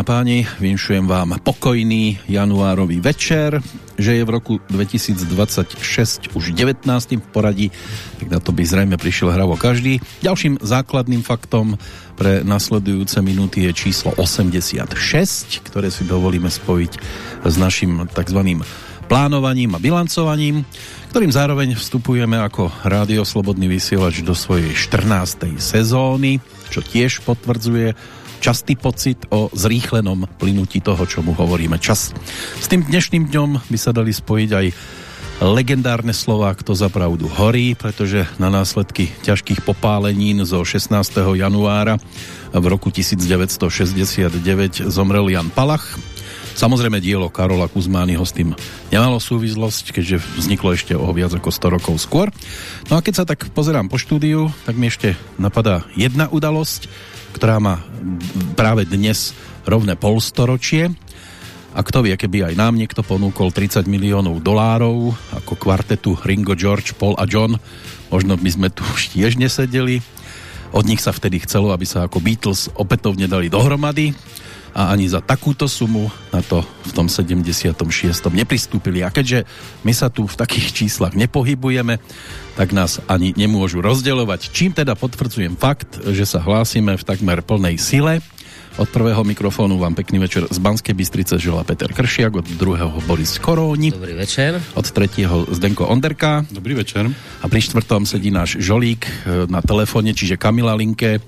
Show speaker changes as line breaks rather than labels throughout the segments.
A páni, vinšujem vám pokojný januárový večer, že je v roku 2026 už 19. v poradí, tak na to by zrejme prišiel hravo každý. Ďalším základným faktom pre nasledujúce minúty je číslo 86, ktoré si dovolíme spojiť s našim tzv. plánovaním a bilancovaním, ktorým zároveň vstupujeme ako Rádio Slobodný vysielač do svojej 14. sezóny, čo tiež potvrdzuje častý pocit o zrýchlenom plynutí toho, čo mu hovoríme čas. S tým dnešným dňom by sa dali spojiť aj legendárne slova Kto za pravdu horí, pretože na následky ťažkých popálenín zo 16. januára v roku 1969 zomrel Jan Palach. Samozrejme dielo Karola Kuzmányho s tým nemalo súvislosť, keďže vzniklo ešte o viac ako 100 rokov skôr. No a keď sa tak pozerám po štúdiu, tak mi ešte napadá jedna udalosť, ktorá má práve dnes rovné polstoročie. A kto vie, keby aj nám niekto ponúkol 30 miliónov dolárov ako kvartetu Ringo, George, Paul a John, možno by sme tu už tiež nesedeli. Od nich sa vtedy chcelo, aby sa ako Beatles opätovne dali dohromady a ani za takúto sumu na to v tom 76. nepristúpili. A keďže my sa tu v takých číslach nepohybujeme, tak nás ani nemôžu rozdeľovať. Čím teda potvrdzujem fakt, že sa hlásime v takmer plnej sile. Od prvého mikrofónu vám pekný večer z Banskej Bystrice žela Peter Kršiak, od druhého Boris Koróni.
Dobrý večer.
Od tretieho Zdenko Onderka.
Dobrý večer.
A pri štvrtom sedí náš Žolík e, na telefóne, čiže Kamila Linke,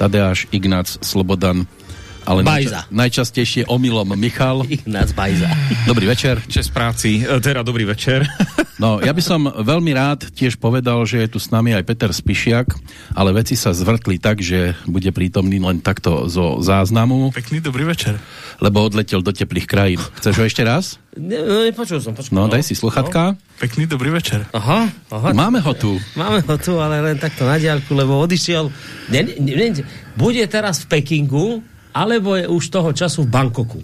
Tadeáš Ignác Slobodan ale
Bajza.
Najča najčastejšie omylom Michal.
Ignác Bajza.
Dobrý večer.
Čes práci, e, teda dobrý večer.
No, ja by som veľmi rád tiež povedal, že je tu s nami aj Peter Spišiak, ale veci sa zvrtli tak, že bude prítomný len takto zo záznamu.
Pekný dobrý večer.
Lebo odletel do teplých krajín. Chceš ho ešte raz?
Ne, no, nepočul som, počkaj.
No, daj si sluchatka. No.
Pekný dobrý večer.
Aha, aha.
Máme ho tu.
Máme ho tu, ale len takto na diálku, lebo odišiel... Ne, ne, ne, bude teraz v Pekingu, alebo je už toho času v Bangkoku.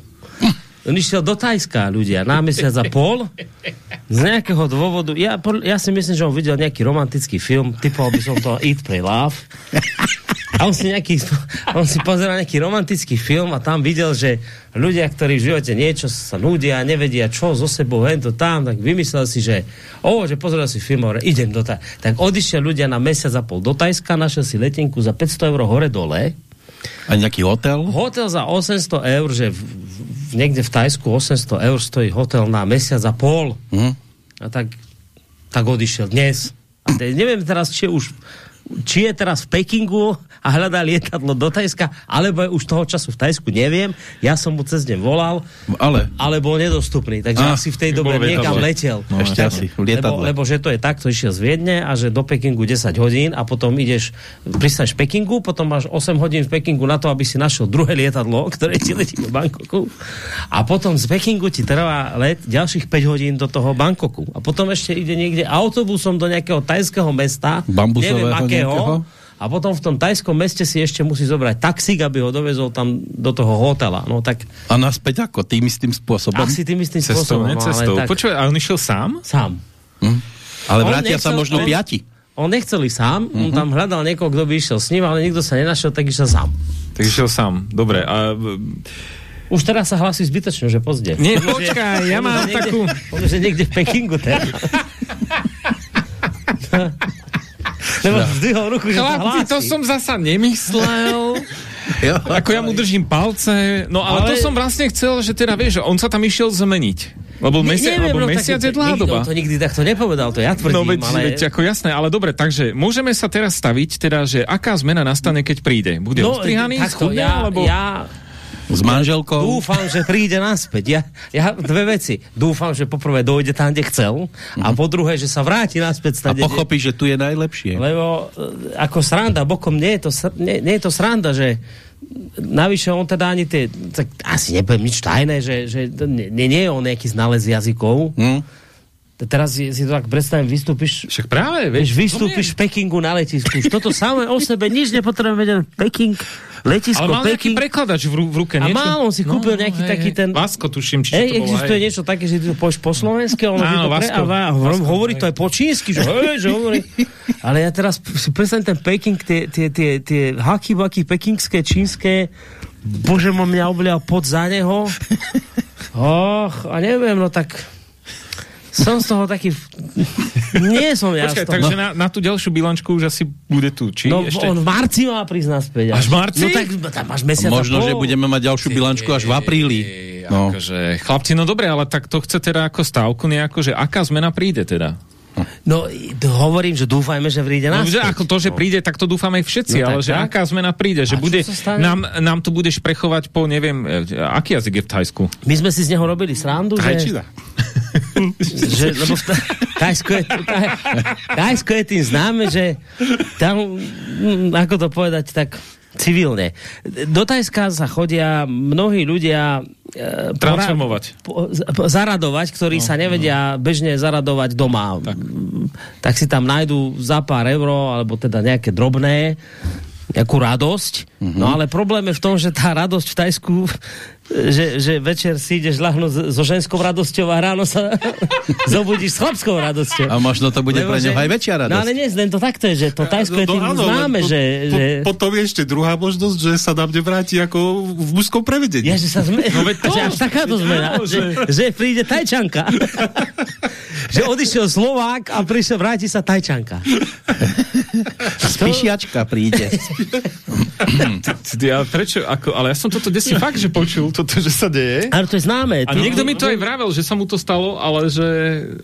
On išiel do Tajska, ľudia, na mesiac a pol. Z nejakého dôvodu. Ja, ja si myslím, že on videl nejaký romantický film. Typoval by som to Eat, Pray, Love. A on si, nejaký, on si pozeral nejaký romantický film a tam videl, že ľudia, ktorí v živote niečo sa nudia nevedia čo so sebou, hento tam, tak vymyslel si, že o, že pozeral si film, hovoril, idem do Tajska. Tak odišiel ľudia na mesiac a pol do Tajska, našiel si letenku za 500 eur hore-dole
a nejaký hotel?
Hotel za 800 eur, že v, v, niekde v Tajsku 800 eur stojí hotel na mesiac a pol.
Hm?
A tak, tak odišiel dnes. A te, neviem teraz, či už či je teraz v Pekingu a hľadá lietadlo do Tajska, alebo je už toho času v Tajsku, neviem. Ja som mu cez deň volal,
ale,
ale bol nedostupný, takže ah, asi v tej dobe niekam letel.
No, ešte asi,
lebo, lebo, že to je takto, išiel z Viedne a že do Pekingu 10 hodín a potom ideš, pristaneš v Pekingu, potom máš 8 hodín v Pekingu na to, aby si našiel druhé lietadlo, ktoré ti letí do Bangkoku. A potom z Pekingu ti trvá let ďalších 5 hodín do toho Bangkoku. A potom ešte ide niekde autobusom do nejakého tajského mesta,
Bambusového
neviem, nejakého, a potom v tom tajskom meste si ešte musí zobrať taxík, aby ho dovezol tam do toho hotela. No, tak...
A naspäť ako? Tým istým spôsobom?
Asi tým istým
cestou,
spôsobom.
Necestou.
No,
tak... Počuaj, a on išiel sám?
Sám.
Hm? Ale
On
vrátia
nechcel-
sa možno
on-
piati.
On nechcel ísť sám, uh-huh. on tam hľadal niekoho, kto by išiel s ním, ale nikto sa nenašiel, tak išiel sám.
Tak išiel sám. Dobre. A...
Už teraz sa hlasí zbytočne, že pozde.
Nie, počkaj, ja mám takú...
On už je niekde v Pekingu teraz. Lebo zdvihol ruku, že
Chlapci, to som zasa nemyslel.
Jo,
Ako ja mu držím palce. No ale,
Ale-
to som vlastne chcel, že teda vieš, že on sa tam išiel zmeniť. Lebo,
Ne-
mesiac,
neviem,
lebo
no,
mesiac
tak
je dlhá doba.
to nikdy takto nepovedal, to ja tvrdím,
No veď,
ale...
veď ako jasné, ale dobre, takže môžeme sa teraz staviť, teda, že aká zmena nastane, keď príde? Bude no, ostrihaný,
takto,
schudne,
ja,
alebo...
ja
S manželkou?
dúfam, že príde naspäť. Ja, ja dve veci. Dúfam, že poprvé dojde tam, kde chcel a po druhé, že sa vráti naspäť.
A
stade,
pochopí, že tu je najlepšie.
Lebo e, ako sranda, bokom nie je to, nie, nie je to sranda, že navyše on teda ani tie, tak asi nepoviem nič tajné, že, že nie, nie je on nejaký znalec jazykov.
Hm?
Teraz si, si to tak predstavím, vystúpiš
Však práve,
Vieš, vystúpiš v Pekingu na letisku. Už toto samé o sebe nič nepotrebujem vedieť. Peking, letisko,
Ale mal nejaký
Peking.
prekladač v, v ruke,
A
niečo?
mal, on si kúpil nejaký
hej,
taký ten-
Vasko, tuším, či
Hej,
to bolo,
existuje
hej.
niečo také, že ty to povieš po slovensky, a ono
Áno,
to pre,
Vasko.
a, a,
Vasko,
hovorí to aj po čínsky, že, hej, že hovorí. Ale ja teraz si predstavím ten Peking, tie, tie, tie, tie haky-baky pekingské, čínske, bože, mo mňa oblial pod za neho. Och, a neviem, no tak som z toho taký... Nie som ja
Počkaj, takže na, na tú ďalšiu bilančku už asi bude tu, či
No,
ešte?
on v marci má prísť naspäť.
Až v marci?
No tak tam máš mesiac
Možno, že budeme mať ďalšiu bilančku až v apríli.
No.
No.
Akože, chlapci, no dobre, ale tak to chce teda ako stávku nejako, že aká zmena príde teda?
No, hovorím, že dúfajme, že príde
No,
naspäť.
že ako to, že príde, tak to dúfame všetci,
No,
ale
tak,
že
tak.
aká zmena príde, že
A
bude, nám, nám to budeš prechovať po, neviem, e, aký jazyk je v Thajsku?
My sme si z neho robili srandu, že... Že, lebo Ta- Tajsko je, taj, Tajsko je tým známe, že tam, mm, ako to povedať, tak civilne. Do Tajska sa chodia mnohí ľudia e,
Transformovať.
Po, zaradovať, ktorí no, sa nevedia no. bežne zaradovať doma. Tak. tak si tam nájdú za pár euro, alebo teda nejaké drobné, nejakú radosť. Mm-hmm. No ale problém je v tom, že tá radosť v Tajsku, že, že večer si ideš ľahnúť so ženskou radosťou a ráno sa zobudíš s chlapskou radosťou.
A možno to bude
Lebo
pre
že-
aj väčšia radosť.
No ale nie, len to takto je, že to Tajsko je
No,
tým
áno,
známe,
po-
že...
po,
že...
Potom je ešte druhá možnosť, že sa na mne vráti ako v mužskom prevedení.
Ja, že sa zme...
No to,
že až takáto zmena, že, že príde Tajčanka. že odišiel Slovák a prišiel, vráti sa Tajčanka.
Spíšiačka príde.
ja, prečo, ako, ale ja som toto desi fakt, že počul, toto, že sa deje.
Ale to je známe.
A niekto mi to aj vravel, že sa mu to stalo, ale že...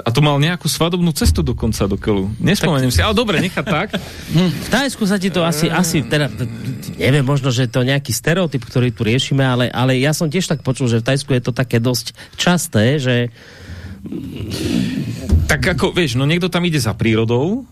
A to mal nejakú svadobnú cestu dokonca do Kelu. Nespomeniem si, ale dobre, nechať tak.
V Tajsku sa ti to asi, asi teda, neviem, možno, že to nejaký stereotyp, ktorý tu riešime, ale, ale ja som tiež tak počul, že v Tajsku je to také dosť časté, že
Tak ako, vieš, no niekto tam ide za prírodou,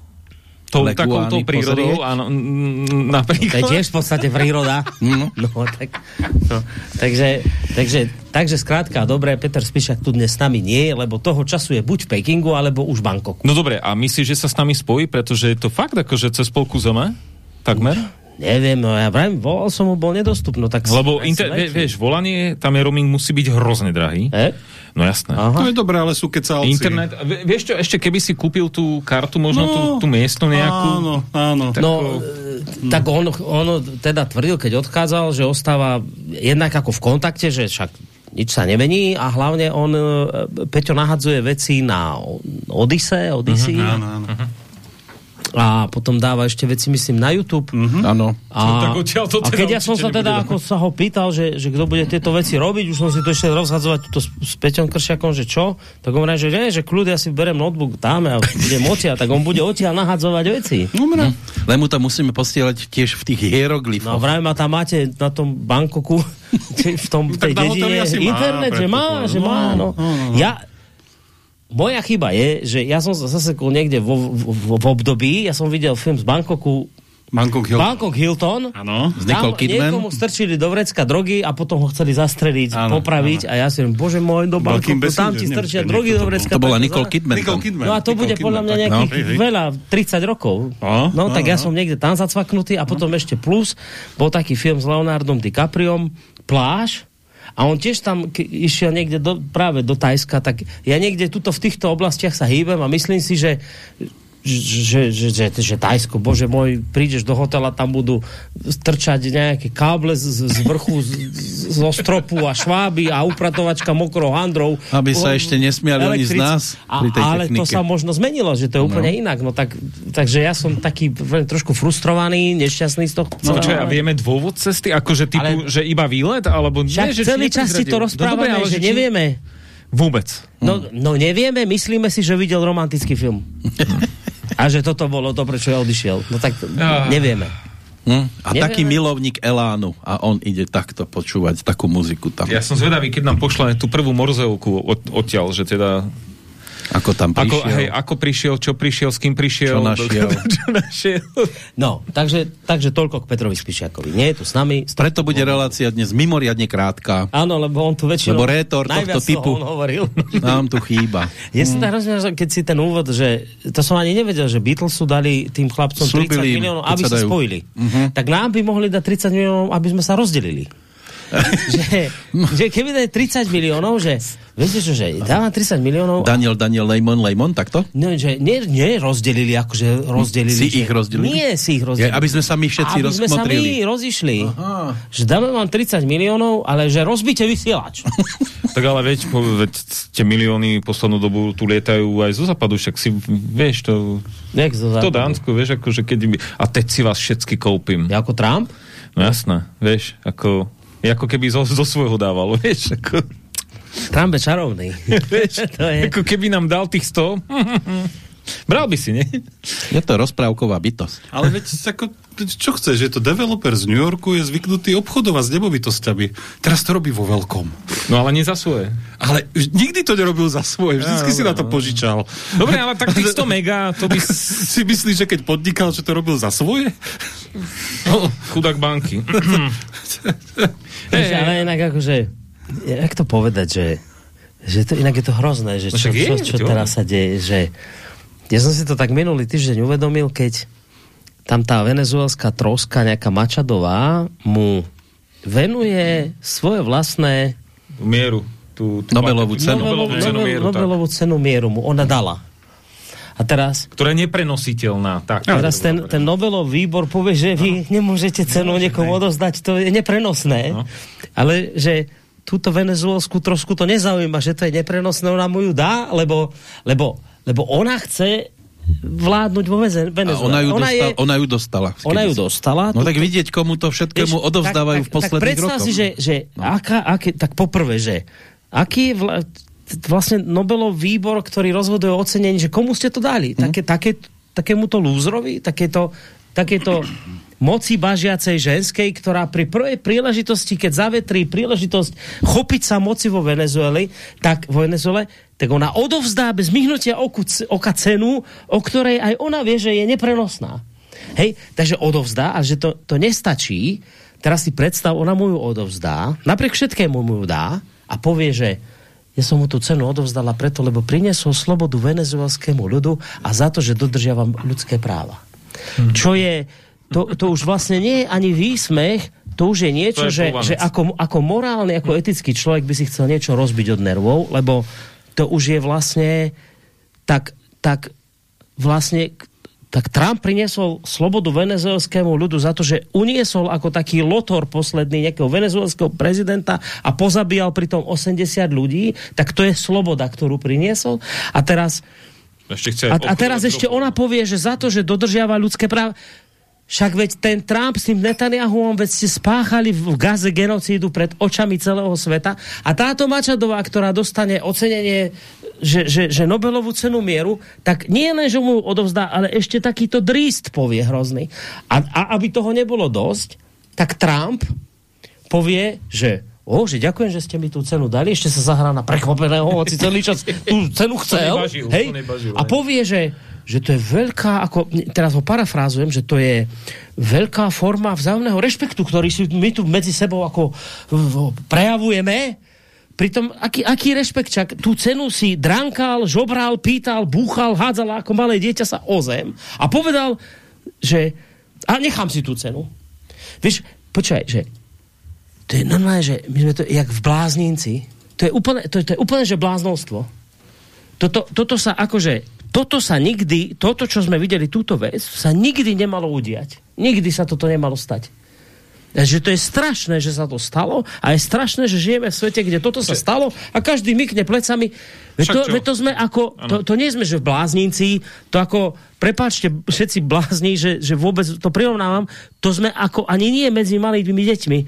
tou
Leguány
takouto prírodou, áno, mm,
to
napríklad.
je tiež v podstate príroda.
No.
No, tak, no, takže, takže, takže skrátka, dobre, Peter Spišak tu dnes s nami nie je, lebo toho času je buď v Pekingu, alebo už v Bangkoku.
No dobre, a myslíš, že sa s nami spojí, pretože je to fakt akože cez polku zeme? Takmer?
Neviem, no ja vravím, volal som mu, bol nedostupno, tak...
Lebo
tak
inter, vie, vieš, volanie, tam je roaming musí byť hrozne drahý.
E?
No jasné.
To
Aha.
je dobré, ale sú kecalci.
Internet, vie- vieš čo, ešte keby si kúpil tú kartu, možno
No,
tú, tú miestnu nejakú.
Áno, áno.
No, e, tak on, on teda tvrdil, keď odchádzal, že ostáva jednak ako v kontakte, že však nič sa nemení a hlavne on, e, Peťo nahadzuje veci na Odise, Odyssey
Áno, áno.
A potom dáva ešte veci, myslím, na YouTube.
Áno.
A,
to
a
teda
keď ja som sa teda, ako sa ho pýtal, že, že kto bude tieto veci robiť, už som si to ešte rozhadzovať túto s, s Peťom Kršiakom, že čo, tak on že, že, že kľud, ja si berem notebook, dáme a budem odtiaľ, tak on bude odtiaľ nahadzovať veci.
Dobre. Len mu to musíme posielať tiež v tých
No a
hieroglyfoch.
vraj ma tam máte na tom Bangkoku, v tom tej dedine, internet, že má, že má, no.
No, no, no.
Ja, moja chyba je, že ja som sa zasekol niekde vo, vo, v období, ja som videl film z Bangkoku,
Bangkok Hill.
Bangkok Hilton,
Áno.
S Nicole
tam
Kidman.
niekomu strčili do vrecka drogy a potom ho chceli zastreliť,
Áno,
popraviť a ja si hovorím, bože môj, do Bangkoku, tam ti strčia
neviem,
drogy do vrecka.
To bola Nicole Kidman.
Nicole. Kidman.
No a to
Nicole
bude
Kidman,
podľa mňa
tak.
nejakých
No,
veľa, 30 rokov.
No,
No, tak
no,
ja
no.
som niekde tam zacvaknutý a potom ešte plus bol taký film s Leonardom DiCapriom, Pláž, a on tiež tam išiel niekde do, práve do Tajska, tak ja niekde tuto v týchto oblastiach sa hýbem a myslím si, že že, že, že, že Tajsko, bože môj, prídeš do hotela, tam budú strčať nejaké káble z, z vrchu, z, z- zo stropu a šváby a upratovačka mokrou handrou.
Aby sa
O,
ešte nesmiali oni z nás pri tej
ale to
technike.
sa možno zmenilo, že to je úplne no. inak. No tak, takže ja som taký trošku frustrovaný, nešťastný z toho.
No čo, a vieme dôvod cesty? Akože typu,
Ale-
že iba výlet? Alebo nie, že
celý čas si to rozprávame,
No dobre, ale
že
či-
nevieme.
Vôbec.
No, no nevieme, myslíme si, že videl romantický film. A že toto bolo to, prečo ja odišiel. No tak
Ah.
nevieme.
Hm? A
Nevieme.
taký milovník Elánu a on ide takto počúvať takú muziku tam.
Ja som zvedavý, keď nám pošle tú prvú morzovku od, odtiaľ, že teda...
Ako tam
Ako,
prišiel.
hej, ako prišiel, čo prišiel, s kým prišiel.
Čo našiel.
čo našiel.
No, takže, takže toľko k Petrovi Spišiakovi. Nie je tu s nami.
Preto bude relácia dnes mimoriadne krátka.
Áno, lebo on tu väčšinou...
Lebo rétor tohto typu-
On hovoril.
Nám tu chýba.
Ja si tak rozumiem, keď si ten úvod, že to som ani nevedel, že Beatlesu dali tým chlapcom 30
Slúbili im,
miliónov, aby
sa
sa
dajú.
spojili. Tak nám by mohli dať 30 miliónov, aby sme sa rozdelili. že, že keby dali 30 miliónov, že viete čo, že dávam 30 miliónov
Daniel, Daniel, Lejmon, Lejmon, takto?
No, že nie, nie rozdelili, akože rozdelili.
Si
že,
ich rozdelili?
Nie si ich rozdelili.
Ja, aby sme sa my všetci
aby sme sa my rozišli.
Aha.
Že dáme vám 30 miliónov, ale že rozbite vysielač.
Tak ale veď, po- veď tie milióny poslednú dobu tu lietajú aj zo západu, však si, vieš, to,
Jak zo
to
západu.
Dánsko, vieš, akože keď by, a teď si vás všetky kúpim.
Ja ako Trump?
No jasné, vieš, ako, ako keby zo, zo svojho dával, vieš, ako,
Trump je čarovný.
vieš,
to je...
ako keby nám dal tých 100, bral by si, nie?
Je to rozprávková bytosť.
Ale veď, ako, čo chceš, že to developer z New Yorku je zvyknutý obchodovať s nemovitosťami. Teraz to robí vo veľkom.
No ale nie za svoje.
Ale nikdy to nerobil za svoje, vždycky si na to požičal.
Dobre, ale tak tých 100 mega, to by
Si myslíš, že keď podnikal, že to robil za svoje?
chudák banky.
Vieš, ale inak akože, jak to povedať, že, že to, inak je to hrozné, že
No
čo, čo, čo
veď
teraz sa deje, že ja som si to tak minulý týždeň uvedomil, keď tam tá venezuelská troska, nejaká Mačadová, mu venuje svoje vlastné
Mieru. Tú, tú
Nobelovú cenu.
Nobelovú cenu
Nobel-
mieru, tak.
Nobelovú cenu mieru mu ona dala. A teraz,
Ktorá je neprenositeľná. Tak,
teraz ten, ten Nobelový výbor povie, že vy nemôžete cenu niekomu odozdať, to je neprenosné.
No.
Ale že túto venezuelskú trošku to nezaujíma, že to je neprenosné, ona mu ju dá, lebo, lebo, lebo ona chce vládnuť vo Venezuele.
ona ju,
ona,
dostala,
je,
ona ju dostala.
ona ju dostala.
No tak vidieť, komu to všetkému
Vieš,
odovzdávajú v
tak, tak,
posledných
tak predstav
rokoch.
si, že, že no. aká, aké, tak poprvé, že aký je vla, vlastne Nobelov výbor, ktorý rozhoduje o ocenení, že komu ste to dali?
Mhm.
Také, také, takémuto lúzrovi? Takéto, takéto moci bažiacej ženskej, ktorá pri prvej príležitosti, keď zavetrí príležitosť chopiť sa moci vo Venezueli, tak vo Venezuele, tak ona odovzdá bez myhnutia oka cenu, o ktorej aj ona vie, že je neprenosná. Hej, takže odovzdá a že to, to nestačí. Teraz si predstav, ona mu ju odovzdá, napriek všetkému mu ju dá a povie, že ja som mu tú cenu odovzdala preto, lebo priniesol slobodu venezuelskému ľudu a za to, že dodržiavam ľudské práva. Hmm. Čo je, to, to už vlastne nie je ani výsmech, to už je niečo,
To je
že, že ako, ako morálny, ako etický človek by si chcel niečo rozbiť od nervov, lebo to už je vlastne tak, tak vlastne tak Trump priniesol slobodu venezuelskému ľudu za to, že uniesol ako taký lotor posledný nejakého venezuelského prezidenta a pozabíjal pritom 80 ľudí, tak to je sloboda, ktorú priniesol. A teraz,
Ešte chce
a, a teraz ešte ona povie, že za to, že dodržiava ľudské práva, však veď ten Trump s tým Netanyahuom, veď ste spáchali v Gaze genocídu pred očami celého sveta a táto Mačadová, ktorá dostane ocenenie, že, že, že Nobelovú cenu mieru, tak nie len, že mu odovzdá, ale ešte takýto dríst povie hrozný. A, a aby toho nebolo dosť, tak Trump povie, že O, že ďakujem, že ste mi tú cenu dali, ešte sa zahrá na prekvapeného, hoci celý čas tú cenu chcel.
nebažil,
hej?
to nebažil,
a povie, že, že to je veľká, ako, teraz ho parafrázujem, že to je veľká forma vzájomného rešpektu, ktorý si my tu medzi sebou ako prejavujeme. Pritom, aký, aký rešpekt, čak tú cenu si drankal, žobral, pýtal, búchal, hádzal ako malé dieťa sa o zem a povedal, že a nechám si tú cenu. Vieš, počkaj, že to je normálne, že my sme to jak v bláznici. To je úplne, to to je úplne že bláznostvo. Toto, toto sa akože, toto sa nikdy, toto, čo sme videli, túto vec, sa nikdy nemalo udiať. Nikdy sa toto nemalo stať. Že to je strašné, že sa to stalo a je strašné, že žijeme v svete, kde toto sa stalo a každý mykne plecami. Veď to, veď to sme ako, to, to nie sme, že v bláznici, to ako, prepáčte, všetci blázni, že, že vôbec to prirovnávam, to sme ako ani nie medzi malými deťmi.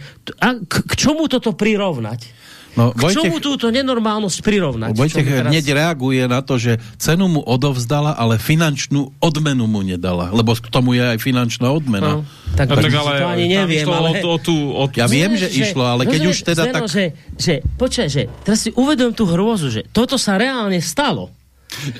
A k, k čomu toto prirovnať?
No,
K čomu
Vojtech,
túto nenormálnosť prirovnať?
Vojtech
teraz-
hneď reaguje na to, že cenu mu odovzdala, ale finančnú odmenu mu nedala. Lebo k tomu je aj finančná odmena.
No, tak,
No,
tak,
tak ale
to ani neviem, ale...
o, o, tú, o tú,
Ja viem, že išlo, ale keď už teda
Zdeno,
tak-
Že, že, počkaj, že teraz si uvedujem tú hrôzu, že toto sa reálne stalo.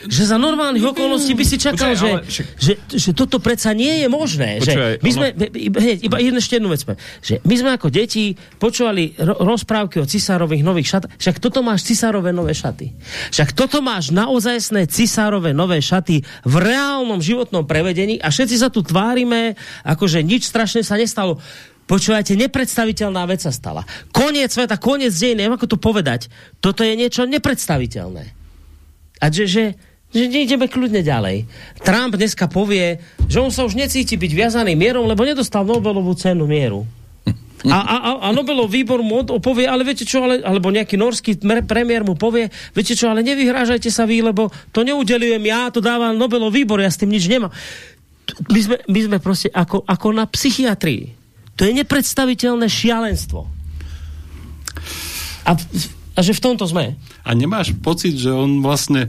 Že za normálnych okolností by si čakal,
Počkaj,
že,
však-
že, že toto predsa nie je možné.
Počkaj,
že my sme, hneď, iba jednu, ešte jednu vec poviem. Že my sme ako deti počúvali ro- rozprávky o cisárových nových šatách. Však toto máš cisárové nové šaty. Však toto máš naozajstné cisárové nové šaty v reálnom životnom prevedení a všetci sa tu tvárime, ako že nič strašné sa nestalo. počúvajte, nepredstaviteľná vec sa stala. Koniec sveta, koniec deň, neviem ako to povedať. Toto je niečo nepredstaviteľné. A že, že, že ideme kľudne ďalej. Trump dneska povie, že on sa už necíti byť viazaný mierom, lebo nedostal Nobelovú cenu mieru. A, a, a, Nobelov výbor mu povie, ale viete čo, ale, alebo nejaký norský premiér mu povie, viete čo, ale nevyhrážajte sa vy, lebo to neudelujem ja, to dávam Nobelov výbor, ja s tým nič nemám. My sme, my sme proste ako, ako na psychiatrii. To je nepredstaviteľné šialenstvo. A, a že v tomto sme.
A nemáš pocit, že on vlastne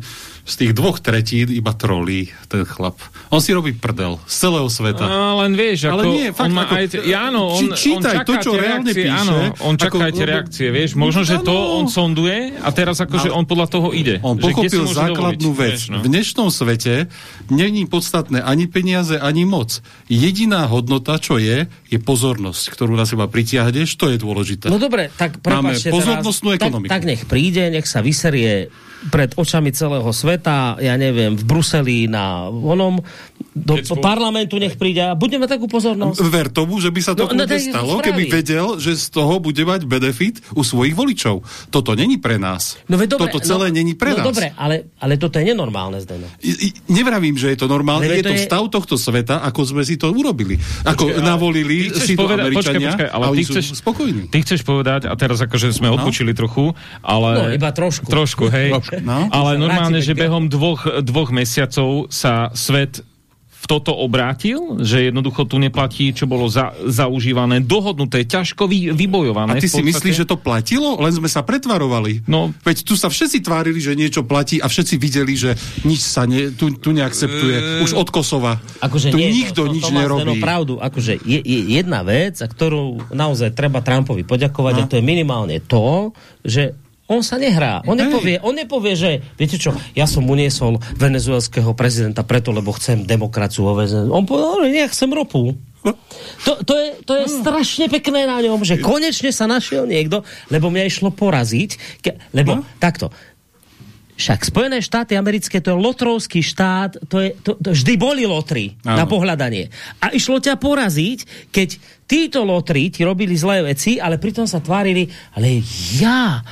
z tých dvoch tretín iba trolí, ten chlap. On si robí prdel z celého sveta.
A len vieš, ako
Ale nie, fakt,
on má
ako-
aj, ja, áno, on,
či- čítaj
on
to, čo
tie
reálne
reakcie,
píše,
áno, on čaká
ako-
tie reakcie, vieš, možno, že to
Áno.
on sonduje a teraz akože on podľa toho ide.
On
že
pochopil základnú
dovoliť,
vec.
vieš, no.
V dnešnom svete není podstatné ani peniaze, ani moc. Jediná hodnota, čo je, je pozornosť, ktorú na seba pritiahneš, to je dôležité.
No dobre, tak
Máme
prepáčte
pozornostnú
teraz,
ekonomiku.
Tak, tak nech príde, nech sa vyserie pred očami celého sveta, ja neviem, v Bruseli na onom, do
spolu-
parlamentu nech príde a budeme takú pozornosť.
Ver tomu, že by sa to
No, no,
no,
tak
stalo, keby vedel, že z toho bude mať benefit u svojich voličov. Toto není pre nás.
No, veď dobre,
Toto celé
no,
není pre
no,
nás.
dobre, ale, ale toto je nenormálne, Zdeno.
Nevravím, že je to normálne,
Ale
je
to je-
stav tohto sveta, ako sme si to urobili. Ako
Počkej,
navolili
chceš
si to
povedať-
Američania
počkaj, počkaj, ale
a
ty
oni sú
chceš-
spokojní.
Ty chceš povedať, a teraz akože sme odbočili trochu, ale...
No, iba trošku.
Trošku, hej.
No.
Ale normálne, že behom dvoch, dvoch mesiacov sa svet toto obrátil, že jednoducho tu neplatí, čo bolo za, zaužívané, dohodnuté, ťažko vy, vybojované.
A ty si myslíš, že to platilo? Len sme sa pretvarovali.
No.
Veď tu sa všetci tvárili, že niečo platí a všetci videli, že nič sa ne, tu, tu neakceptuje. Už od Kosova.
Akože
tu
nie,
nikto
to, to,
nič
to
nerobí.
pravdu. Akože je, je jedna vec, a ktorú naozaj treba Trumpovi poďakovať, no. a to je minimálne to, že on sa nehrá. On nepovie, on nepovie, že viete čo, ja som uniesol venezuelského prezidenta preto, lebo chcem demokraciu vo Venezuele. On povedal, ja chcem ropu. To, to, je, to je strašne pekné na ňom, že konečne sa našiel niekto, lebo mňa išlo poraziť. Ke, lebo takto, však Spojené štáty americké, to je lotrovský štát, to, je, to, to vždy boli lotry
Áno.
na pohľadanie. A išlo ťa poraziť, keď títo lotri ti robili zlé veci, ale pritom sa tvárili, ale ja,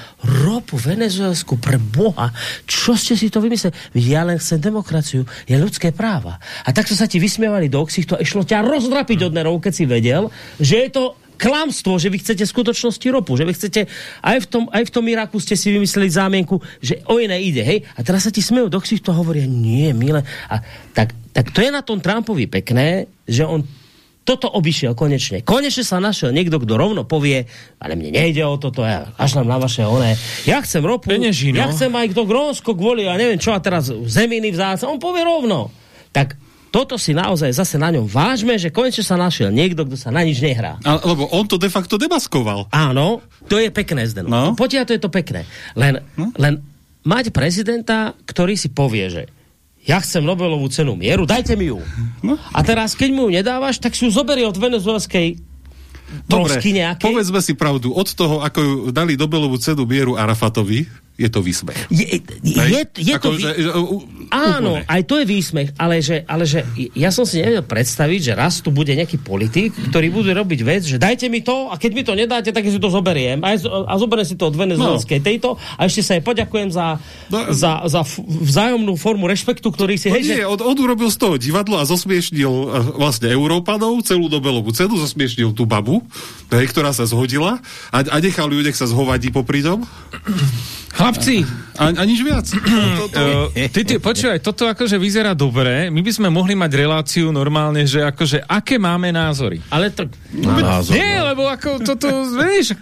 ropu venezuelsku pre Boha, čo ste si to vymysleli? Ja len chcem demokraciu, je ľudské práva. A takto sa ti vysmievali do oksich, to išlo ťa rozdrapiť od nervov, keď si vedel, že je to klamstvo, že vy chcete v skutočnosti ropu, že vy chcete, aj v tom, aj v tom Iraku ste si vymysleli zámienku, že o iné ide, hej? A teraz sa ti smejú do ksicht, to hovoria, nie, milé. A tak, tak to je na tom Trumpovi pekné, že on toto obišiel konečne. Konečne sa našiel niekto, kto rovno povie, ale mne nejde o toto, ja kašlem na vaše oné. Ja chcem ropu,
Peňaží, no.
ja chcem aj to Grónsko kvôli, ja neviem čo, a teraz zeminy vzáca. On povie rovno. Tak toto si naozaj zase na ňom vážme, že konečne sa našiel niekto, kto sa na nič nehrá.
A, lebo on to de facto demaskoval.
Áno, to je pekné, Zdeno. No? Potiaľ to je to pekné. Len, no? len mať prezidenta, ktorý si povie, že ja chcem Nobelovú cenu mieru, dajte mi ju.
No.
A teraz, keď mu ju nedávaš, tak si ju zoberie od venezuelskej
Dobre,
nejakej.
povedzme si pravdu. Od toho, ako ju dali Nobelovú cenu mieru Arafatovi, je to výsmech.
Je, je, je, je to...
Ako,
vy-
že,
Áno,
úplne.
aj to je výsmech, ale že, ale že ja som si nevedel predstaviť, že raz tu bude nejaký politik, ktorý bude robiť vec, že dajte mi to a keď mi to nedáte, tak si to zoberiem. A, a zoberiem si to od venezuelskej tejto a ešte sa jej poďakujem za,
No.
za, za vzájomnú formu rešpektu, ktorý si...
No
Hej,
nie,
že,
on, on urobil z toho divadlo a zosmiešnil eh, vlastne Európanov, celú Nobelovú cenu, zosmiešnil tú babu, hej, ktorá sa zhodila a, a nechal ju, nech sa zhovadí popri ňom.
Chlapci,
A, a nič viac. to, to,
Uh, ty, ty, počúvaj, toto akože vyzerá dobre. My by sme mohli mať reláciu normálne, že akože aké máme názory.
ale to...
Na názor.
Nie, lebo ako toto, vieš,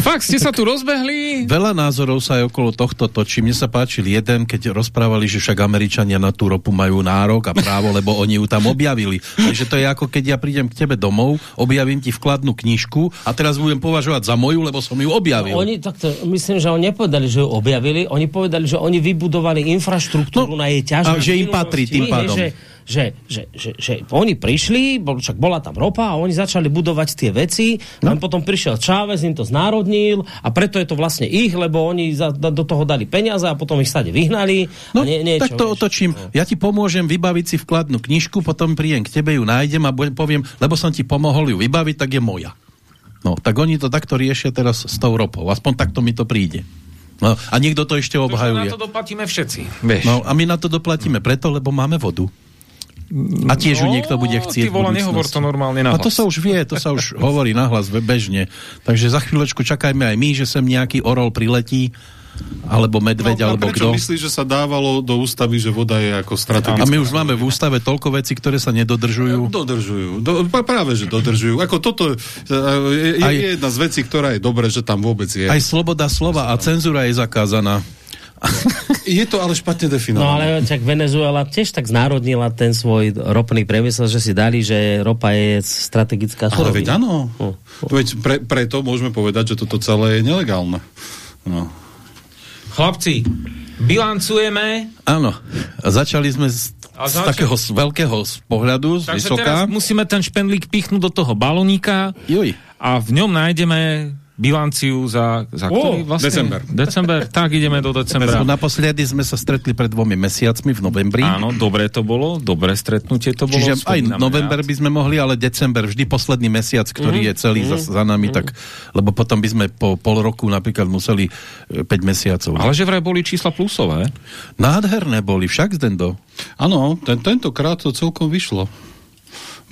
fakt ste sa tu rozbehli.
Veľa názorov sa aj okolo tohto točí. Mne sa páčil jeden, keď rozprávali, že však Američania na tú ropu majú nárok a právo, lebo oni ju tam objavili. Takže to je ako keď ja prídem k tebe domov, objavím ti vkladnú knižku a teraz budem považovať za moju, lebo som ju objavil.
Oni takto, myslím, že oni nepovedali, že ju objavili, oni povedali, že oni vybudovali infraštruktúru
No,
na jej ťažbu.
že im patrí tým pádom.
Že, že, že, že, že oni prišli, bol, však bola tam ropa a oni začali budovať tie veci, no. len potom prišiel Chávez, im to znárodnil a preto je to vlastne ich, lebo oni za, do toho dali peniaze a potom ich stade vyhnali.
No,
a nie, niečo,
tak to
vieš.
otočím.
No.
Ja ti pomôžem vybaviť si vkladnú knižku, potom príjem k tebe, ju nájdem a poviem, lebo som ti pomohol ju vybaviť, tak je moja. No, tak oni to takto riešia teraz s tou ropou. Aspoň takto mi to príde. No, a niekto to ešte
Na
obhajuje.
to doplatíme všetci. Vieš.
No, a my na to doplatíme preto, lebo máme vodu. A tiež ju niekto bude chcieť
Ty vola,
v budúcnosti.
nehovor to normálne na
A to sa už vie, to sa už hovorí nahlas bežne. Takže za chvíľočku čakajme aj my, že sem nejaký orol priletí, alebo medveď,
No,
alebo kto.
myslíš, že sa dávalo do ústavy, že voda je ako strategická?
A my už máme v ústave toľko vecí, ktoré sa nedodržujú.
Dodržujú. Do, práve, že dodržujú. Ako toto e, je, je
Aj-
jedna z vecí, ktorá je dobré, že tam vôbec je.
Aj sloboda slova a cenzúra je zakázaná.
Je to ale špatne
No
definované.
ale čak Venezuela tiež tak znárodnila ten svoj ropný priemysel, že si dali, že ropa je strategická
ale
surovina.
veď áno.
Hm.
Veď pre, preto môžeme povedať, že toto celé je nelegálne. No.
Chlapci, bilancujeme,
Áno, začali sme z,
A
z takého z veľkého z pohľadu, z
takže
vysoká.
teraz musíme ten špendlík pichnúť do toho balónika
Juj.
a v ňom nájdeme bilanciu za, za
Ó,
ktorý vlastne?
december.
December, tak ideme do decembra.
Naposledy sme sa stretli pred dvomi mesiacmi v novembri.
Áno, dobre to bolo, dobré stretnutie to bolo.
Čiže aj november
rád.
by sme mohli, ale december, vždy posledný mesiac, ktorý
Mhm,
je celý za, za nami, tak, lebo potom by sme po pol roku napríklad museli e, 5 mesiacov.
Ale že vraj boli čísla plusové.
Nádherné boli, však Zdendo.
Áno, ten, tentokrát to celkom vyšlo.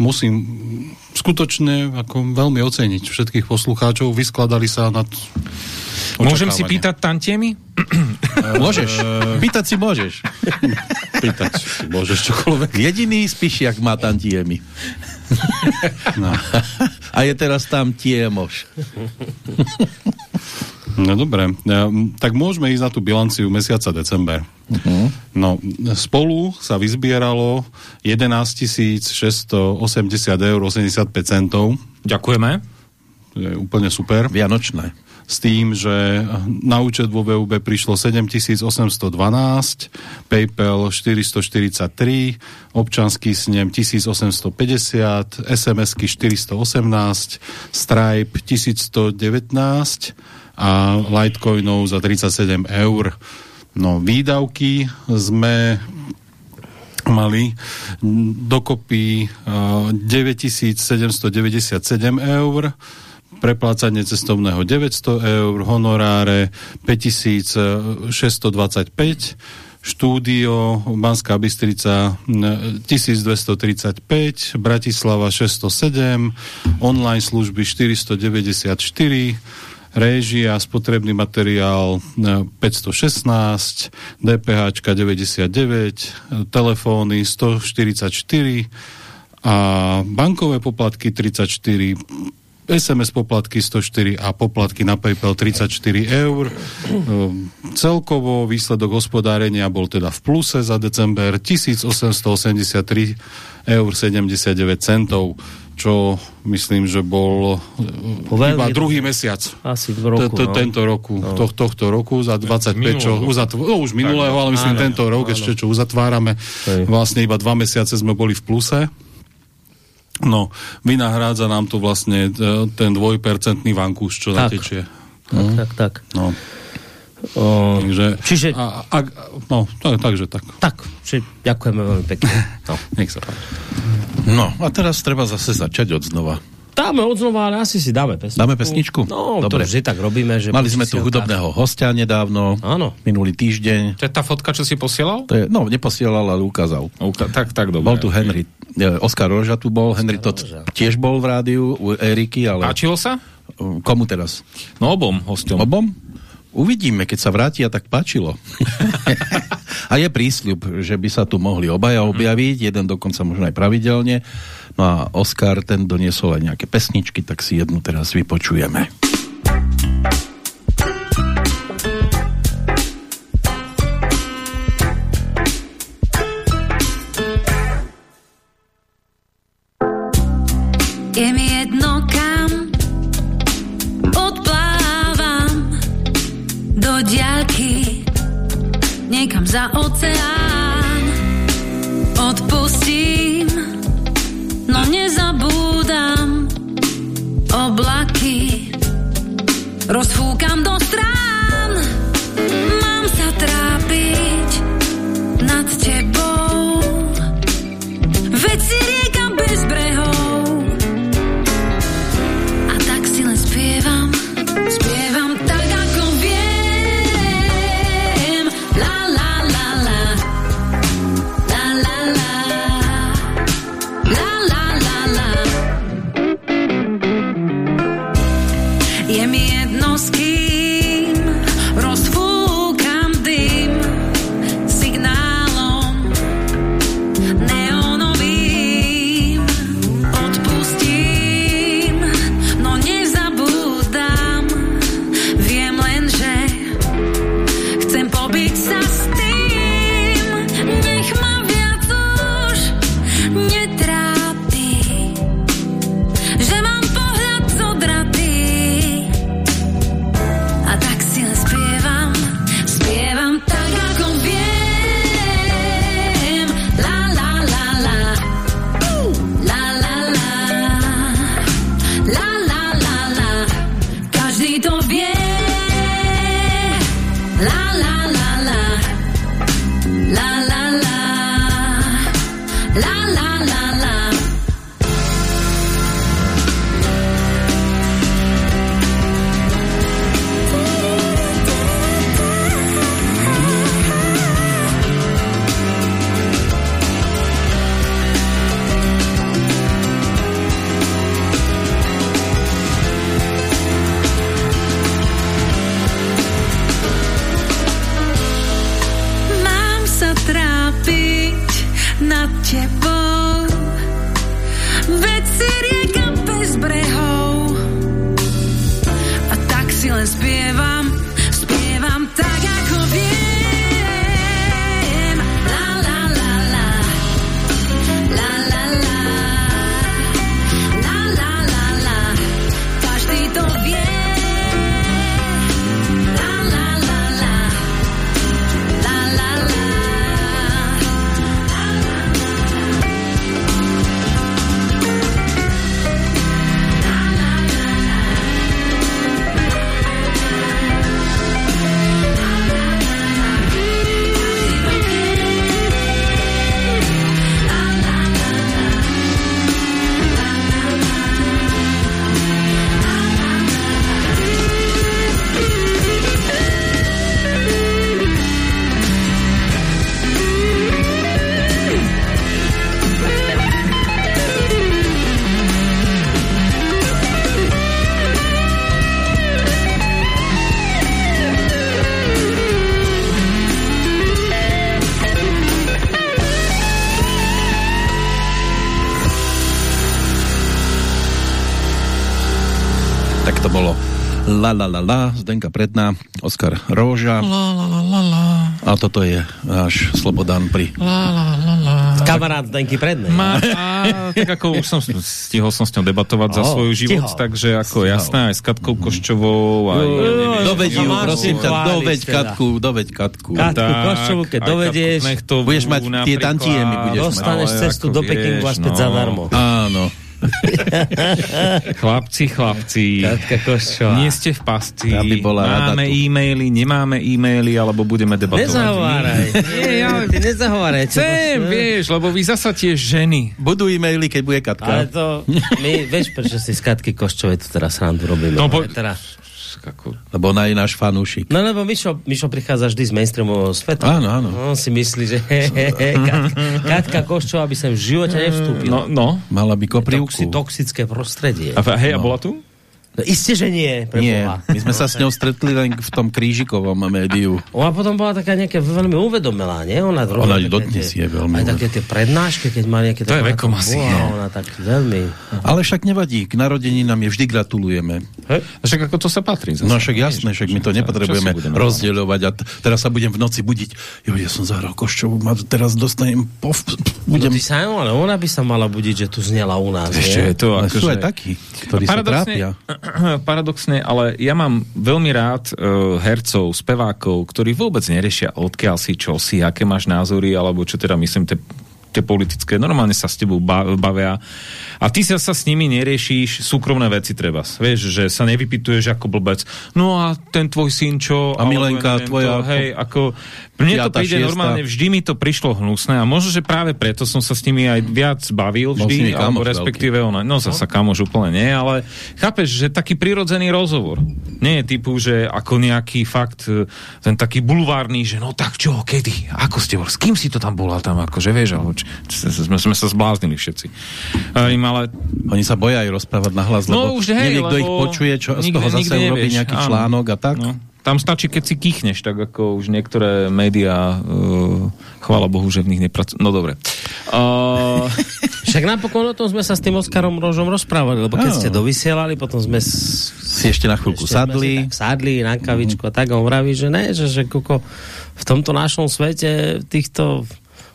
Musím skutočne ako veľmi oceniť všetkých poslucháčov. Vyskladali sa nad
Môžem si pýtať tantiemy?
Môžeš, pýtať si môžeš.
Pýtať si môžeš čokoľvek.
Jediný spíšiak má tam tiemi. No. A je teraz tam tiemož.
No dobre, tak môžeme ísť na tú bilanciu mesiaca december. Uh-huh. No, spolu sa vyzbieralo 11 680 eur 85 centov.
Ďakujeme.
To je úplne super.
Vianočné.
s tým, že na účet vo VUB prišlo 7812, PayPal 443, občanský snem 1850, SMS-ky 418, Stripe 1119 a Litecoinov za 37 eur. No, výdavky sme mali dokopy uh, 9797 eur, preplácanie cestovného 900 eur, honoráre 5625, štúdio Banská Bystrica 1235, Bratislava 607, online služby 494, réžia, spotrebný materiál 516, DPH 99, telefóny 144 a bankové poplatky 34 SMS poplatky 104 a poplatky na PayPal 34 eur. Ehm, Celkovo výsledok hospodárenia bol teda v pluse za december 1883 eur 79 centov, čo myslím, že bol e,
Po veľmi-
iba druhý mesiac.
Asi v roku,
T- t-
no.
Tento roku, to, tohto roku za 25, čo
Minulého.
uzatv- no, už minulého, ale myslím
áno,
tento rok
áno.
ešte, čo uzatvárame.
Hej.
Vlastne iba dva mesiace sme boli v pluse. No, vynahrádza nám to vlastne e, ten dvojpercentný vankúš, čo
Tak.
natečie.
Tak, tak, tak.
No,
O,
takže...
Čiže-
A, a, no, tak, takže tak.
tak, či, ďakujeme veľmi pekne. No.
Nech sa páči.
No, a teraz treba zase začať od znova.
Dáme odznova, ale asi si dáme pesničku.
Dáme pesničku?
No,
Dobre.
to vždy tak robíme, že...
Mali sme tu
ho
hudobného hostia nedávno,
Áno.
minulý týždeň.
To je tá fotka, čo si posielal?
To je, no, neposielal, ale ukázal.
Uka- tak, tak, dobre.
Bol tu Henry, e, Oskar Roža tu bol, Henry to tiež bol v rádiu u Eriky, ale
Páčilo sa?
komu teraz?
No obom hostom.
Obom? Uvidíme, keď sa vrátia, tak páčilo. a je prísľub, že by sa tu mohli obaja objaviť, jeden dokonca možno aj pravidelne. No a Oskar, ten doniesol aj nejaké pesničky, tak si jednu teraz vypočujeme.
za oceán. Odpustím, no nezabúdam. Oblaky, rozfúkam La La La La,
Zdenka Predná, Oskar Róža. La La La La La. A toto je náš Slobodan pri...
Kamarát Zdenky Prednej.
Má, a, tak ako už som stihol som s ňou debatovať za
Oh,
svoj život,
stihol.
takže ako jasné, aj s Katkou Koščovou, aj... ja neviem,
Doveď ju, prosím ťa, doveď. Katku, doveď Katku.
Katku Koščovú, keď dovedieš,
budeš mať tie tantiemy, budeš mať.
dostaneš cestu do Pekingu a
vieš,
späť
no.
zadarmo.
Áno.
Chlapci, chlapci,
Katka Koščová.
nie ste v pasti,
Aby bola
máme e-maily, nemáme e-maily, alebo budeme debatovať.
Nezahováraj.
Nie, ja
Ty nezahováraj.
chcem,
to-
vieš, lebo vy zasa tiež ženy.
Budú e-maily, keď bude
Ale
Katka.
to, my, vieš, prečo si z Katky Koščovej tu teraz srandu robíme?
No, po-
Teda,
Ako,
Lebo ona je náš fanúšik.
No lebo Mišo, Mišo prichádza vždy z mainstreamového sveta.
Áno, áno.
On si myslí, že Katka, Katka Koščová by sem v živote nevstúpila.
no, no.
Mala by
Toxi,
koprivku.
toxické prostredie.
A, hej, a bola tu?
No isté, že nie. pre
Nie,
Boha.
my sme sa s ňou stretli len v tom krížikovom médiu.
Ona potom bola taká nejaká veľmi uvedomelá, nie? Ona,
Ona
také
dodnes
tie-
je veľmi
Aj také tie prednášky, keď má nejaké...
To je vekom asi,
Boha,
no.
Ona tak veľmi...
Ale však nevadí, k narodeninám je vždy gratulujeme.
Hej?
Však ako to sa patrí. Zase.
No však jasné, však my to nepotrebujeme rozdeľovať a teraz sa budem v noci budiť. Jo, ja som zahral Koščovu, ma teraz dostanem pof...
No
Budem...
ty sa, ale ona by sa mala budiť, že tu znela u nás,
Ešte je to ako,
sú aj takí, ktorí sa trápia.
paradoxne, ale ja mám veľmi rád uh, hercov, spevákov, ktorí vôbec neriešia odkiaľ si, čo si, aké máš názory, alebo čo teda myslím, te tie politické, normálne sa s tebou ba- bavia a ty sa, sa s nimi neriešíš súkromné veci treba. Vieš, že sa nevypituješ ako blbec. No a ten tvoj syn čo?
A Milenka
neviem,
tvoja
To, hej, ako... Mne to príde
šiesta.
normálne, vždy mi to prišlo hnusné a možno, že práve preto som sa s nimi aj viac bavil vždy, alebo respektíve ona, no zasa kamoš úplne nie, ale chápeš, že taký prirodzený rozhovor. Nie je typu, že ako nejaký fakt, e, ten taký bulvárny, že no tak čo, kedy, ako ste bol, s kým si to tam bola tam, akože vieš, alebo či, sme, sme sa zbláznili všetci. Hovorím, ale
Oni sa boja aj rozprávať na hlas,
No
lebo
už hej,
nevie, kto ich
lebo
počuje, čo z toho zase urobí nejaký
áno.
článok a tak.
No. Tam stačí, keď si kýchneš, tak ako už niektoré médiá, uh, chvála Bohu, že v nich nepracujú. No dobre. Uh,
Však napokon o tom sme sa s tým Oskarom Rožom rozprávali, lebo keď
Áno.
ste dovysielali, potom sme s,
Si ešte na chvíľku
ešte
sadli.
tak sadli na kavičku a tak a on vraví, že ne, že, že kuko, v tomto našom svete týchto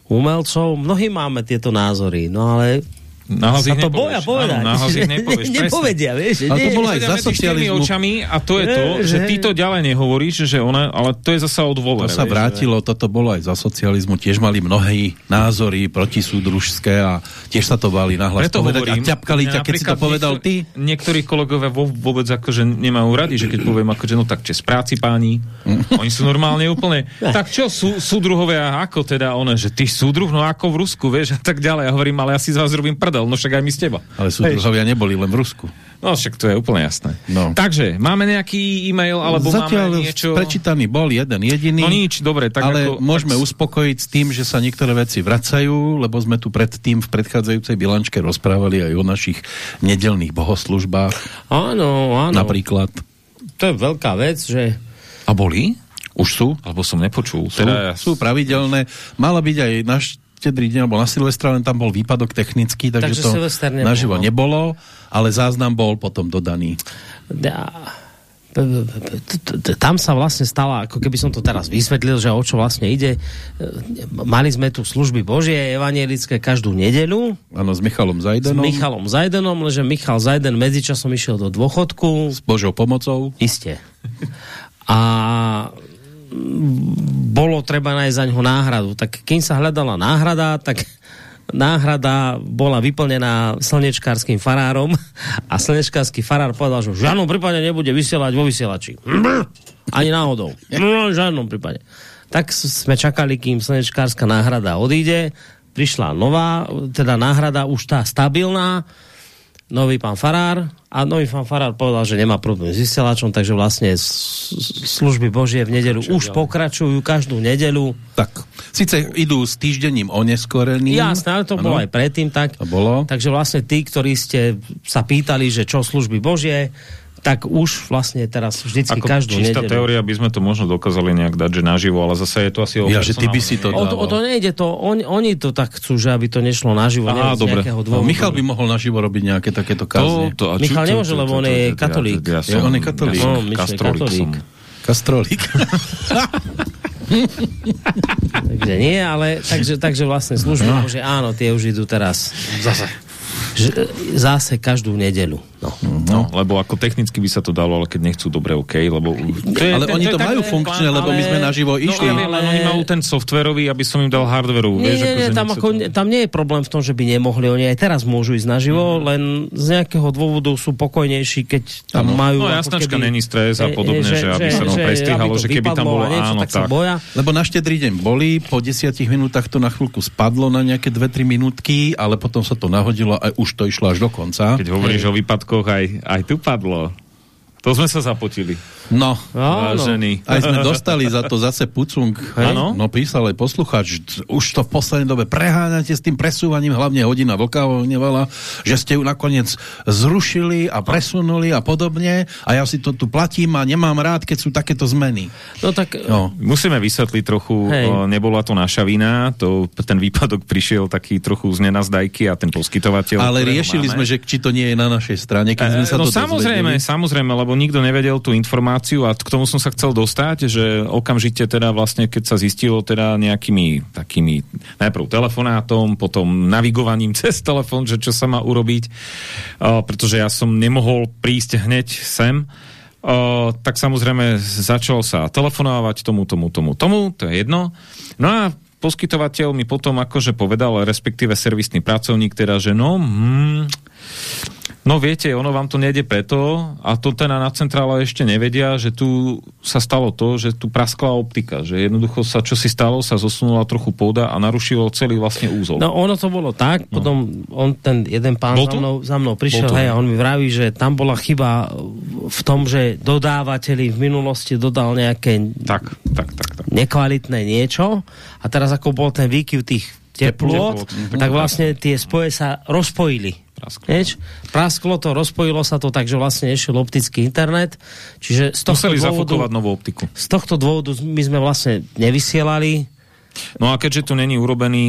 umelcov, mnohí máme tieto názory, no ale
nahlas ich
to boja povedať.
Áno, nahlas ich nepovieš, presne.
Nepovedia, vieš. že
Ale to bolo aj za socializmu.
očami a to je to, že
že-
ty to ďalej nehovoríš, že ona, ale to je zasa o dôvere.
To sa
vieš,
vrátilo, toto bolo aj za socializmu, tiež mali mnohé názory protisúdružské a tiež sa to bali nahlas
Preto
povedať
hovorím,
a ťapkali ťa, keď si to povedal ty.
niektor- Niektorí kolegovia vôbec akože nemajú radi, že keď poviem akože no tak čes práci páni, oni sú normálne úplne, tak čo sú, súdruhovia, ako teda one, že ty súdruh, no ako v Rusku, vieš, a tak ďalej. A hovorím, ale ja si z vás robím prdel, no však aj my z teba.
Ale súdruhovia neboli len v Rusku.
No však to je úplne jasné.
No.
Takže, máme nejaký e-mail, alebo
Zatiaľ
máme niečo...
prečítaný bol jeden jediný.
No nič, dobre, tak
ale
ako...
môžeme
tak...
uspokojiť s tým, že sa niektoré veci vracajú, lebo sme tu predtým v predchádzajúcej bilančke rozprávali aj o našich nedelných bohoslužbách.
Áno, áno.
Napríklad.
To je veľká vec, že
A boli?
Už sú?
Alebo som nepočul.
Sú,
Teda ja...
sú pravidelné. Mala byť aj na štedrý deň, alebo na Silvestra, len tam bol výpadok technický, takže,
Takže
to naživo
no.
nebolo, ale záznam bol potom dodaný.
T- tam sa vlastne stala, ako keby som to teraz vysvetlil, že o čo vlastne ide. Mali sme tu služby Božie, evanielické každú nedeľu
Áno, s Michalom
s
Zajdenom,
Michalom Zajdenom, lenže Michal Zajden medzičasom išiel do dôchodku.
s Božou pomocou.
Iste. A bolo treba nájsť za ňo náhradu. Tak kým sa hľadala náhrada, tak náhrada bola vyplnená slnečkárským farárom a slnečkársky farár povedal, že v žiadnom prípade nebude vysielať vo vysielači. Ani náhodou. No, v žiadnom prípade. Tak sme čakali, kým slnečkárska náhrada odíde. Prišla nová, teda náhrada už tá stabilná, nový pán Farár a nový pán Farár povedal, že nemá problém s vysielačom, takže vlastne služby Božie v nedelu už pokračujú každú nedelu.
Tak, síce idú s týždenním oneskoreným.
Jasné, ale to
Áno.
bolo aj predtým tak.
To bolo.
Takže vlastne tí, ktorí ste sa pýtali, že čo služby Božie, tak už vlastne teraz vždycky
Ako
každú
čistá
nedelu.
teória by sme to možno dokázali nejak dať, že naživo, ale zase je to asi o
Ja, že ty by si to
O, to, o to nejde, to, on, oni to tak chcú, že aby to nešlo naživo.
Aha, dobre.
No. Michal by mohol naživo robiť nejaké takéto kázne.
To, to, a
Michal nemôže, lebo on je katolík.
Ja,
Je, on je katolík.
Ja som
No, katolík.
Kastrolík.
Takže nie, ale takže, takže vlastne služby, no. že áno, tie už idú teraz zase. Že, zase každú nedelu. No.
No, lebo ako technicky by sa to dalo, ale keď nechcú, dobre, OK, lebo... To je,
Ale oni to majú
tak-
funkčné, lebo my
ale-
sme naživo
No,
išli.
viem, len oni majú ten softverový, aby som im dal hardverovú.
Nie,
vieš,
nie, nie, tam, ako,
to-
tam nie je problém v tom, že by nemohli. Oni aj teraz môžu ísť naživo, len z nejakého dôvodu sú pokojnejší, keď tam majú...
No jasnačka,
keby-
není stres a podobne, že aby sa to prestrihalo,
aby
že keby tam bolo
niečo,
áno,
tak. Boja.
Lebo na štedrý deň boli, po desiatich minútach to na chvíľku spadlo na nejaké 2-3 minútky, ale potom sa to nahodilo a už to išlo až do konca.
Keď hovoríš o výpadkoch, aj, aj tu padlo. To sme sa zapotili.
No,
Áno.
Vážený.
aj sme dostali za to zase pucung.
Áno.
No písal aj posluchač, už to v poslednej dobe preháňate s tým presúvaním, hlavne hodina vlka hnevala, že ste ju nakoniec zrušili a presunuli a podobne a ja si to tu platím a nemám rád, keď sú takéto zmeny.
No tak...
No.
Musíme vysvetliť trochu,
Hej.
o, nebola to naša vina, to, ten výpadok prišiel taký trochu z nenazdajky a ten poskytovateľ.
Ale riešili
máme.
sme, že či to nie je na našej strane, keď sme
E,
sa
no
to
samozrejme,
dozvedeli.
samozrejme, lebo nikto nevedel tú informáciu a k tomu som sa chcel dostať, že okamžite teda vlastne, keď sa zistilo teda nejakými takými najprv telefonátom, potom navigovaním cez telefón, že čo sa má urobiť, pretože ja som nemohol prísť hneď sem, tak samozrejme začal sa telefonovať tomu, tomu, tomu, tomu, to je jedno. No a poskytovateľ mi potom akože povedal, respektíve servisný pracovník teda, že no, hmm, No viete, ono vám to nejde preto a to teda na centrále ešte nevedia, že tu sa stalo to, že tu praskla optika, že jednoducho sa čo si stalo, sa zosunula trochu pôda a narušilo celý vlastne úzol.
No ono to bolo tak, no. potom on ten jeden pán za mnou, za mnou prišiel, hej, a on mi vraví, že tam bola chyba v tom, že dodávateľi v minulosti dodal nejaké
Tak, tak, tak, tak.
nekvalitné niečo a teraz ako bol ten výkyv tých teplôt,
Teplôt.
tak vlastne tie spoje sa rozpojili.
Prasklo.
Vieš? Prasklo to, rozpojilo sa to, takže vlastne išiel optický internet. Čiže z tohto,
Museli zafokovať
dôvodu,
novú optiku.
z tohto dôvodu my sme vlastne nevysielali
No a keďže tu není urobený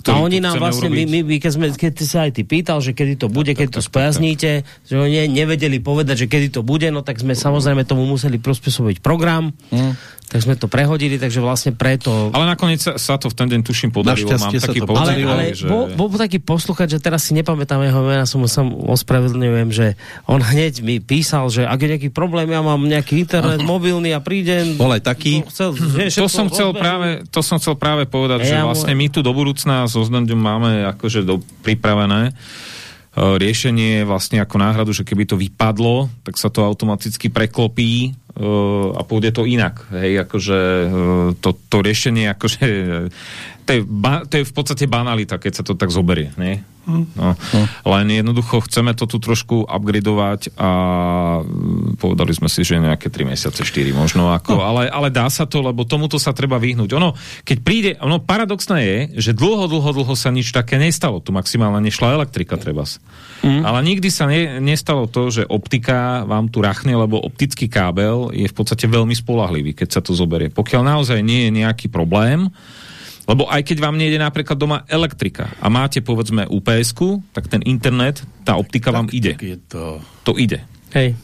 ktorý
a oni nám vlastne, my,
urobiť-
my, my, keď, sme, keď sa aj ty pýtal, že kedy to bude, keď to spojazníte, že oni nevedeli povedať, že kedy to bude, no tak sme samozrejme tomu museli prospôsobiť program, tak sme to prehodili, takže vlastne preto...
Ale nakoniec sa, sa to v ten deň tuším podarilo. Mám
sa
taký
to
pocit,
ale,
podarilo,
ale
že...
bol, bol taký posluchač, že teraz si nepamätám jeho mena, som mu sam ospravedlňujem, že on hneď mi písal, že ak je nejaký problém, ja mám nejaký internet mobilný a prídem...
Bol aj taký.
No, chcel, že
to som, chcel práve, to som chcel práve povedať, že
Ja
vlastne
mu-
my tu do budúcna so Zdenďom máme akože do, pripravené e, riešenie vlastne ako náhradu, že keby to vypadlo, tak sa to automaticky preklopí. e, a pôjde to inak. Hej, akože e, to, to riešenie akože to je, to je v podstate banalita, keď sa to tak zoberie. Nie? No. Len jednoducho chceme to tu trošku upgradovať a povedali sme si, že nejaké 3 mesiace, 4 možno. Ako, ale, ale dá sa to, lebo tomuto sa treba vyhnúť. Ono, keď príde, ono paradoxné je, že dlho, dlho, dlho sa nič také nestalo. Tu maximálne nešla elektrika treba. Mm. Ale nikdy sa ne, nestalo to, že optika vám tu rachne, lebo optický kábel je v podstate veľmi spolahlivý, keď sa to zoberie. Pokiaľ naozaj nie je nejaký problém, lebo aj keď vám nejde napríklad doma elektrika a máte povedzme ups tak ten internet, tá optika vám ide.
Je to...
To ide.
Hej.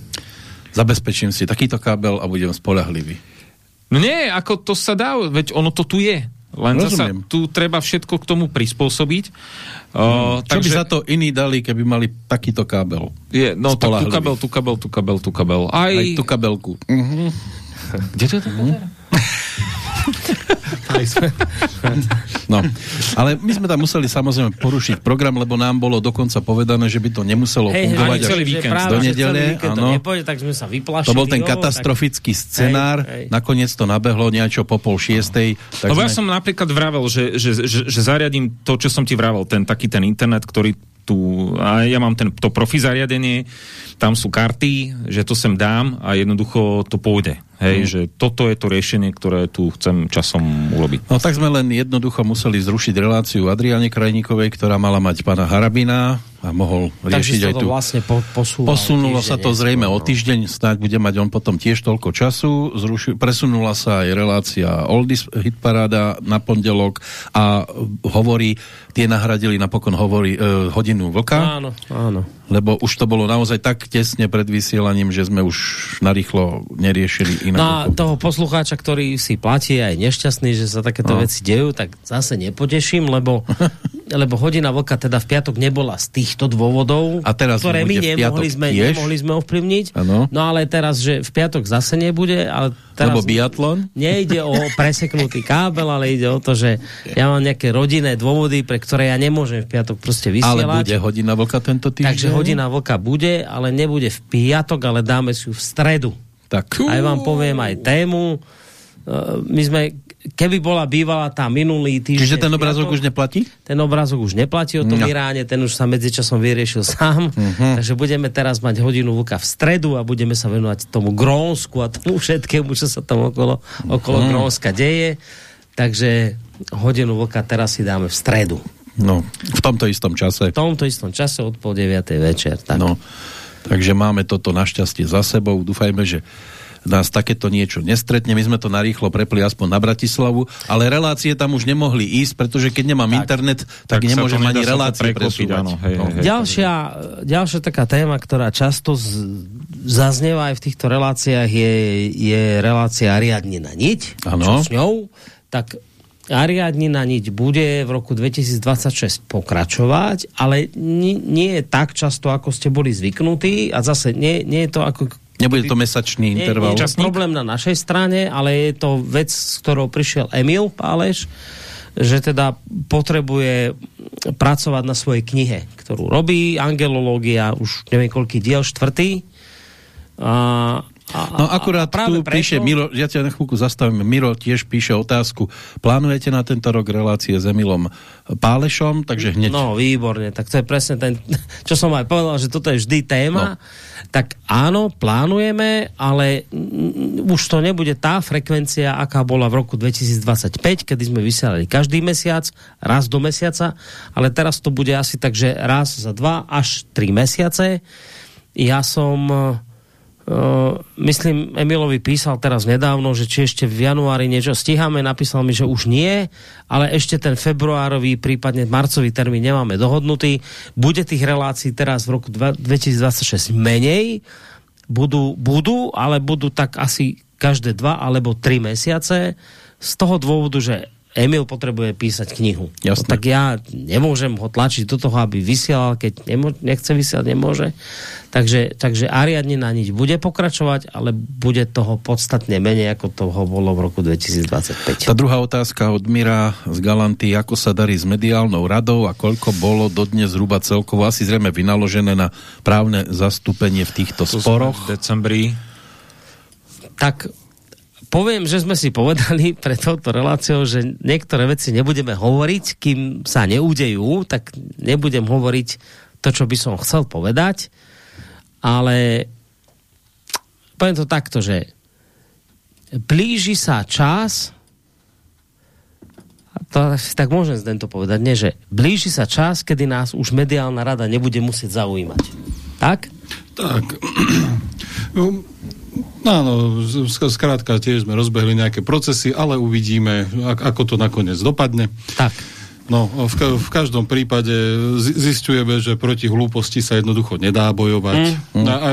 Zabezpečím si takýto kábel a budem spolahlivý.
No nie, ako to sa dá, veď ono to tu je. Len zasa
Rozumiem.
tu treba všetko k tomu prispôsobiť. Uh,
Čo by za to iní dali, keby mali takýto kábel?
Je, no tak tu kabel, tu kabel, tu kabel, tu kabel. Aj,
Aj tú kabelku.
Kde to je
No, ale my sme tam museli samozrejme porušiť program, lebo nám bolo dokonca povedané, že by to nemuselo
Hej,
fungovať
ani celý
až
víkend.
práve,
do nedele, áno.
nepôjde, tak sme sa vyplašili.
To bol ten
no,
katastrofický scenár,
Hej, hej.
nakoniec to nabehlo niečo po pol šiestej. Tak
Lebo ja
sme-
som napríklad vravel, že, že, že, že zariadím to, čo som ti vravel, ten taký ten internet, ktorý tu, a ja mám ten, to profi zariadenie, tam sú karty, že to sem dám a jednoducho to pôjde. Hej,
Mm.
že toto je to riešenie, ktoré tu chcem časom urobiť.
No tak sme len jednoducho museli zrušiť reláciu Adriane Krajníkovej, ktorá mala mať pána Harabina a mohol riešiť
Takže
aj tu.
vlastne po, posúvalo.
Posunulo sa to
týždeň
zrejme o
no.
týždeň, snáď bude mať on potom tiež toľko času. Zruši, presunula sa aj relácia Oldies Hitparáda na pondelok a hovorí, tie nahradili napokon hovorí e, hodinu vlka,
Áno, áno.
Lebo už to bolo naozaj tak tesne pred vysielaním, že sme už narýchlo neriešili inak.
No a toho poslucháča, ktorý si platí aj nešťastný, že sa takéto
No.
veci dejú, tak zase nepoteším, lebo, lebo hodina vlka teda v piatok nebola z týchto dôvodov,
A teraz
ktoré my nemohli sme,
tiež?
nemohli sme ovplyvniť.
Áno.
No ale teraz, že v piatok zase nebude, ale teraz
Lebo biatlon?
nejde o preseknutý kábel, ale ide o to, že ja mám nejaké rodinné dôvody, pre ktoré ja nemôžem v piatok proste
Ale
vysielať.
bude hodina vlka tento týždeň?
Takže hodina vlka bude, ale nebude v piatok, ale dáme si ju v stredu.
Tak.
Aj vám poviem aj tému. Uh, My sme, keby bola bývala tá minulý týždeň...
Čiže ten
v
obrázok
piatok,
už neplatí?
Ten obrázok už neplatí o tom
No.
Iráne, ten už sa medzičasom vyriešil sám.
Mhm.
Takže budeme teraz mať hodinu vlka v stredu a budeme sa venovať tomu Grónsku a tomu všetkému, čo sa tam okolo, okolo
Mhm.
Grónska deje. Takže hodinu vlka teraz si dáme v stredu.
No, v tomto istom čase.
V tomto istom čase od pol deviatej večer. Tak.
No, takže máme toto našťastie za sebou. Dúfajme, že nás takéto niečo nestretne. My sme to narýchlo prepli aspoň na Bratislavu, ale relácie tam už nemohli ísť, pretože keď nemám tak, internet, tak, tak nemôžem ani relácie presúvať.
áno, hej,
no.
hej.
Ďalšia, ďalšia taká téma, ktorá často z, zaznieva aj v týchto reláciách, je, je relácia Ariadnina niť.
Áno.
Čo s ňou? Tak Ariadnina niť bude v roku 2026 pokračovať, ale nie, nie je tak často, ako ste boli zvyknutí a zase nie, nie je to ako
Nebude to mesačný
nie,
interval.
nie je problém na našej strane, ale je to vec, s ktorou prišiel Emil Páleš, že teda potrebuje pracovať na svojej knihe, ktorú robí, angelológia, už neviem koľký diel, štvrtý. A, a,
No akurát
a
tu píše Miro, ja ťa na chvíľku zastavím, Miro tiež píše otázku. Plánujete na tento rok relácie s Emilom Pálešom, takže hneď...
No, výborne, tak to je presne ten, čo som aj povedal, že toto je vždy téma. No. Tak áno, plánujeme, ale už to nebude tá frekvencia, aká bola v roku 2025, kedy sme vysielali každý mesiac, raz do mesiaca, ale teraz to bude asi tak, že raz za dva až tri mesiace. Ja som myslím, Emilovi písal teraz nedávno, že či ešte v januári niečo stíhame, napísal mi, že už nie, ale ešte ten februárový, prípadne marcový termín nemáme dohodnutý. Bude tých relácií teraz v roku 2026 menej, budú, budú, ale budú tak asi každé dva alebo tri mesiace, z toho dôvodu, že Emil potrebuje písať knihu. No, tak ja nemôžem ho tlačiť do toho, aby vysielal, keď nechce vysielať, nemôže. Takže, takže Ariadne na nič bude pokračovať, ale bude toho podstatne menej, ako toho bolo v roku 2025.
Tá druhá otázka od Mira z Galanty, ako sa darí s mediálnou radou a koľko bolo dodnes zhruba celkovo asi zrejme vynaložené na právne zastúpenie v týchto
To
sporoch.
v decembri.
tak poviem, že sme si povedali pre touto reláciou, že niektoré veci nebudeme hovoriť, kým sa neudejú, tak nebudem hovoriť to, čo by som chcel povedať, ale poviem to takto, že blíži sa čas to tak môžem z tento povedať, nie, že blíži sa čas, kedy nás už mediálna rada nebude musieť zaujímať. Tak?
Tak. No, Áno, z- z- skrátka tiež sme rozbehli nejaké procesy, ale uvidíme, ak- ako to nakoniec dopadne.
Tak.
No, v, ka- v každom prípade zi- zistujeme, že proti hlúposti sa jednoducho nedá bojovať.
Mm.
A, a,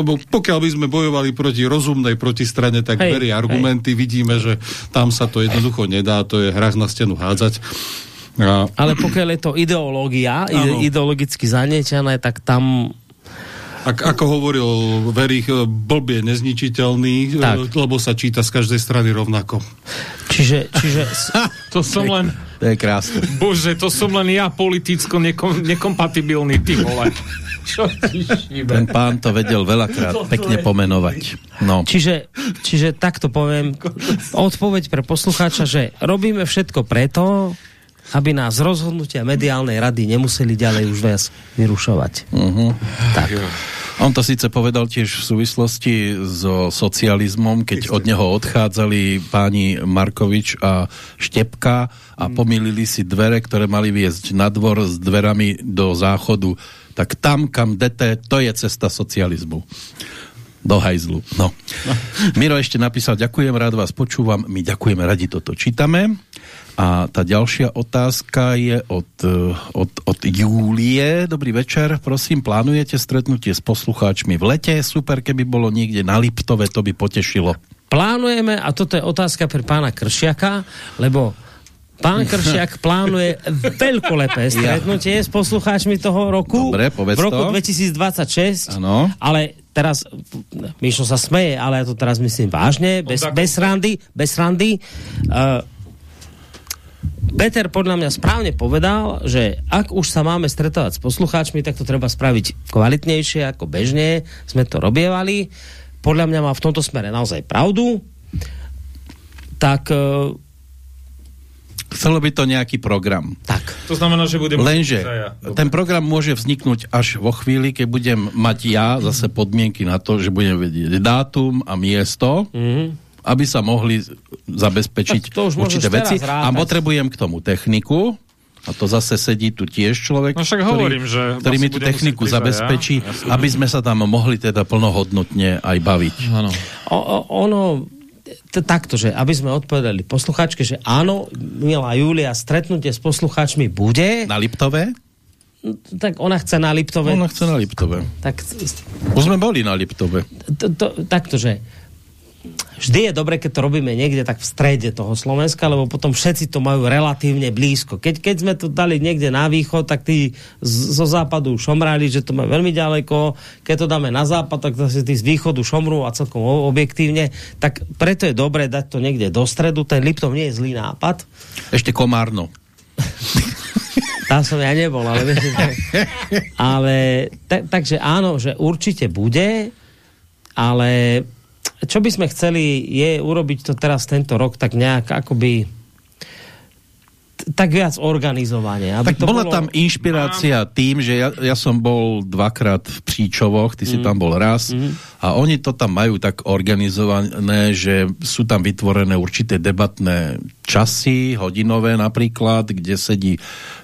lebo pokiaľ by sme bojovali proti rozumnej protistrane, tak
Hej,
berie argumenty, vidíme, že tam sa to jednoducho nedá, to je hrách na stenu hádzať. A,
Ale pokiaľ je to ideológia, ide, ideologicky zanieťané, tak tam
ak, ako hovoril Verich, blbie nezničiteľný,
Tak.
e, lebo sa číta z každej strany rovnako.
Čiže, čiže
To som len...
To je krásne.
Bože, to som len ja politicko nekom, nekompatibilný, ty vole. Čo ti?
Ten pán to vedel veľakrát pekne pomenovať. No.
čiže, čiže takto poviem, odpoveď pre poslucháča, že robíme všetko preto, aby nás rozhodnutia mediálnej rady nemuseli ďalej už viac vyrušovať.
Uh-huh.
Tak.
On to síce povedal tiež v súvislosti so socializmom, keď od neho odchádzali páni Markovič a Štepka a pomýlili si dvere, ktoré mali viesť na dvor s dverami do záchodu. Tak tam, kam dete, to je cesta socializmu. Do hajzlu. No. Miro ešte napísal, ďakujem, rád vás počúvam, my ďakujeme, radi toto čítame. A tá ďalšia otázka je od, eh, od, od Júlie. Dobrý večer, prosím, plánujete stretnutie s poslucháčmi v lete? Super, keby bolo niekde na Liptove, to by potešilo.
Plánujeme, a toto je otázka pre pána Kršiaka, lebo pán Kršiak plánuje veľkolepé stretnutie s poslucháčmi toho roku.
Dobre, povedz
v roku
to.
2026.
Áno.
Ale teraz, Mišo sa smeje, ale ja to teraz myslím vážne, bez, bez randy, bez randy. Uh, Peter podľa mňa správne povedal, že ak už sa máme stretávať s poslucháčmi, tak to treba spraviť kvalitnejšie ako bežne. Sme to robievali. Podľa mňa má v tomto smere naozaj pravdu. Tak, eh,
Chcelo by to nejaký program.
tak.
To znamená, že budem...
Lenže
Ja.
ten program môže vzniknúť až vo chvíli, keď budem mať ja zase podmienky na to, že budem vedieť dátum a miesto, aby sa mohli zabezpečiť
to už
určité veci. A potrebujem k tomu techniku, a to zase sedí tu tiež človek,
No však
ktorý,
hovorím, že
ktorý mi
vlastne
tú techniku zabezpečí,
ja.
Aby sme sa tam mohli teda plnohodnotne aj baviť.
O, o, ono, takto, že aby sme odpovedali poslucháčke, že áno, milá Julia, stretnutie s poslucháčmi bude,
Na Liptove?
tak ona chce na Liptove.
Ona chce na Liptove.
Tak
Už sme boli na Liptove.
to, to, takto, že vždy je dobre, keď to robíme niekde tak v strede toho Slovenska, lebo potom všetci to majú relatívne blízko. Keď, keď sme to dali niekde na východ, tak tí z- zo západu šomrali, že to má veľmi ďaleko. Keď to dáme na západ, tak zase tí z východu šomrú a celkom objektívne. Tak preto je dobré dať to niekde do stredu. Ten Liptov nie je zlý nápad.
Ešte Komárno.
Tam som ja nebol, ale... tak- ale ta, takže áno, že určite bude, ale čo by sme chceli je urobiť to teraz tento rok tak nejak akoby tak viac organizovanie. Aby
Tak
to
bola
bolo...
tam inšpirácia tým, že ja, ja som bol dvakrát v Příčovoch, ty si tam bol raz a oni to tam majú tak organizované, že sú tam vytvorené určité debatné časy, hodinové napríklad, kde sedí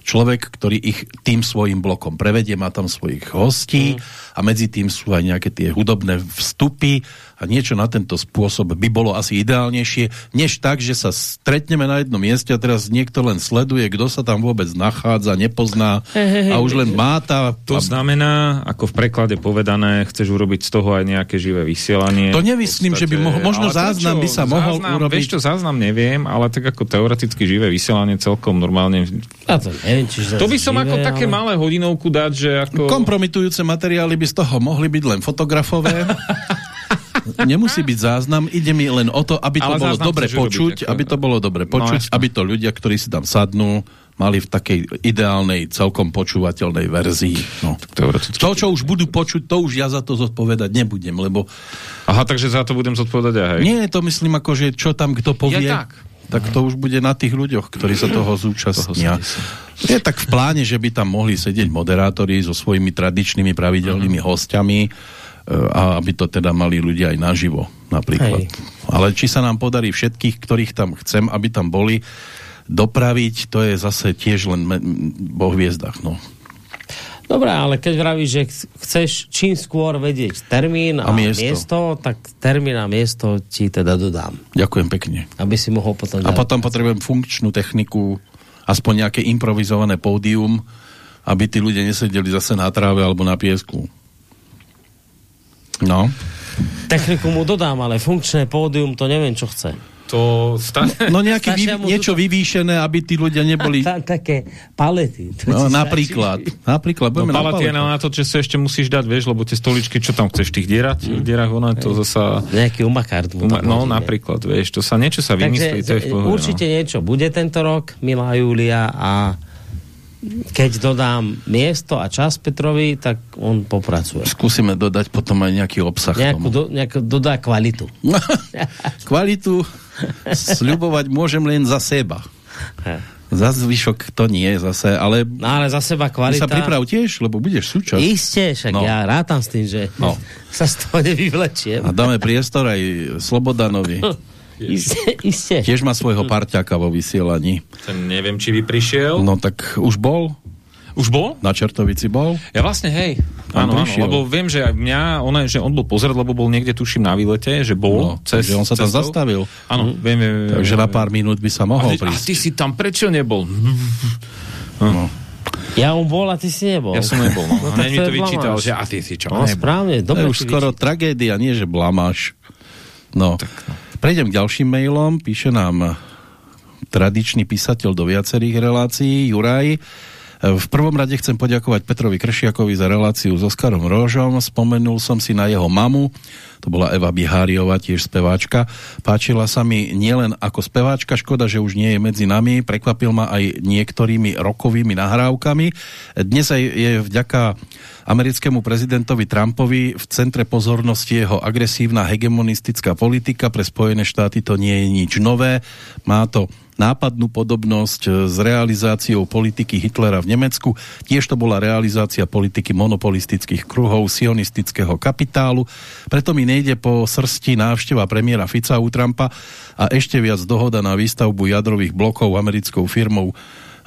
človek, ktorý ich tým svojim blokom prevedie, má tam svojich hostí a medzi tým sú aj nejaké tie hudobné vstupy a niečo na tento spôsob by bolo asi ideálnejšie, než tak, že sa stretneme na jednom mieste a teraz niekto len sleduje, kto sa tam vôbec nachádza, nepozná a už len máta.
To znamená, ako v preklade povedané, chceš urobiť z toho aj nejaké živé vysielanie.
To nemyslím, že by mohol- možno záznam by sa mohol
záznam,
urobiť.
Vieš čo, záznam neviem, ale tak ako teoreticky živé vysielanie celkom normálne.
A to neviem, či
To by som
živé,
ako také
ale...
malé hodinovku dať, že ako...
Kompromitujúce materiály by z toho mohli byť len fotografové. Nemusí byť záznam, ide mi len o to, aby to
Ale
bolo dobre počuť,
ako-
aby to bolo dobre počuť,
jasné.
aby to ľudia, ktorí si tam sadnú, mali v takej ideálnej, celkom počúvateľnej verzii. No. To, čo už budú počuť, to už ja za to zodpovedať nebudem, lebo
Aha, takže za to budem zodpovedať aj. hej.
nie to, myslím, ako, že čo tam kto povie,
Ja tak.
Tak to už bude na tých ľuďoch, ktorí sa toho zúčastnia. Je tak v pláne, že by tam mohli sedieť moderátori so svojimi tradičnými pravidelnými hostiami e, a aby to teda mali ľudia aj naživo napríklad.
Hej.
Ale či sa nám podarí všetkých, ktorých tam chcem, aby tam boli, dopraviť, to je zase tiež len me- boh v hviezdach, no.
Dobre, ale keď vravíš, že ch- chceš čím skôr vedieť termín a,
A miesto.
miesto, tak termín a miesto ti teda dodám.
Ďakujem pekne.
Aby si mohol potom...
A potom potrebujem funkčnú techniku, aspoň nejaké improvizované pódium, aby tí ľudia nesedeli zase na tráve alebo na piesku. No.
Techniku mu dodám, ale funkčné pódium, to neviem, čo chce.
To stane...
No nejaké vy, niečo
tuto-
vyvýšené, aby tí ľudia neboli...
Tam také palety.
No, napríklad. Napríklad.
No, palatiena
palete.
na to, čo sa ešte musíš dať, vieš, lebo tie stoličky, čo tam chceš, tých dierach, v dierach, ona to zasa...
Nejaký umakard
Uma, no, napríklad, vieš, to sa niečo sa vymyslí, to je v pohode.
určite niečo bude tento rok, milá Julia, a keď dodám miesto a čas Petrovi, tak on popracuje.
Skúsime dodať potom aj nejaký obsah
Nejakú,
tomu.
do, nejakú dodá kvalitu.
Kvalitu sľubovať môžem len za seba. Za zvyšok to nie zase, ale
No ale za seba kvalita...
sa priprav tiež, lebo budeš súčasť.
Isté, však
No.
ja rátam s tým, že
no.
sa z toho nevyvlečiem.
A dáme priestor aj Slobodanovi.
Isté, isté.
Tiež má svojho parťaka vo vysielaní.
Ten neviem, či by prišiel.
No tak už bol?
Už bol?
Na Čertovici bol?
Ja vlastne, hej. Áno, áno, lebo viem, že aj mňa, on, že on bol pozerať, lebo bol niekde, tuším, na výlete, že bol.
No, takže on sa tam
cestou.
zastavil.
Áno, viem, viem, viem.
Takže na pár minút by sa
a,
mohol
ty, a
prísť.
ty si tam prečo nebol?
No.
Ja on bol a ty si nebol.
Ja som nebol, no.
No,
no
tak to
to vyčítal, že a ty si čo?
No správne,
To
dobre.
je už skoro tragédia, nie že blamáš. No. Prejdem k ďalším mailom. Píše nám tradičný písateľ do viacerých relácií, Juraj. V prvom rade chcem poďakovať Petrovi Kršiakovi za reláciu s Oskarom Rožom. Spomenul som si na jeho mamu, to bola Eva Biháriová, tiež speváčka. Páčila sa mi nielen ako speváčka, škoda, že už nie je medzi nami. Prekvapil ma aj niektorými rokovými nahrávkami. Dnes aj je vďaka americkému prezidentovi Trumpovi v centre pozornosti jeho agresívna hegemonistická politika. Pre Spojené štáty to nie je nič nové. Má to nápadnú podobnosť s realizáciou politiky Hitlera v Nemecku. Tiež to bola realizácia politiky monopolistických kruhov sionistického kapitálu. Preto mi nejde po srsti návšteva premiéra Fica u Trumpa a ešte viac dohoda na výstavbu jadrových blokov americkou firmou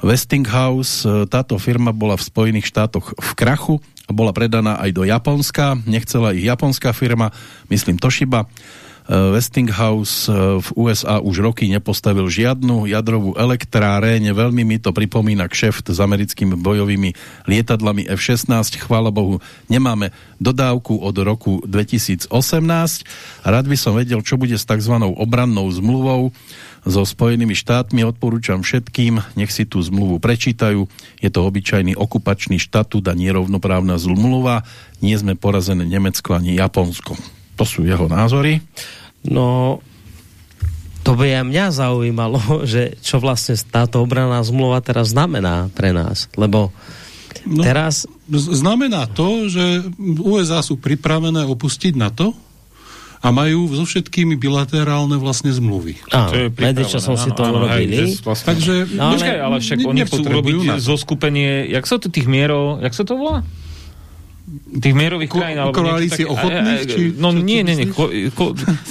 Westinghouse. Táto firma bola v Spojených štátoch v krachu a bola predaná aj do Japonska. Nechcela ich japonská firma, myslím Toshiba. Westinghouse e, v USA už roky nepostavil žiadnu jadrovú elektráreň. Veľmi mi to pripomína kšeft s americkými bojovými lietadlami F-16. Chvála Bohu, nemáme dodávku od roku 2018. Rád by som vedel, čo bude s tzv. obrannou zmluvou so Spojenými štátmi. Odporúčam všetkým, nech si tú zmluvu prečítajú. Je to obyčajný okupačný štatút a nerovnoprávna zmluva. Nie sme porazené Nemecko ani Japonsko. To sú jeho názory.
No, to by aj mňa zaujímalo, že čo vlastne táto obraná zmluva teraz znamená pre nás. Lebo
No,
teraz...
Znamená to, že USA sú pripravené opustiť NATO a majú so všetkými bilaterálne vlastne zmluvy.
Áno,
To
medzičasom si to
áno,
urobili.
že vlastne-
Takže
No, ale-
Počkaj, ale však
ne-
oni chcú urobiť
na to.
zoskupenie, jak sa to tých mierov, jak sa to volá? Tých mierových
Ko-
krajín, alebo
koalície
niečo také.
ochotných,
A- a-
či
No
čo
nie, nie, nie. Ko, ko,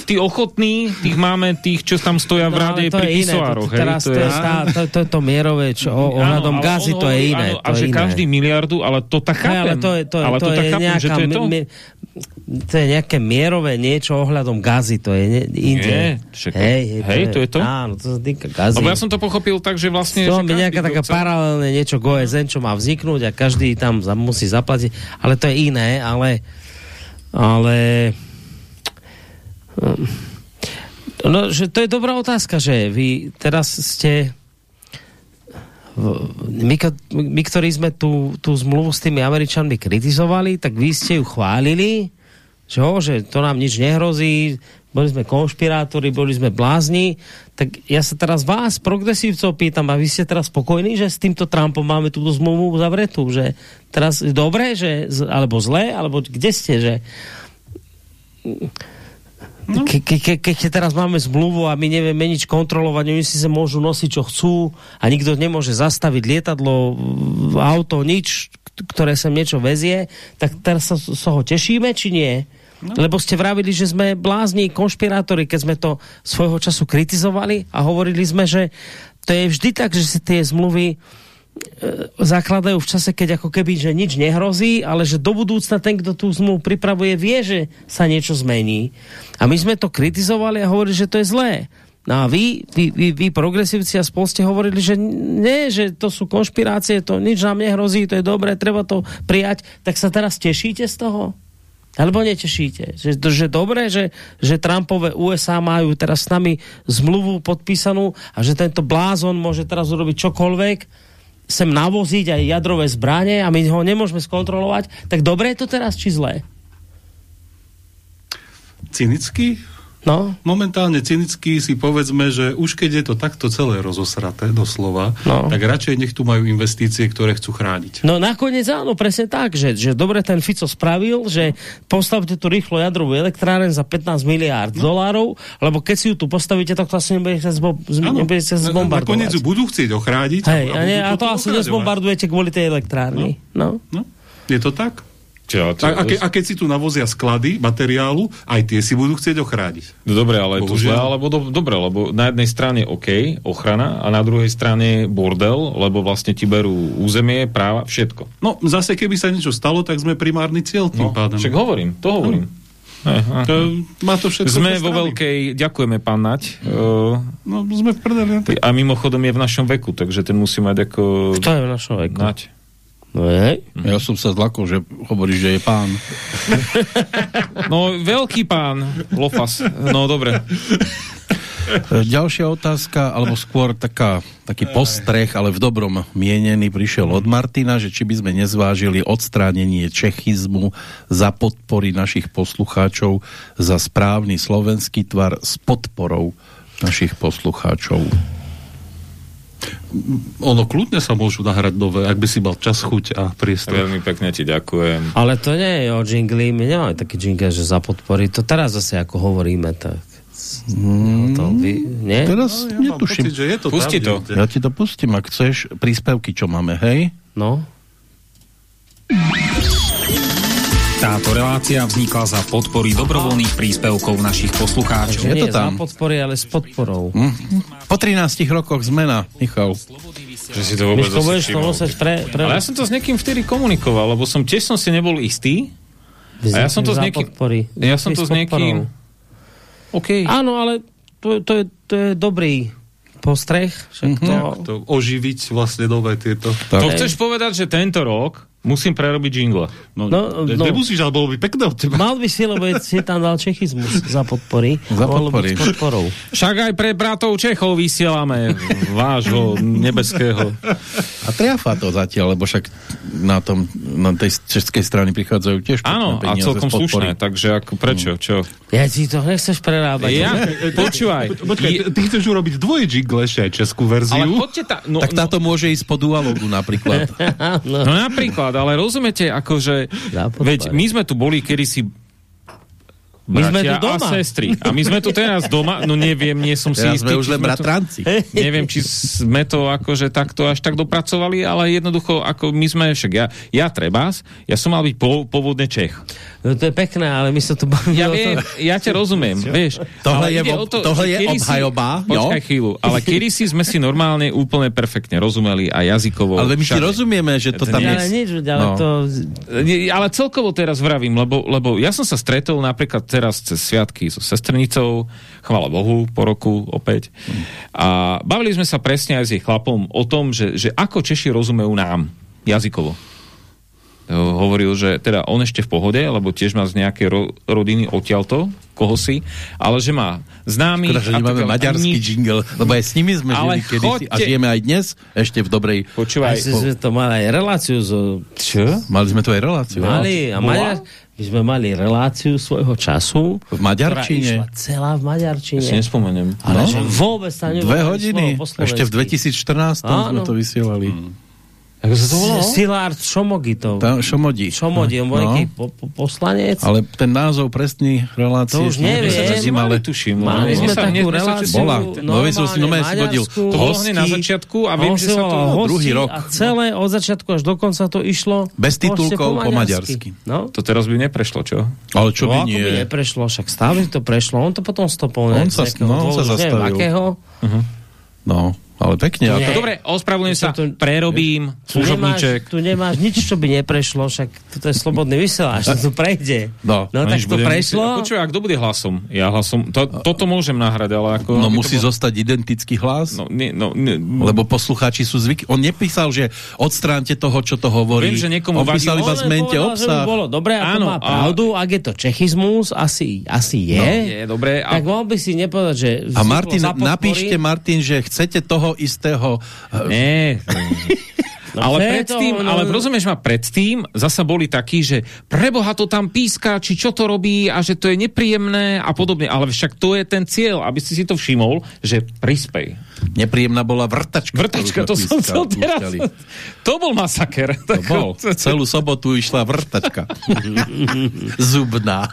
tí ochotní, tých máme, tých, čo tam stoja v
No,
rade
to
pri
je iné, to,
pisoároch.
to, teraz to, je tá, to, to, to mierové, čo o, ohľadom gazy, to je iné.
áno, a že každý miliardu, ale to tak
Hej,
chápem.
ale to je, to,
ale
to,
tak
je
chápem,
nejaká,
že to je to.
To je nejaké mierové niečo ohľadom gazy, to je ne, inde.
Nie, však-
hej, hej,
hej, to je to?
Áno, to sa týka gazy.
Lebo ja som to pochopil tak, že vlastne...
to
každý,
nejaká taká
chce-
paralelné niečo k OSN, čo má vzniknúť a každý tam za, musí zaplatiť, ale to je iné, ale ale um, no, že to je dobrá otázka, že vy teraz ste my, my ktorí sme tú, tú zmluvu s tými Američanmi kritizovali, tak vy ste ju chválili, ho, že to nám nič nehrozí, boli sme konšpirátori, boli sme blázni, tak ja sa teraz vás, progresívcov, pýtam, a vy ste teraz spokojní, že s týmto Trumpom máme túto zmluvu zavretú, že teraz je dobré, že, alebo zlé, alebo kde ste, že ke, ke, ke, keď teraz máme zmluvu a my nevieme nič kontrolovať, oni si sa môžu nosiť, čo chcú a nikto nemôže zastaviť lietadlo, auto, nič, ktoré sem niečo vezie, tak teraz sa z toho tešíme, či nie? No. Lebo ste vravili, že sme blázni, konšpirátori, keď sme to svojho času kritizovali a hovorili sme, že to je vždy tak, že si tie zmluvy zakladajú v čase, keď ako keby, že nič nehrozí, ale že do budúcna ten, kto tú zmluvu pripravuje, vie, že sa niečo zmení. A my sme to kritizovali a hovorili, že to je zlé. No a vy, vy, vy, vy progresívci a spol ste hovorili, že nie, že to sú konšpirácie, to nič nám nehrozí, to je dobré, treba to prijať. Tak sa teraz tešíte z toho? Alebo netešíte? Že, že dobre, že, že Trumpové USA majú teraz s nami zmluvu podpísanú a že tento blázon môže teraz urobiť čokoľvek, sem navoziť aj jadrové zbranie a my ho nemôžeme skontrolovať, tak dobre je to teraz, či zlé?
Cynicky?
No,
Momentálne cynicky si povedzme, že už keď je to takto celé rozosraté, doslova,
No.
tak radšej nech tu majú investície, ktoré chcú chrániť.
no nakoniec áno, presne tak, že, že dobre ten Fico spravil, že postavte tu rýchlo jadrovú elektráren za 15 miliárd no. dolárov, lebo keď si ju tu postavíte, tak to asi nebudete sa, zbo-
Áno,
nebudete sa
na- nakoniec
zbombardovať.
ju budú chcieť ochrádiť.
Hej, a, nie,
budú
a to
potom
asi nezbombardujete kvôli tej elektrárni. No.
No, je to tak?
Čo, čo,
A, a, ke, a keď si tu navozia sklady materiálu, aj tie si budú chcieť ochrádiť.
No dobre, ale je to
Bohužiaľ.
zle, alebo do, dobre, lebo na jednej strane OK, ochrana, a na druhej strane bordel, lebo vlastne ti berú územie, práva, všetko.
No, zase keby sa niečo stalo, tak sme primárny cieľ tým
No,
pádom.
však hovorím, to hovorím. Ne, aha.
To, má to všetko
Sme vo veľkej, ďakujeme pán Nať, uh,
No, sme v prdeli.
a mimochodom je v našom veku, takže ten musí mať ako...
Kto je v našom veku?
Nať.
No je.
Ja som sa zlakol, že hovorí, že je pán.
No, veľký pán, Lofas. No, dobre.
E, Ďalšia otázka, alebo skôr taká, taký postreh, ale v dobrom mienený, prišiel od Martina, že či by sme nezvážili odstránenie čechizmu za podpory našich poslucháčov za správny slovenský tvar s podporou našich poslucháčov.
Ono kľudne sa môžu nahrať nové, ak by si mal čas, chuť a priestor.
Veľmi pekne ti ďakujem.
Ale to nie je o jingli, my nemáme taký jingle, že za podpory. To teraz zase ako hovoríme, tak... Mm. To vy, nie?
Teraz
Ja mám
netuším.
pocit, že je to
Pusti
tam,
to.
kde-
Ja ti to pustím, ak chceš, príspevky, čo máme, hej?
No.
Táto relácia vznikla za podpory dobrovoľných príspevkov našich poslucháčov.
Je to
nie
tam.
za podpory, ale s podporou.
Hm? Po 13 rokoch zmena, Michal.
Že si to vôbec zase
budeš to musieť pre... pre...
Ale ja som to s niekým vtedy komunikoval, lebo som tiež som si nebol istý. A ja som to s niekým-
Podpory.
Ja som to
S
niekým-
podporou.
OK.
Áno, ale to, to, je, to je dobrý postreh. Však
Mhm.
to...
To oživiť vlastne nové tieto...
To chceš povedať, že tento rok musím prerobiť jingle.
No,
No,
no,
no.
nemusíš, ale bolo by pekné od teba.
Mal by si, lebo si tam dal čechizmus za podpory.
Za podpory.
podporou.
Však aj pre bratov Čechov vysielame vášho nebeského.
A triafa to zatiaľ, lebo však na, tom, na tej českej strane prichádzajú tiež
Áno, a celkom slušné, takže ako prečo, čo?
Ja ti to nechceš prerábať.
Ja, počúvaj.
Počkaj, ty chceš urobiť dvoje jingle ešte aj českú verziu?
ale poďte ta, no,
Tak táto môže ísť po dualogu napríklad.
No napríklad, ale rozumiete, akože, veď my sme tu boli kedysi
My sme tu doma.
a sestry. A my sme tu teraz doma, no neviem, nie som si
Teraz
istý.
sme už len
sme to-
bratranci.
Neviem, či sme to akože takto až tak dopracovali, ale jednoducho, ako my sme, však ja, ja trebás, ja som mal byť po, pôvodne Čech.
No to je pekné, ale my sa tu bavíme
Ja ja ťa rozumiem, vieš.
Tohle je
ide
ob-
o to,
tohle je obhajoba, jo?
Počkaj chvíľu, ale kedysi sme si normálne úplne perfektne rozumeli a jazykovo.
Ale my si rozumieme, že to tam
Dnes.
Ale
je...
nič, ale
No.
to...
Nie, Ale celkovo teraz vravím, lebo, lebo ja som sa stretol napríklad teraz cez sviatky so sestrnicou, chvála Bohu, po roku opäť. A bavili sme sa presne aj s jej chlapom o tom, že, že ako Češi rozumejú nám jazykovo. Jo, Hovoril, že teda on ešte v pohode, lebo tiež má z nejakej ro, rodiny odtiaľto, koho si, ale že má známy...
Škoda, že nemáme maďarský jingle, lebo aj s nimi sme
Ale
žili kedysi a žijeme aj dnes, ešte v dobrej...
Aj
Počúvaj,
si sme to mali aj reláciu so...
čo?
Mali sme tu aj reláciu.
Mali, a Maďar, my sme mali reláciu svojho času,
V maďarčine.
celá v maďarčine.
Si nespomeniem.
Ale
No.
že vôbec sa
Dve hodiny.
po
Ešte v
slovensky.
2014 sme
Áno.
to vysielali.
Ako sa to volalo?
S- Szilárd Šomogitov.
Tá, šomodí.
Šomodi, on bol
No.
nejaký po, po, poslanec.
Ale ten názov presný relácie...
To už neviem.
ale...
tuším.
Mali
Mne
sme takú reláciu.
Bola.
normálne
No, som si normálne si
maďarskú.
To bolo na začiatku a viem, že
sa
to...
druhý rok.
A celé od začiatku až do konca to išlo
Bez titulkov po maďarsky.
No,
To teraz by neprešlo, čo?
Ale čo
no,
by
ako
nie?
by neprešlo, však stále to prešlo. On to potom stopol.
On sa- no, zastavil.
Akého.
No, ale pekne.
Nie.
ako-
Dobre, ospravedlňujem sa,
tu-
prerobím,
Tu nemáš,
služobníček.
tu nemáš nič, čo by neprešlo, však toto je slobodný vysielač, to tu prejde.
No.
no tak
Než
to prešlo.
musieť- Počuj, a kto bude hlasom? Ja hlasom. To, toto môžem nahrať, ale ako...
No
to
musí
bolo-
zostať identický hlas.
No, nie, no, nie,
Lebo poslucháči sú zvyk. On nepísal, že odstránte toho, čo to hovorí.
Viem, že niekomu
On písal iba zmente obsah.
bolo dobre, ako
Áno,
má
a-
pravdu, ak je to čechizmus, asi, asi je.
No, je, dobre. A,
Tak mohol by si nepovedať, že
A Martin, napíšte Martin, že chcete toho istého... eh,
nie.
No,
ale predtým,
to, no-
ale rozumieš ma, predtým zasa boli takí, že preboha to tam píska, či čo to robí a že to je nepríjemné a podobne. Ale však to je ten cieľ, aby si si to všimol, že prispej.
Nepríjemná bola vrtačka.
Vrtačka, to som chcel teraz. To bol masaker.
To bol. Celú sobotu išla vrtačka. zubná.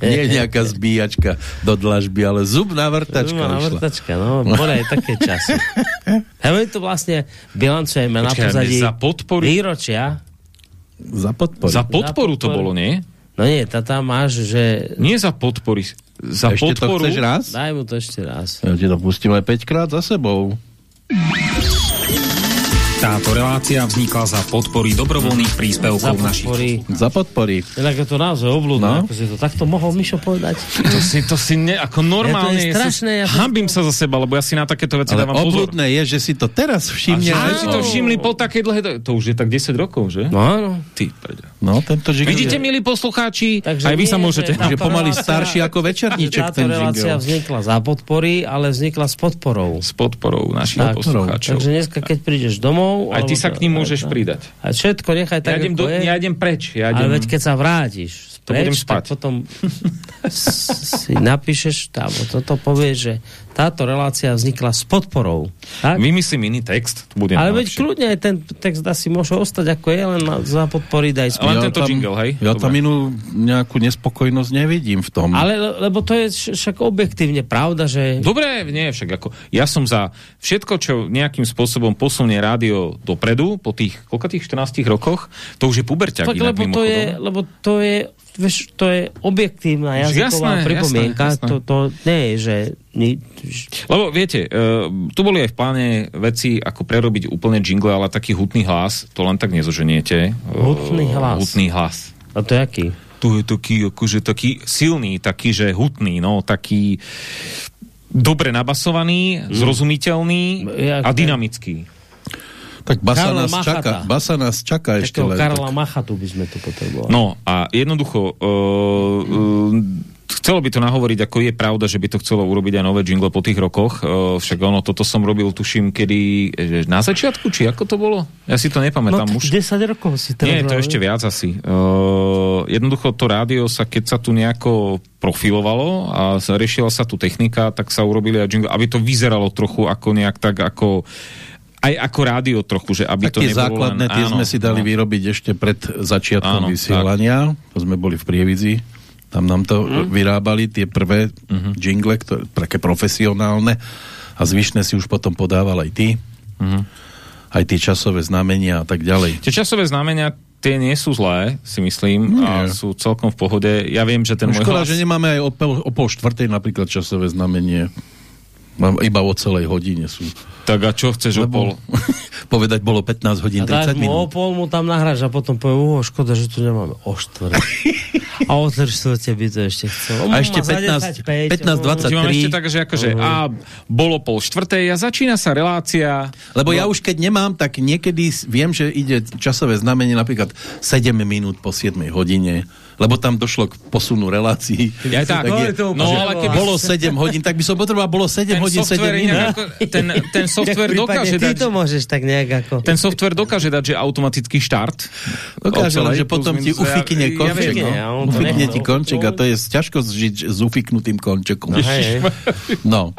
Nie nejaká zbíjačka do dlažby, ale zubná vrtačka
Zubná
išla.
vrtačka, no, boli aj také časy. A my tu vlastne bilancujeme na
Počkaj,
pozadí
za podporu-
výročia.
Za podporu.
Za podporu to bolo, nie?
No nie, tá tam máš, že...
Nie za podpory. Za
Ešte to
podporu.
chceš raz?
Daj mu to ešte raz.
Ja ti to pustím aj 5 krát za sebou.
Táto relácia vznikla za podpory dobrovoľných
Za
príspevkov našich
podpory.
Za podpory.
Inak je to naozaj obľúdne,
No.
ako si to takto mohol Mišo povedať.
To si, to si ne, ako normálne...
Ja to je strašné, ja to-
hambím sa za seba, lebo ja si na takéto veci
Ale
dávam pozor.
obľudné je, že si to teraz
A
všimne.
že
aj
sme si to
on.
všimli po takej do- To už je tak 10 rokov, že?
No áno.
Ty, prďa.
No, tento jingle.
Vidíte, milí poslucháči,
Takže
aj vy
nie,
sa môžete...
že
pomaly
relácia-
starší ako večerníček
Táto
ten
relácia vznikla za podpory, ale vznikla s podporou.
S podporou našich
Tak,
poslucháčov.
Takže dneska, keď prídeš domov...
Aj ty
alebo
sa k ním môžeš
aj-
pridať.
A všetko nechaj
Ja
tak,
idem,
ako
do,
je.
ja idem preč. Ja
Ale
idem...
veď keď sa vrátiš
To budem
preč, tak
spať.
potom si napíšeš tam, toto povie, že táto relácia vznikla s podporou. Tak?
Vymyslím iný text, to bude
Ale veď kľudne aj ten text asi môže ostať ako je, len za podpory daj
Len
spolu.
tento jingle, hej?
Ja tam inú nejakú nespokojnosť nevidím v tom.
Ale le- lebo to je vš- však objektívne pravda, že...
Dobre, nie, však ako, ja som za všetko, čo nejakým spôsobom posunie rádio dopredu, po tých, koľko tých 14 rokoch, to už je puberťak
Tak,
inak
lebo to je, lebo to je, vieš, to je objektívna jazyková
Jasné,
pripomienka.
jasné, jasné.
To, to nie je, že... Ni,
Lebo viete, uh, tu boli aj v pláne veci, ako prerobiť úplne jingle, ale taký hutný hlas, to len tak nezoženiete. Eh,
Hutný hlas.
Hutný hlas.
a to je aký?
tu je taký, akože taký silný, taký, že hutný, no, taký dobre nabasovaný, zrozumiteľný
Jak
a dynamický.
Tak basa
Karla
nás,
Machata.
čaká, basa nás čaká ešte
Takého
len.
Karla
tak.
Machatu by sme tu potrebovali.
No a jednoducho, uh, uh, chcelo by to nahovoriť, ako je pravda, že by to chcelo urobiť aj nové jingle po tých rokoch. Uh, však ono, toto som robil, tuším, kedy eh, na začiatku, či ako to bolo? Ja si to
No,
nepamätám
tak
už.
10 rokov si teraz...
Nie, to ešte viac asi. Uh, jednoducho to rádio sa, keď sa tu nejako profilovalo a riešila sa tu technika, tak sa urobili aj jingle, aby to vyzeralo trochu ako nejak tak ako aj ako rádio trochu, že aby to
Také
nebolo
základné,
len,
tie
áno,
sme si dali
no.
vyrobiť ešte pred začiatkom
Áno,
vysielania. To sme boli v Prievidzi. Tam nám to
Mhm.
vyrábali, tie prvé jingle, ktoré, také profesionálne. A zvyšné si už potom podával aj ty.
Mhm.
Aj tie časové znamenia a tak ďalej.
Tie časové znamenia tie nie sú zlé, si myslím, a
Nie.
sú celkom v pohode. Ja viem, že ten môj
Škoda,
hlas...
že nemáme aj o o pol štvrtej napríklad časové znamenie. Mám iba o celej hodine sú.
Tak a čo chceš o pol?
povedať bolo 15 hodín
A dáš
30
mu o
minút.
pol, mu tam nahráš a potom povie, uho, škoda, že tu nemáme o štvrt. a o štvrte by to ešte chcel.
A ešte
Má za
15
10,
15, 20.
Čiže mám
23.
ešte tak, že akože a bolo pol štvrtej a začína sa relácia.
Lebo ja už keď nemám, tak niekedy viem, že ide časové znamenie napríklad 7 minút po 7 hodine, lebo tam došlo k posunu relácií.
Ja tak.
No,
je,
No,
úplne
ale keby
bolo 7 hodín, tak by som potreboval, bolo 7
ten
hodín, 7
software,
minút.
inak ako, ten, ten software
Tak
dokáže
ty
dať...
to môžeš tak nejak ako...
Ten software dokáže dať, že automatický štart.
Dokáže,
celej
že potom ti ufikne
Ja- ja
konček.
viem,
no.
ja, on to
Ufikne ti konček a to je ťažkosť žiť s ufiknutým končekom.
No, hej, hej.
No,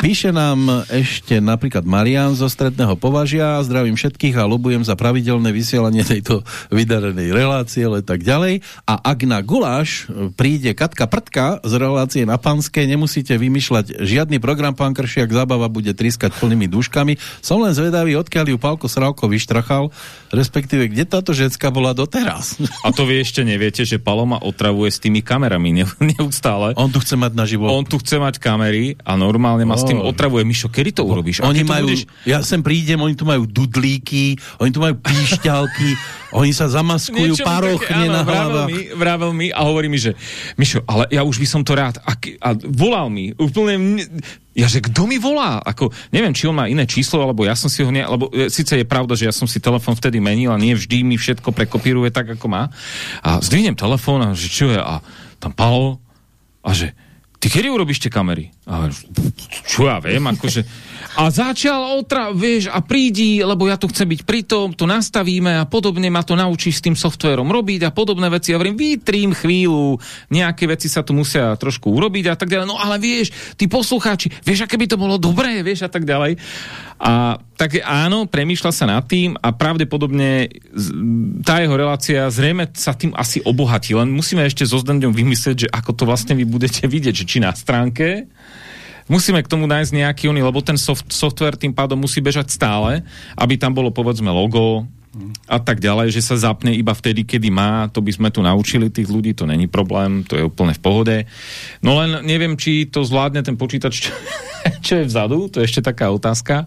píše nám ešte napríklad Marian zo Stredného považia, zdravím všetkých a lobujem za pravidelné vysielanie tejto vydarenej relácie, ale tak ďalej. A ak na guláš príde Katka Prtka z relácie na Panské, nemusíte vymýšľať žiadny program, pán Kršiak, zábava bude triskať plnými duškami. Som len zvedavý, odkiaľ ju Pálko Srávko vyštrachal, respektíve kde táto ženská bola doteraz.
A to vy ešte neviete, že Paloma otravuje s tými kamerami ne, neustále.
On tu chce mať naživo.
On tu chce mať kamery a normálne ma s tým
Oh.
otravuje. Mišo, kedy to urobíš?
Oni majú,
budeš-
ja sem prídem, oni tu majú dudlíky, oni tu majú píšťalky, oni sa zamaskujú
mi
parochne na
vravel
hlavách.
mi, vravel mi a hovorí mi, že Mišo, ale ja už by som to rád. A, a volal mi, úplne... Ja, že kto mi volá? Ako, neviem, či on má iné číslo, alebo ja som si ho... Ne, lebo e, síce je pravda, že ja som si telefon vtedy menil a nie vždy mi všetko prekopíruje tak, ako má. A zdvihnem telefón a že čo je? A tam Palo a že ty kedy urobíš tie kamery? A čo ja viem, akože... A začal otra, vieš, a prídi, lebo ja tu chcem byť pri tom, to nastavíme a podobne ma to naučíš s tým softverom robiť a podobné veci. Ja hovorím, vytrím chvíľu, nejaké veci sa tu musia trošku urobiť a tak ďalej. No ale vieš, tí poslucháči, vieš, aké by to bolo dobré, vieš, a tak ďalej. A tak áno, premýšľa sa nad tým a pravdepodobne tá jeho relácia zrejme sa tým asi obohatí. Len musíme ešte so Zdenďom vymyslieť, že ako to vlastne vy budete vidieť, že či na stránke, Musíme k tomu nájsť nejaký oný, lebo ten soft, software tým pádom musí bežať stále, aby tam bolo povedzme logo a tak ďalej, že sa zapne iba vtedy, kedy má, to by sme tu naučili tých ľudí, to není problém, to je úplne v pohode. No len neviem, či to zvládne ten počítač, čo, čo je vzadu, to je ešte taká otázka.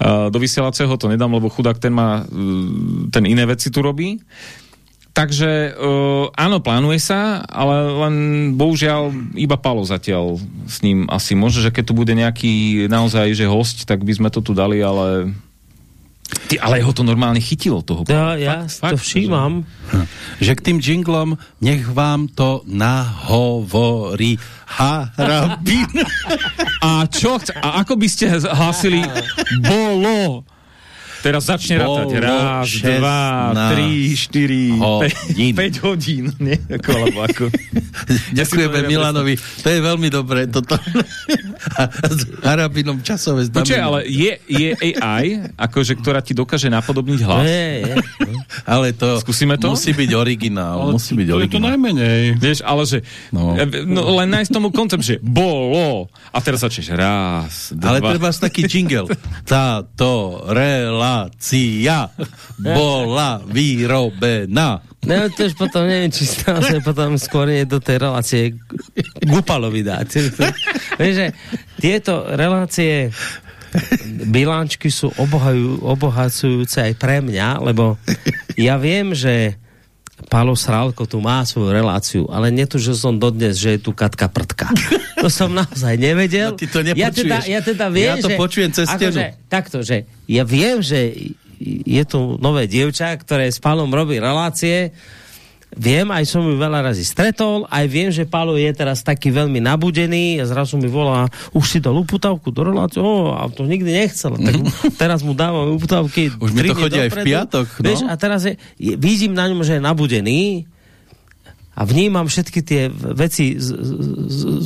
Uh, do vysielacieho to nedám, lebo chudák ten má, uh, ten iné veci tu robí. Takže uh, áno, plánuje sa, ale len bohužiaľ iba Palo zatiaľ s ním asi. Možno, že keď tu bude nejaký naozaj, že host, tak by sme to tu dali, ale... Ty, ale ho to normálne chytilo toho.
Ja, ja
Fakt,
si to všímam.
Že k tým jinglom nech vám to nahovorí Harabin.
A čo a ako by ste hlásili bolo? Teraz začne rátať.
Bolo
Raz,
16
dva, tri, štyri,
hodín.
5 hodín. Nie? Ako, alebo ako.
Ďakujeme
to
Milanovi. To je veľmi dobré. Toto. A s Harabinom časové znamenie.
Počkaj, ale je, je AI, akože, ktorá ti dokáže napodobniť hlas?
Je, je.
Ale to
Skúsime to?
musí byť originál.
Ale
musí byť
to je to najmenej.
Vieš, ale že...
No.
No. no len nájsť tomu koncept, že bolo. A teraz začneš raz, dva.
Ale treba taký jingle. Táto relácia bola vyrobená.
No to už potom neviem, či naozaj potom skôr nie do tej relácie Gupalovi dať. Vieš, tieto relácie bilančky sú obohajú, obohacujúce aj pre mňa, lebo ja viem, že Pálo Srálko tu má svoju reláciu, ale netužil som dodnes, že je tu Katka Prdka. To som naozaj nevedel.
No, ty to
ja teda, ja teda viem,
Ja to
že,
počujem cez stenu.
akože, takto, že ja viem, že je tu nové dievča, ktoré s Pálom robí relácie, Viem, aj som ju veľa razy stretol, aj viem, že Pálo je teraz taký veľmi nabudený a zrazu mi volá, už si dal uputavku do relácie, oh, a to nikdy nechcel. Tak teraz mu dávam uputavky.
Už mi to chodí aj v
dopredu.
piatok, no.
Vieš, a teraz je, je, vidím na ňom, že je nabudený a vnímam všetky tie veci, z, z,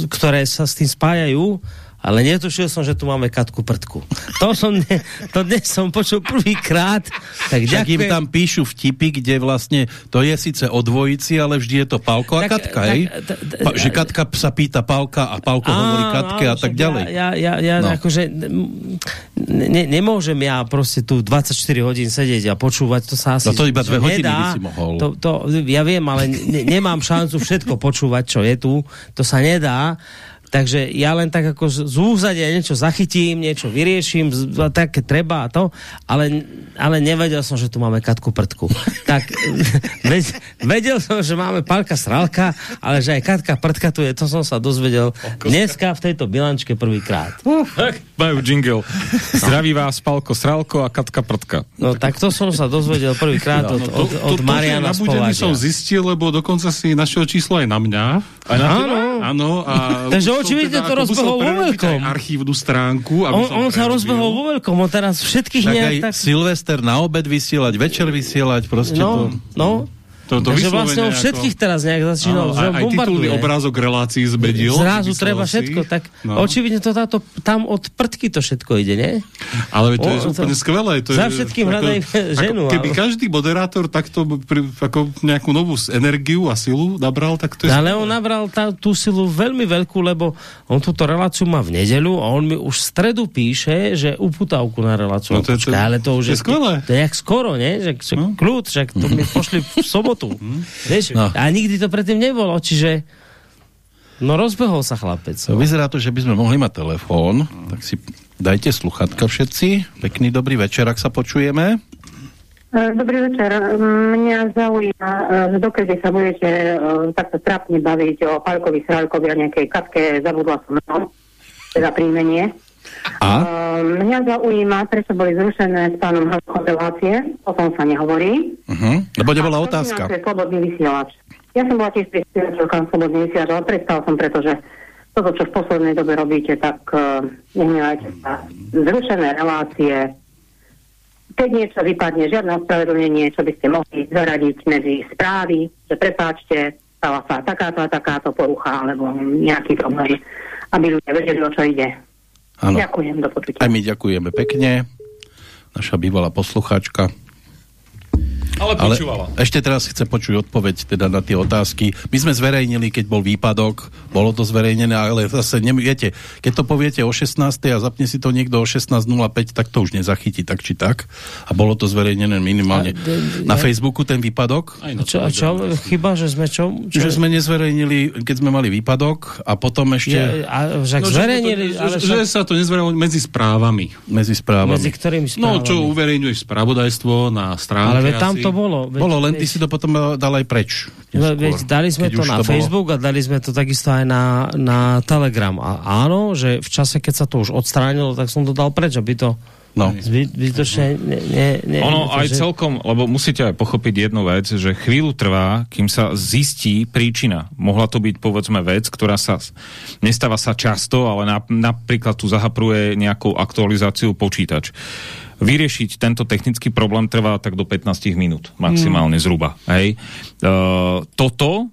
z, ktoré sa s tým spájajú, ale netušil som, že tu máme Katku Prdku. To som, ne, to dnes som počul prvýkrát, tak
Však im tam píšu vtipy, kde vlastne to je síce o dvojici, ale vždy je to Pálko a
Tak-
Katka,
tak-
hej? Pa, že Katka sa pýta Pálka a Pálko hovorí
Áno,
Katke a tak ďalej.
Ja, ja, ja
No.
akože ne, nemôžem ja proste tu 24 hodín sedieť a počúvať, to sa asi
No to iba dve hodiny
nedá.
by si mohol.
To, to, ja viem, ale ne, nemám šancu všetko počúvať, čo je tu. To sa nedá. Takže ja len tak ako z úzadia niečo zachytím, niečo vyrieším, z- a tak keď treba a to, ale, ale nevedel som, že tu máme Katku Prdku. tak ved, vedel som, že máme Pálka Sralka, ale že aj Katka Prdka tu je, to som sa dozvedel dneska v tejto bilančke prvýkrát.
Tak, majú jingle. Zdraví vás Palko Sralko a Katka Prdka.
No tak to som sa dozvedel prvýkrát od, od, od Mariana
No, nabudený som zistil, lebo dokonca si našiel číslo aj na mňa.
A na
Áno.
Áno. A
Takže očividne to
ako musel
rozbehol vo veľkom.
archívnu stránku. aby
On, on sa rozbehol vo veľkom, on teraz všetkých
aj
nejak tak...
Silvester na obed vysielať, večer vysielať, proste
No,
to...
no.
To, to
Takže vlastne on
ako-
všetkých teraz nejak začínal,
Áno, aj, aj titulný obrázok relácií zbedil.
Zrazu treba
si.
všetko, tak
No.
očividne to táto, tam od prdky to všetko ide, nie?
Ale to je
O, to-
úplne skvelé. To
za
je,
všetkým hľadaj ženu,
Ako, keby
ale-
každý moderátor takto pri, ako nejakú novú energiu a silu nabral, tak to je...
Ale on nabral tá, tú silu veľmi veľkú, lebo on túto reláciu má v nedeľu a on mi už v stredu píše, že uputávku na reláciu.
No to je- to-
ale to už
to je skvelé.
To je jak skoro, nie? Že, že
No.
kľud, že to mi pošli v sobotu. Vieš?
No.
A nikdy to predtým nebolo, čiže no rozbehol sa chlapec.
So, vyzerá to, že by sme mohli mať telefón, tak si dajte sluchatka všetci. Pekný dobrý večer, ak sa počujeme.
E, Dobrý večer. Mňa zaujíma, e, dokedy sa budete e, takto trápne baviť o Palkovi, Sralkovi a nejakej Katke, zabudla som meno, teda príjmenie.
A?
E, Mňa zaujíma, prečo boli zrušené s pánom Halkom relácie, o tom sa nehovorí.
Uh-huh. Lebo nebola otázka.
Slobodný vysielač. Ja som bola tiež prispievateľka slobodný vysielač, ale prestal som, pretože toto, čo v poslednej dobe robíte, tak uh, nehnevajte sa. Zrušené relácie, keď niečo vypadne, žiadne ospravedlnenie, čo by ste mohli zaradiť medzi správy, že prepáčte, stala sa takáto a takáto porucha, alebo nejaký problém, aby ľudia vedeli, o čo ide.
Áno.
Ďakujem, do počutia.
Aj my ďakujeme pekne. Naša bývalá poslucháčka.
Ale
Ale ešte teraz chce počuť odpoveď teda na tie otázky. My sme zverejnili, keď bol výpadok, bolo to zverejnené, ale zase neviete, keď to poviete o 16. a zapne si to niekto o 16.05, tak to už nezachytí tak či tak. A bolo to zverejnené minimálne
A, de-
na
ja-
Facebooku ten výpadok.
Aj
A čo, a čo, chyba, že sme čo? čo
Že sme nezverejnili, keď sme mali výpadok a potom ešte
je, a však
No,
zverejnili,
že,
ale
že,
však,
že sa to nezverejnilo medzi správami.
medzi správami.
medzi ktorými
No,
správami.
čo uverejňuješ spravodajstvo na stránke
Ale tam
asi.
To bolo. Veď,
Bolo, len
veď-
ty si to potom eh, dal aj preč.
Le,
neskôr,
veď dali sme to na
bolo-
Facebook a dali sme to takisto aj na, na Telegram. A áno, že v čase, keď sa to už odstránilo, tak som to dal preč, aby to
No.
zby, zbytočne ne, ne, ne,
Ono aj
že-
celkom, lebo musíte aj pochopiť jednu vec, že chvíľu trvá, kým sa zistí príčina. Mohla to byť povedzme vec, ktorá sa nestáva sa často, ale na, napríklad tu zahapruje nejakú aktualizáciu počítač. Vyriešiť tento technický problém trvá tak do 15 minút, maximálne
Mm.
zhruba. Hej. Uh, toto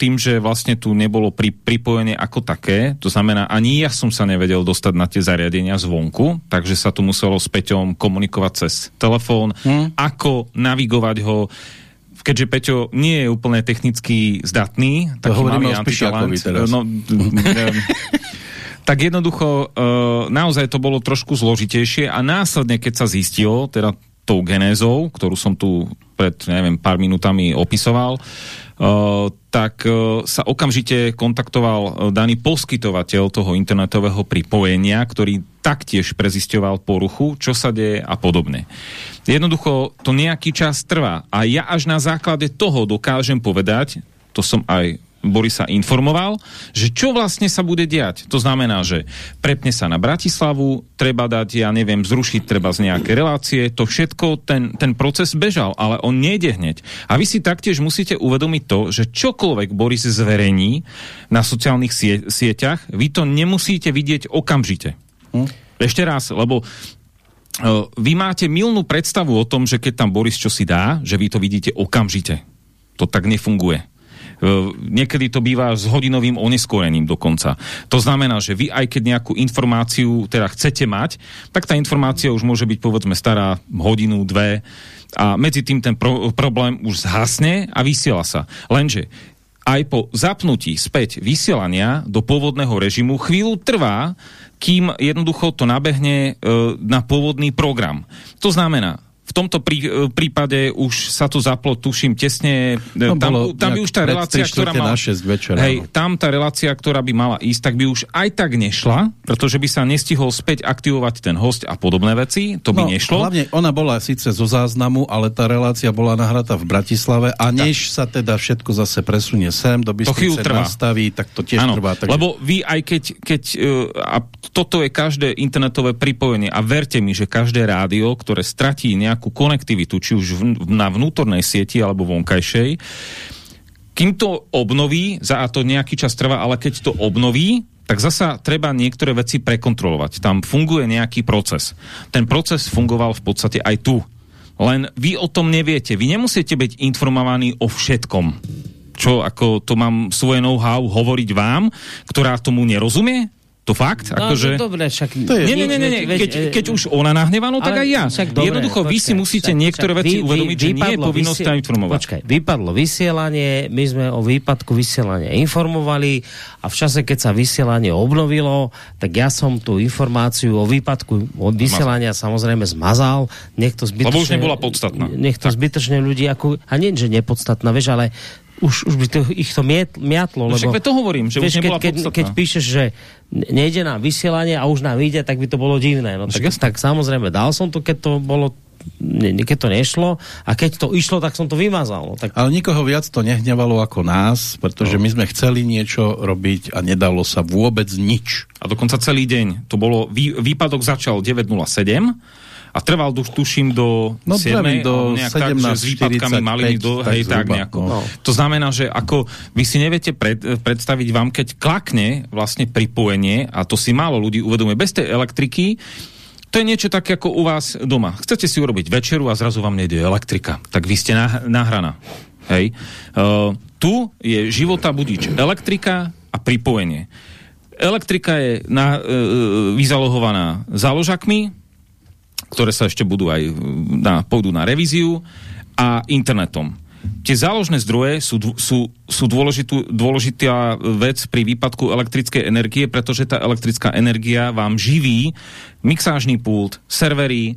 tým, že vlastne tu nebolo pri, pripojenie ako také, to znamená, ani ja som sa nevedel dostať na tie zariadenia zvonku, takže sa tu muselo s Peťom komunikovať cez telefón,
Hm.
ako navigovať ho, keďže Peťo nie je úplne technicky zdatný,
o Spišiakovi
antitalent,
teraz.
no. tak jednoducho e, naozaj to bolo trošku zložitejšie a následne, keď sa zistilo, teda tou genézou, ktorú som tu pred, neviem, pár minútami opisoval, Uh, tak uh, sa okamžite kontaktoval daný poskytovateľ toho internetového pripojenia, ktorý taktiež prezisťoval poruchu, čo sa deje a podobne. Jednoducho to nejaký čas trvá a ja až na základe toho dokážem povedať, to som aj Borisa informoval, že čo vlastne sa bude diať. To znamená, že prepne sa na Bratislavu, treba dať, ja neviem, zrušiť treba z nejaké relácie, to všetko, ten, ten proces bežal, ale on nejde hneď. A vy si taktiež musíte uvedomiť to, že čokoľvek Boris zverejní na sociálnych sie- sieťach, vy to nemusíte vidieť okamžite. Hm? Ešte raz, lebo uh, vy máte milnú predstavu o tom, že keď tam Boris čo si dá, že vy to vidíte okamžite. To tak nefunguje. Uh, niekedy to býva s hodinovým oneskorením dokonca. To znamená, že vy aj keď nejakú informáciu teda chcete mať, tak tá informácia už môže byť povedzme stará hodinu, dve a medzi tým ten pro- problém už zhasne a vysiela sa. Lenže aj po zapnutí späť vysielania do pôvodného režimu chvíľu trvá, kým jednoducho to nabehne e, na pôvodný program. To znamená, v tomto prí, e, prípade už sa to zaplo, tuším, tesne... e,
No,
tam, tam by už tá relácia, ktorá mala...
na šesť večer,
hej,
áno.
tam tá relácia, ktorá by mala ísť, tak by už aj tak nešla, pretože by sa nestihol späť aktivovať ten host a podobné veci, to by
No,
nešlo.
Hlavne ona bola síce zo záznamu, ale tá relácia bola nahratá v Bratislave a než sa teda všetko zase presunie sem, do Bystrice nastaví, tak to tiež
Áno,
trvá. Takže...
lebo vy aj keď, keď uh, a toto je každé internetové pripojenie a verte mi, že každé rádio, ktoré stratí nejakú konektivitu, či už v, na vnútornej sieti alebo vonkajšej, kým to obnoví, za to nejaký čas trvá, ale keď to obnoví, tak zasa treba niektoré veci prekontrolovať. Tam funguje nejaký proces. Ten proces fungoval v podstate aj tu. Len vy o tom neviete. Vy nemusíte byť informovaní o všetkom. Čo, ako to mám svoje know-how hovoriť vám, ktorá tomu nerozumie? To fakt?
No,
Akože...
no, dobre, však...
Nie, nie, nie, nie, nie. Keď, keď už ona nahnevanú, tak aj ja.
však dobre,
Jednoducho, vy si
počkaj,
musíte
však-
niektoré
však
veci
vy-
uvedomiť,
vy-
že nie je povinnosť
vysie-
informovať.
Počkaj, vypadlo vysielanie, my sme o výpadku vysielania informovali a v čase, keď sa vysielanie obnovilo, tak ja som tú informáciu o výpadku od vysielania samozrejme zmazal. Nech to zbytočne,
Lebo už nebola podstatná.
Nech to zbytočne ľudí, ako, a nie, že nepodstatná, vieš, ale už, už by to, ich to miet, miatlo.
No
lebo,
však to hovorím, že už
vieš,
nebola
keď, keď,
podstatná.
keď píšeš, že ne- nejde na vysielanie a už nám ide, tak by to bolo divné. No, tak, tak samozrejme, dal som to, keď to bolo keď to nešlo a keď to išlo, tak som to vymazal. No, tak,
Ale nikoho viac to nehnevalo ako nás, pretože
No.
my sme chceli niečo robiť a nedalo sa vôbec nič.
A dokonca celý deň. To bolo, vý, výpadok začal 9.07 a trval už tuším do
No,
7.
pravím, do
alebo nejak tak, že s výpadkami
17.45,
malými do,
tak
hej, tak
zhruba,
nejako.
no.
To znamená, že ako vy si neviete pred, predstaviť vám, keď klakne vlastne pripojenie, a to si málo ľudí uvedomuje, bez tej elektriky, to je niečo také ako u vás doma. Chcete si urobiť večeru a zrazu vám nejde elektrika. Tak vy ste nah, nahraná. Hej. Uh, tu je života budič elektrika a pripojenie. Elektrika je na, uh, vyzalohovaná záložakmi, ktoré sa ešte budú aj na, pôjdu na revíziu a internetom. Tie záložné zdroje sú, sú, sú dôležitú, dôležitá vec pri výpadku elektrickej energie, pretože tá elektrická energia vám živí mixážny pult, servery, e,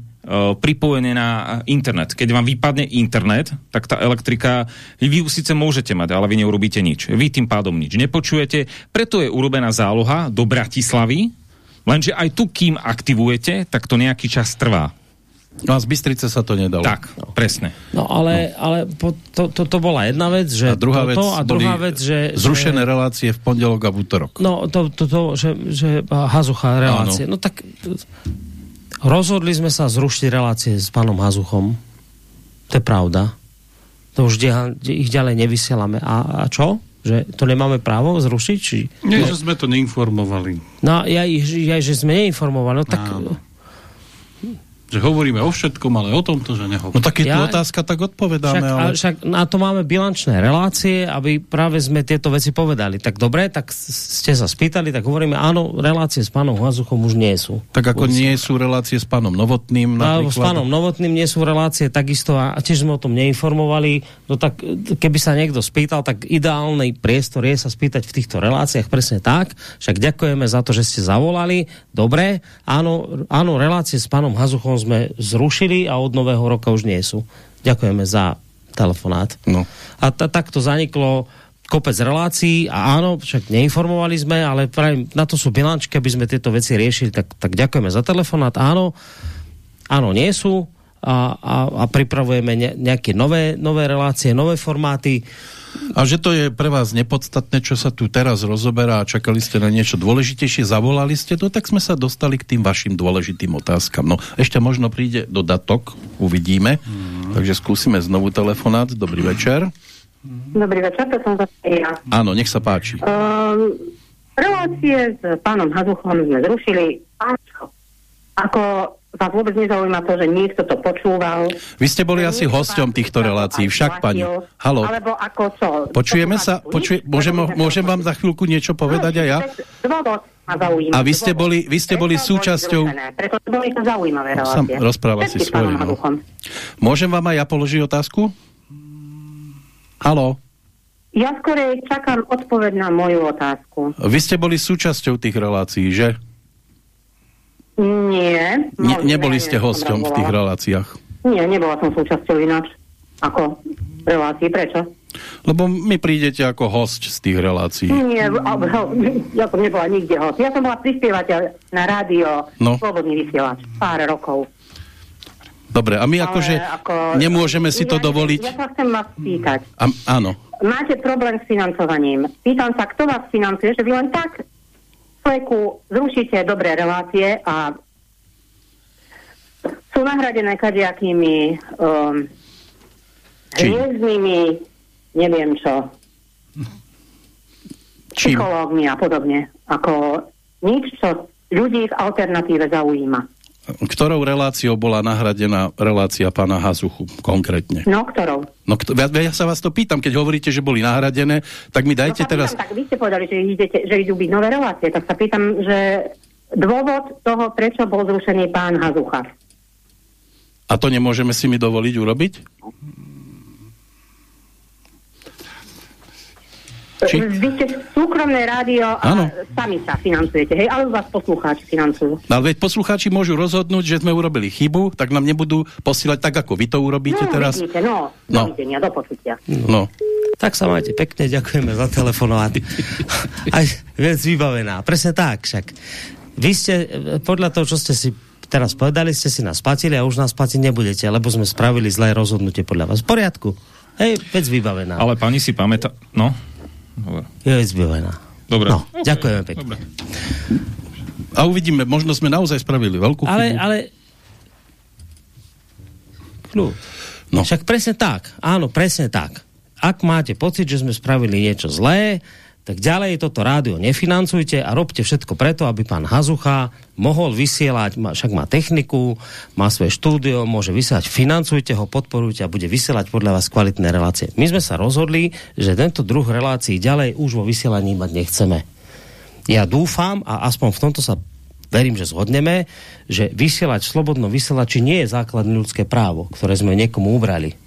pripojené na internet. Keď vám vypadne internet, tak tá elektrika, vy ju síce môžete mať, ale vy neurobíte nič. Vy tým pádom nič nepočujete, preto je urobená záloha do Bratislavy, lenže aj tu, kým aktivujete, tak to nejaký čas trvá.
No a z Bystrice sa to nedalo.
Tak, presne.
no ale, ale po, to, to, to bola jedna vec, že
A druhá vec,
toto, a druhá vec, že...
zrušené
že,
relácie v pondelok a v útorok.
No, to, to, to že, že Hazucha relácie. No tak rozhodli sme sa zrušiť relácie s pánom Hazuchom. To je pravda. To už ich ďalej nevysielame. A, a čo? Že to nemáme právo zrušiť? Či...
Nie, že sme to neinformovali.
No, ja, ja, že sme neinformovali. No tak...
Áno. Že hovoríme o všetkom, ale o tomto, že
No
nehovoríme.
tak keď
Ja-
tu otázka, tak odpovedáme.
Však,
ale...
však na to máme bilančné relácie, aby práve sme tieto veci povedali. Tak dobre, tak s- ste sa spýtali, tak hovoríme, áno, relácie s pánom Hazuchom už nie sú.
Tak ako nie sú relácie s pánom Novotným
s
napríklad.
pánom Novotným nie sú relácie takisto a a tiež sme o tom neinformovali. No tak e, keby sa niekto spýtal, tak ideálny priestor je sa spýtať v týchto reláciách presne tak. Však ďakujeme za to, že ste zavolali. Dobre, áno, áno relácie s pánom Hazuchom sme zrušili a od nového roka už nie sú. Ďakujeme za telefonát.
No.
A ta, tak to zaniklo kopec relácií a áno, však neinformovali sme, ale pravím, na to sú bilančky, aby sme tieto veci riešili, tak, tak ďakujeme za telefonát, áno, áno, nie sú a, a, a pripravujeme ne, nejaké nové, nové relácie, nové formáty.
A že to je pre vás nepodstatné, čo sa tu teraz rozoberá a čakali ste na niečo dôležitejšie, zavolali ste to, tak sme sa dostali k tým vašim dôležitým otázkam. No, ešte možno príde dodatok, uvidíme. Mm. Takže skúsime znovu telefonát. Dobrý večer.
Dobrý večer, to som zase ja.
Áno, nech sa páči.
Um, relácie s pánom Hazuchom sme zrušili. Ako, ako vás vôbec nezaujíma to, že niekto to počúval.
Vy ste boli asi hosťom týchto relácií, však pani. Halo.
Alebo ako čo?
Počujeme sa? Počuje, môžem, môžem vám za chvíľku niečo povedať aj ja? A vy ste boli- vy ste boli súčasťou-?
Preto boli to zaujímavé
Sam
relácie.
rozpráva si svoje, no. Môžem vám aj ja položiť otázku? Halo?
Ja skorej čakám odpoveď na moju otázku.
Vy ste boli súčasťou tých relácií, že?
Nie.
Ne, neboli ste hosťom v tých reláciách.
Nie, nebola som súčasťou ináč. Ako relácií. Prečo?
Lebo my prídete ako host z tých relácií.
Nie, ja som nebola nikde host. Ja som bola prispievateľ na rádio
No.
Slobodný vysielač. Pár rokov.
Dobre, a my akože
ako-
nemôžeme si to
ja,
dovoliť.
Ja sa chcem vás pýtať.
A, áno.
Máte problém s financovaním. Pýtam sa, kto vás financuje, že vy len tak fleku zrušíte dobré relácie a sú nahradené kadejakými um, neviem čo,
Čím?
psychológmi a podobne. Ako nič, čo ľudí v alternatíve zaujíma.
Ktorou reláciou bola nahradená relácia pána Hazuchu konkrétne?
No, ktorou?
No, kto, ja, ja sa vás to pýtam, keď hovoríte, že boli nahradené, tak mi
No
dajte
sa
teraz...
pýtam, tak vy ste povedali, že, idete, že idú byť nové relácie, tak sa pýtam, že dôvod toho, prečo bol zrušený pán Hazucha.
A to nemôžeme si mi dovoliť urobiť? Či?
Vy ste súkromné rádio a
Áno.
sami sa financujete, hej? Ale vás poslucháči financujú.
No, ale veď poslucháči môžu rozhodnúť, že sme urobili chybu, tak nám nebudú posílať tak, ako vy to urobíte
no,
teraz.
Vidíte, no,
No.
dovidenia, do počutia.
No.
Tak sa majte pekne, ďakujeme za telefonovat. Aj vec vybavená. Presne tak však. Vy ste, podľa toho, čo ste si teraz povedali, ste si nás platili a už nás platiť nebudete, lebo sme spravili zlé rozhodnutie podľa vás. V poriadku. Hej, vec vybavená.
Ale pani si pamätá... No? Dobre.
Je vybavená.
Dobre.
No, ďakujeme pekne.
Dobre.
A uvidíme, možno sme naozaj spravili veľkú
Ale,
chybu.
ale... Kľud.
No.
Však presne tak. Áno, presne tak. Ak máte pocit, že sme spravili niečo zlé, tak ďalej toto rádio nefinancujte a robte všetko preto, aby pán Hazucha mohol vysielať, však má techniku, má svoje štúdio, môže vysielať, financujte ho, podporujte a bude vysielať podľa vás kvalitné relácie. My sme sa rozhodli, že tento druh relácií ďalej už vo vysielaní mať nechceme. Ja dúfam, a aspoň v tomto sa verím, že zhodneme, že vysielať v slobodnom vysielači nie je základné ľudské právo, ktoré sme niekomu ubrali.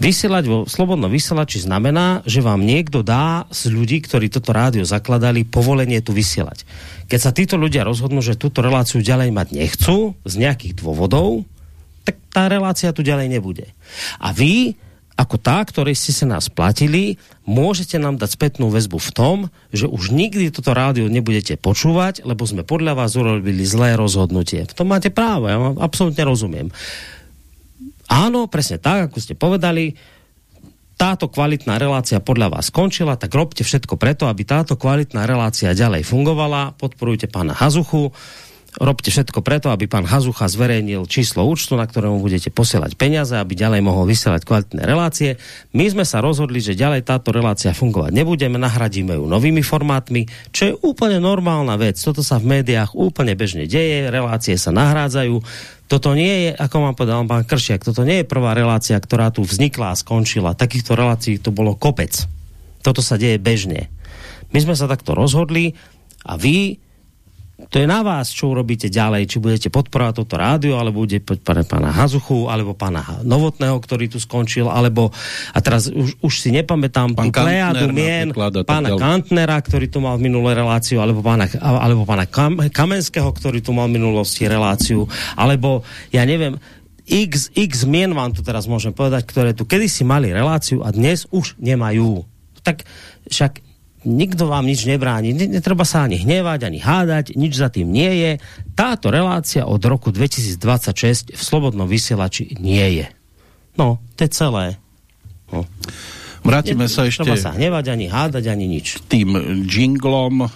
Vysielať vo slobodnom vysielači znamená, že vám niekto dá z ľudí, ktorí toto rádio zakladali, povolenie tu vysielať. Keď sa títo ľudia rozhodnú, že túto reláciu ďalej mať nechcú, z nejakých dôvodov, tak tá relácia tu ďalej nebude. A vy, ako tá, ktorí ste sa nás platili, môžete nám dať spätnú väzbu v tom, že už nikdy toto rádio nebudete počúvať, lebo sme podľa vás urobili zlé rozhodnutie. V tom máte právo, ja vám absolútne rozumiem. Áno, presne tak, ako ste povedali, táto kvalitná relácia podľa vás skončila, tak robte všetko preto, aby táto kvalitná relácia ďalej fungovala. Podporujte pána Hazuchu, robte všetko preto, aby pán Hazucha zverejnil číslo účtu, na ktorému budete posielať peniaze, aby ďalej mohol vysielať kvalitné relácie. My sme sa rozhodli, že ďalej táto relácia fungovať nebudeme, nahradíme ju novými formátmi, čo je úplne normálna vec. Toto sa v médiách úplne bežne deje, relácie sa nahrádzajú. Toto nie je, ako vám povedal pán Kršiak, toto nie je prvá relácia, ktorá tu vznikla a skončila. Takýchto relácií tu bolo kopec. Toto sa deje bežne. My sme sa takto rozhodli a vy to je na vás, čo urobíte ďalej, či budete podporovať toto rádio, alebo budete podporovať pána Hazuchu, alebo pána Novotného, ktorý tu skončil, alebo, a teraz už, už si nepamätám
Pán
tú plejadu mien, pána. Kantnera, ktorý tu mal minulé reláciu, alebo pána, alebo pána Kam, Kamenského, ktorý tu mal v minulosti reláciu, alebo, ja neviem, x, x mien vám tu teraz môžem povedať, ktoré tu kedysi mali reláciu a dnes už nemajú. tak však nikto vám nič nebráni, ne- netreba sa ani hnevať, ani hádať, nič za tým nie je. Táto relácia od roku 2026 v Slobodnom vysielači nie je. No, to je celé. No.
Vrátime sa ešte
Netreba sa hnevať, ani hádať, ani nič.
tým jinglom.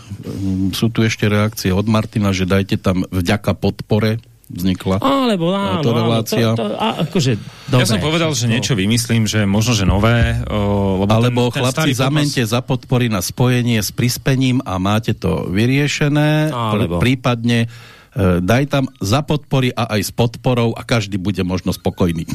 Sú tu ešte reakcie od Martina, že dajte tam vďaka podpore vznikla.
Alebo áno,
Táto
áno,
relácia.
To, to, a, akože, dobre,
ja som povedal, že niečo vymyslím, že možno, že nové. O, lebo
Alebo
ten, ten
chlapci, zamente za podpory na spojenie s prispením a máte to vyriešené.
Alebo-
Prípadne e, daj tam za podpory a aj s podporou a každý bude možno spokojný.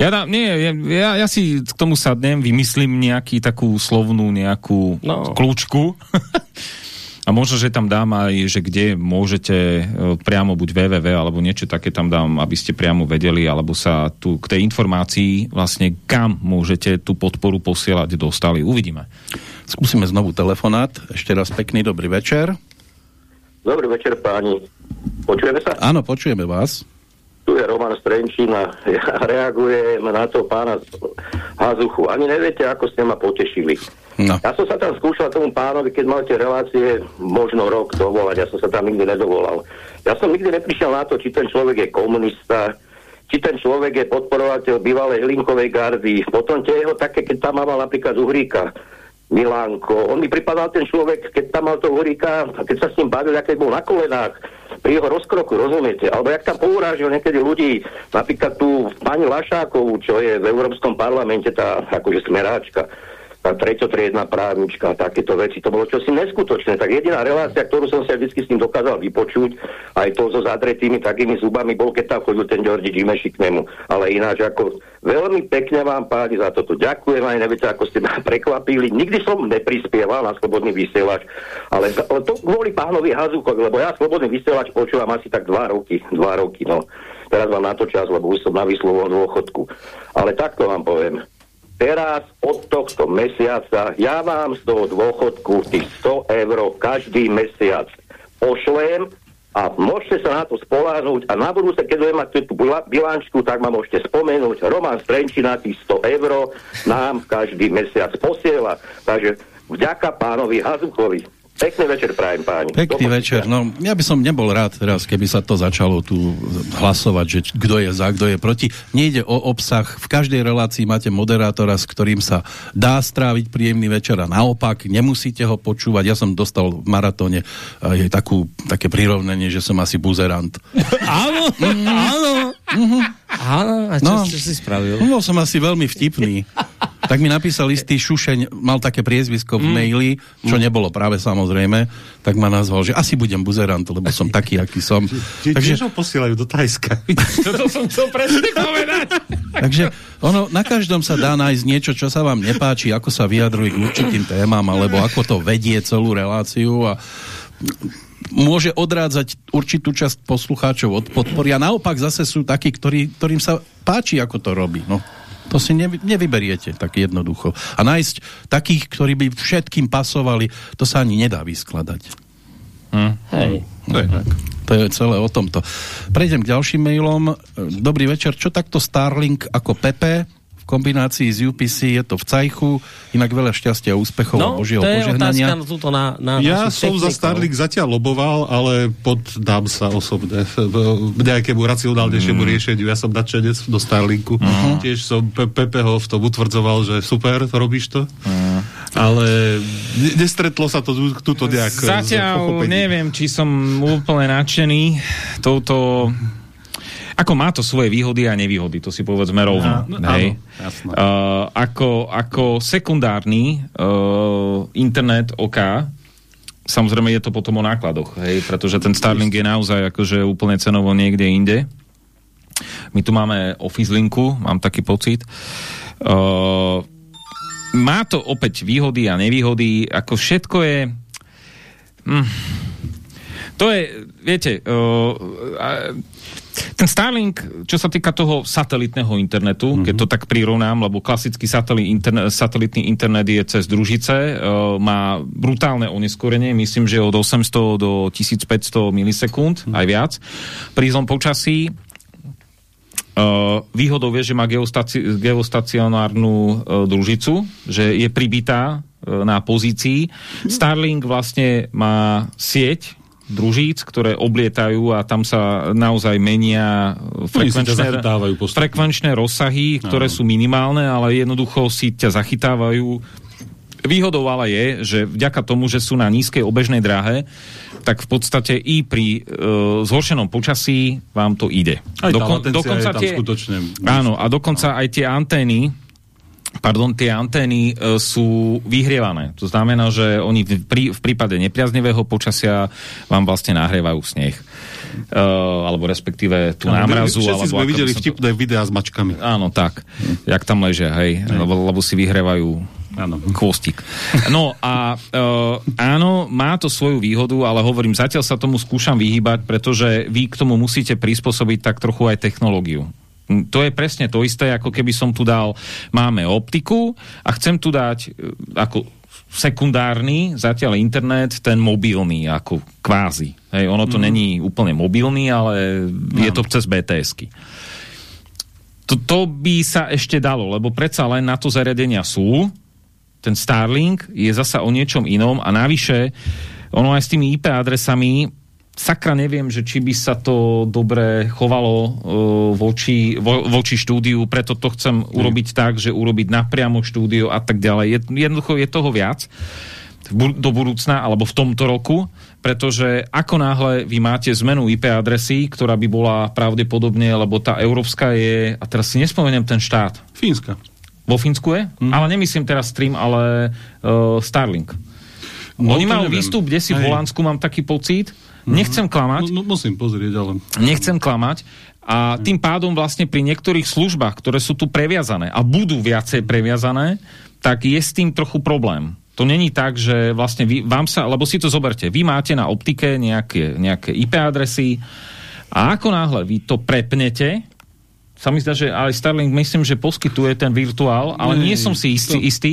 Ja, dám, nie, ja, ja, ja si k tomu sadnem, vymyslím nejaký takú slovnú nejakú
No.
kľúčku. A možno, že tam dám aj, že kde môžete e, priamo buď www alebo niečo také tam dám, aby ste priamo vedeli, alebo sa tu k tej informácii vlastne kam môžete tú podporu posielať dostali. Uvidíme.
Skúsime znovu telefonát. Ešte raz pekný dobrý večer.
Dobrý večer páni. Počujeme sa?
Áno, počujeme vás.
Tu je Roman Strenčín a ja reagujem na to pána Hazuchu. Ani neviete, ako ste ma potešili.
No.
Ja som sa tam skúšal tomu pánovi, keď mal tie relácie možno rok dovolať, ja som sa tam nikdy nedovolal. Ja som nikdy neprišiel na to, či ten človek je komunista, či ten človek je podporovateľ bývalej Hlinkovej gardy. Potom tie jeho také, keď tam mal napríklad Uhríka, Milánko. On mi pripadal ten človek, keď tam mal toho Uhríka, keď sa s ním bavil, keď bol na kolenách, pri jeho rozkroku, rozumiete? Alebo jak tam pourážil niekedy ľudí, napríklad tú pani Lašákovú, čo je v Európskom parlamente, tá akože smeráčka, tá treťotriedna právnička a takéto veci. To bolo čosi neskutočné. Tak jediná relácia, ktorú som sa vždy s ním dokázal vypočuť, aj to so zadretými takými zubami, bol, keď tam chodil ten Georgi Dimešik k nemu. Ale ináč, ako veľmi pekne vám páni za toto. Ďakujem aj, neviete, ako ste ma prekvapili. Nikdy som neprispieval na Slobodný vysielač, ale, ale to kvôli pánovi Hazukovi, lebo ja Slobodný vysielač počúvam asi tak dva roky. Dva roky, no. Teraz mám na to čas, lebo už som na vyslovom dôchodku. Ale takto vám poviem teraz od tohto mesiaca ja vám z toho dôchodku tých 100 eur každý mesiac pošlem a môžete sa na to spoláhnuť a na budúce, keď budem mať tú bila- bilančku, tak ma môžete spomenúť. Roman Strenčina tých 100 eur nám každý mesiac posiela. Takže vďaka pánovi Hazuchovi. Pekný večer prajem páni.
Pekný večer. No, ja by som nebol rád teraz, keby sa to začalo tu hlasovať, že kto je za, kto je proti. Nejde o obsah. V každej relácii máte moderátora, s ktorým sa dá stráviť príjemný večer a naopak nemusíte ho počúvať. Ja som dostal v maratóne aj takú, také prirovnanie, že som asi buzerant.
Áno, áno. Áno, a čo,
No.
čo si spravil?
No, bol som asi veľmi vtipný. Tak mi napísal istý Šušeň, mal také priezvisko v maili, čo nebolo práve samozrejme, tak ma nazval, že asi budem buzerant, lebo som taký, aký som. Takže,
ho posielajú do Tajska.
Toto som chcel presne povedať.
takže ono, na každom sa dá nájsť niečo, čo sa vám nepáči, ako sa vyjadruje k určitým témam, alebo ako to vedie celú reláciu a môže odrádzať určitú časť poslucháčov od podpory a naopak zase sú takí, ktorí, ktorým sa páči, ako to robí. No. To si nevy, nevyberiete tak jednoducho. A nájsť takých, ktorí by všetkým pasovali, to sa ani nedá vyskladať.
Hej.
To je, tak. to je celé o tomto. Prejdem k ďalším mailom. Dobrý večer. Čo takto Starlink ako Pepe? Kombinácii s UPC je to v cajchu. Inak veľa šťastia, úspechov a
No,
Božieho
to je otázka
požehnania.
na, túto na, na
Ja som za
technikov.
Starlink zatiaľ loboval, ale poddám sa osobne v nejakému racionálnejšiemu riešeniu. Ja som nadšenec do Starlinku. Tiež som Pe- Pepeho v tom utvrdzoval, že super, robíš to. Ale ne- nestretlo sa to tu- tuto nejak s
Zatiaľ neviem, či som úplne nadšený touto... Ako má to svoje výhody a nevýhody, to si povedzme rovno.
Áno,
hej.
áno.
Uh, ako, ako sekundárny uh, internet OK, samozrejme je to potom o nákladoch, hej, pretože ten Starlink je naozaj akože úplne cenovo niekde inde. My tu máme Office linku, mám taký pocit. Uh, má to opäť výhody a nevýhody, ako všetko je... Hm, to je, viete, uh, ten Starlink, čo sa týka toho satelitného internetu, mm-hmm. keď to tak prirovnám, lebo klasický satelit, interne, satelitný internet je cez družice, uh, má brutálne oneskorenie, myslím, že od 800 do 1500 milisekúnd, mm-hmm. aj viac. Pri zlom počasí Uh, výhodou je, že má geostaci- geostacionárnu uh, družicu, že je pribitá na pozícii. Starlink vlastne má sieť družíc, ktoré oblietajú a tam sa naozaj menia frekvenčné, frekvenčné rozsahy, ktoré sú minimálne, ale jednoducho si ťa zachytávajú. Výhodou ale je, že vďaka tomu, že sú na nízkej obežnej dráhe, tak v podstate i pri e, zhoršenom počasí vám to ide.
Aj tá latencia je tam skutočne
Áno, a dokonca aj tie antény, pardon, tie antény e, sú vyhrievané. To znamená, že oni v, prí, v prípade nepriaznivého počasia vám vlastne nahrievajú sneh. E, alebo respektíve tú
Áno,
námrazu.
Všetci
alebo
sme videli
som to-
vtipné videá s mačkami.
Áno, tak. Jak tam ležia, hej. Lebo, lebo si vyhrevajú
Áno.
chvostík. No a uh, áno, má to svoju výhodu, ale hovorím, zatiaľ sa tomu skúšam vyhýbať, pretože vy k tomu musíte prispôsobiť tak trochu aj technológiu. To je presne to isté, ako keby som tu dal, máme optiku a chcem tu dať e, ako sekundárny, zatiaľ internet, ten mobilný, ako kvázi. Hej, ono to mm. není úplne mobilný, ale je to cez BTSky. To, to by sa ešte dalo, lebo predsa len na to zariadenia sú. Ten Starlink je zasa o niečom inom a navyše ono aj s tými IP adresami sakra neviem, že či by sa to dobre chovalo uh, voči, vo, voči štúdiu, preto to chcem urobiť tak, že urobiť napriamo štúdio a tak ďalej. Je, jednoducho je toho viac v do budúcna alebo v tomto roku, pretože ako náhle vy máte zmenu IP adresy, ktorá by bola pravdepodobne, lebo tá európska je, a teraz si nespomeniem ten štát,
Fínska.
vo Fínsku je? Mm. Ale nemyslím teraz Stream, ale uh, Starlink.
No,
Oni majú
neviem.
výstup, kde si v
Hej.
Holandsku, mám taký pocit. Nechcem klamať,
No, musím pozrieť, ale...
nechcem klamať. A tým pádom vlastne pri niektorých službách, ktoré sú tu previazané a budú viacej previazané, tak je s tým trochu problém. To není tak, že vlastne vy, vám sa, lebo si to zoberte, vy máte na optike nejaké, nejaké IP adresy a ako náhle vy to prepnete, sa mi zdá, že aj Starlink myslím, že poskytuje ten virtuál, ale nie,
Nie,
som si istý,
to-
istý.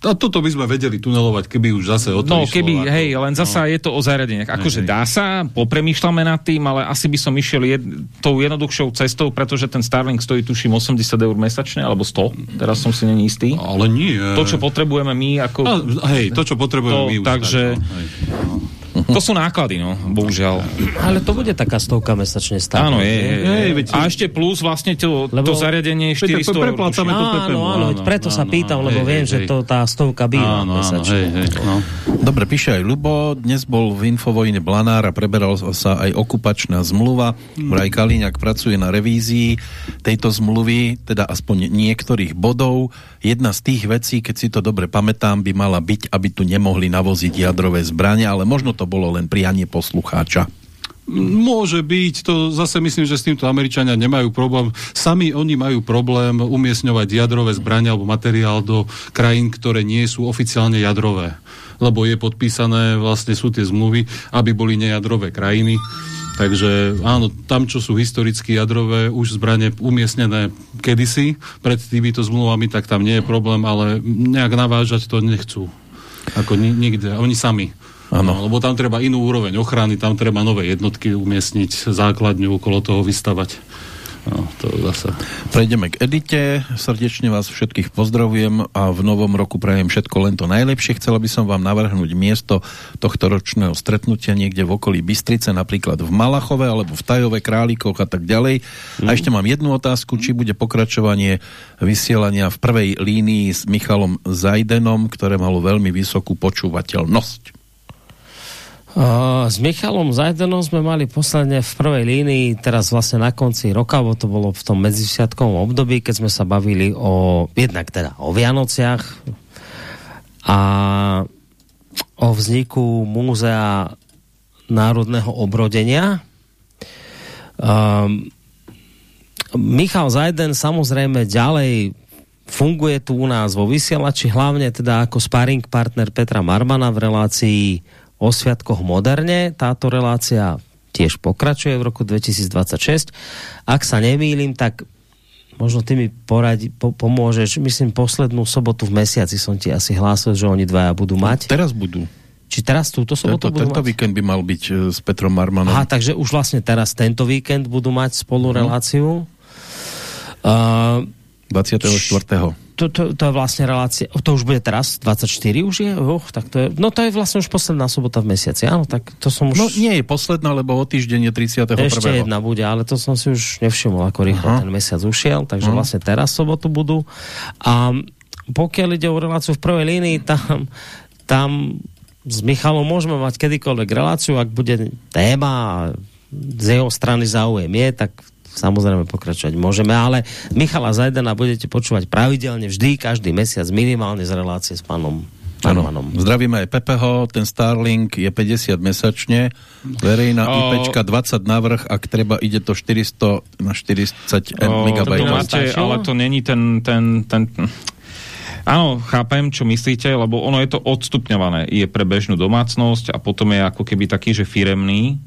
A toto by sme vedeli tunelovať, keby už zase o to
No, keby,
ako-
hej, len zasa
no.
je to o zariadeniach. Akože dá sa, popremýšľame nad tým, ale asi by som išiel jed, tou jednoduchšou cestou, pretože ten Starlink stojí, tuším, 80 eur mesačne, alebo 100. Teraz som si není istý.
Ale nie.
To, čo potrebujeme my, ako...
A, hej, to, čo
To,
potrebujeme my už.
takže-
tak, no, hej, no.
To sú náklady, no, bohužiaľ.
Ale to bude taká stovka mesačne stáť.
Áno, je, A ešte plus vlastne to,
Lebo-
to zariadenie je
Veď
400
tak
eur.
preplácame to
Áno, áno,
áno,
preto sa
áno,
pýtam,
áno,
lebo
hej,
viem,
hej,
že to tá stovka býva
Áno, áno,
mesačne.
hej, hej, no.
Dobre, píše aj Ľubo, dnes bol v Infovojne Blanár a preberal sa aj okupačná zmluva. Vraj Kaliňák pracuje na revízii tejto zmluvy, teda aspoň niektorých bodov. Jedna z tých vecí, keď si to dobre pamätám, by mala byť, aby tu nemohli navoziť jadrové zbranie, ale možno to bolo len prianie poslucháča.
Môže byť, to zase myslím, že s týmto Američania nemajú problém. Sami oni majú problém umiestňovať jadrové zbrania alebo materiál do krajín, ktoré nie sú oficiálne jadrové. Lebo je podpísané, vlastne sú tie zmluvy, aby boli nejadrové krajiny. Takže áno, tam, čo sú historicky jadrové, už zbranie umiestnené kedysi pred týmito zmluvami, tak tam nie je problém, ale nejak navážať to nechcú. Ako ni- nikde. Oni sami.
Áno.
No, lebo tam treba inú úroveň ochrany, tam treba nové jednotky umiestniť, základňu okolo toho vystavať. No, to zase.
Prejdeme k edite. Srdečne vás všetkých pozdravujem a v novom roku prajem všetko len to najlepšie. Chcela by som vám navrhnúť miesto tohto ročného stretnutia niekde v okolí Bystrice, napríklad v Malachove alebo v Tajove, Králikoch a tak ďalej. A ešte mám jednu otázku, či bude pokračovanie vysielania v prvej línii s Michalom Zajdenom, ktoré malo veľmi vysokú počúvateľnosť.
S Michalom Zajdenom sme mali posledne v prvej línii, teraz vlastne na konci roka, bo to bolo v tom medzisiatkovom období, keď sme sa bavili o, jednak teda o Vianociach a o vzniku Múzea národného obrodenia. Um, Michal Zajden samozrejme ďalej funguje tu u nás vo vysielači, hlavne teda ako sparring partner Petra Marmana v relácii o Sviatkoch moderne. Táto relácia tiež pokračuje v roku 2026. Ak sa nemýlim, tak možno ty mi poradi, po, pomôžeš. Myslím, poslednú sobotu v mesiaci som ti asi hlásil, že oni dvaja budú mať.
Teraz budú.
Či teraz túto sobotu
Tento,
budú
tento
mať?
víkend by mal byť e, s Petrom Marmanom.
Aha, takže už vlastne teraz tento víkend budú mať spolu reláciu. Uh,
24.
To, to, to je vlastne relácia, to už bude teraz, 24 už je? Uh, tak to je, no to je vlastne už posledná sobota v mesiaci, áno, tak to som už...
No nie je posledná, lebo o týždeň je 31.
Ešte jedna bude, ale to som si už nevšimol, ako rýchlo
Aha.
ten mesiac ušiel, takže
Aha.
vlastne teraz sobotu budú. A pokiaľ ide o reláciu v prvej línii, tam, tam s Michalom môžeme mať kedykoľvek reláciu, ak bude téma z jeho strany záujem je, tak samozrejme pokračovať môžeme, ale Michala Zajdena budete počúvať pravidelne vždy, každý mesiac, minimálne z relácie s pánom
Áno, zdravíme aj Pepeho, ten Starlink je 50 mesačne, verejná
O-
IPčka 20 navrh, ak treba ide to 400 na 40
O,
MB.
to máte,
stačilo?
ale to není ten, ten, ten... Áno, chápem, čo myslíte, lebo ono je to odstupňované. Je pre bežnú domácnosť a potom je ako keby taký, že firemný,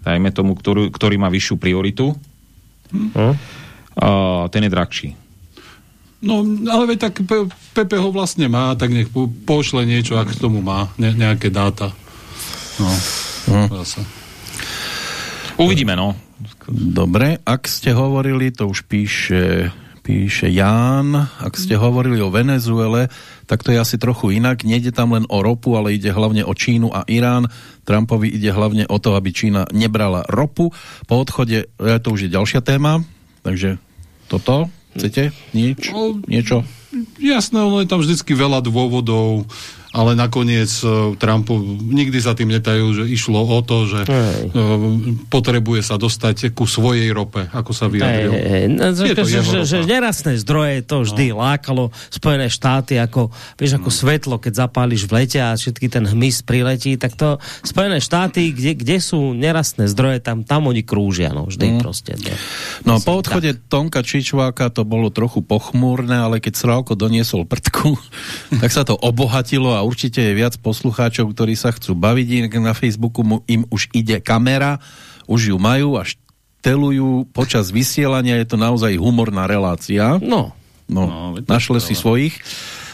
dajme tomu, ktorý, ktorý má vyššiu prioritu,
Hm?
a ten je drahší.
No, ale veď tak Pe- Pepe ho vlastne má, tak nech po- pošle niečo, ak k tomu má, ne, nejaké dáta. No, zase.
Uvidíme, no.
Dobre, ak ste hovorili, to už píše, píše Ján, ak ste hovorili o Venezuele, tak to je asi trochu inak. Nejde tam len o ropu, ale ide hlavne o Čínu a Irán. Trumpovi ide hlavne o to, aby Čína nebrala ropu. Po odchode, e, to už je ďalšia téma, takže toto, chcete? Nič?
No,
Niečo?
Jasné, ono je tam vždycky veľa dôvodov, ale nakoniec uh, Trumpu nikdy sa tým netajú, že išlo o to, že
Hej.
uh, potrebuje sa dostať ku svojej rope, ako sa vyjadril.
hej, hej. No,
Je to
že, že, že nerastné zdroje to vždy no. lákalo Spojené štáty ako, vieš, ako svetlo, keď zapáliš v lete a všetky ten hmyz priletí, tak to Spojené štáty, kde, kde sú nerastné zdroje, tam, tam oni krúžia, no, vždy mm. proste. To.
No po odchode Tonka Čičváka to bolo trochu pochmúrne, ale keď Srávko doniesol prtku, tak sa to obohatilo a určite je viac poslucháčov, ktorí sa chcú baviť. Inak Na Facebooku mu, im už ide kamera, už ju majú a štelujú počas vysielania. Je to naozaj humorná relácia.
No,
No,
No, je
si svojich.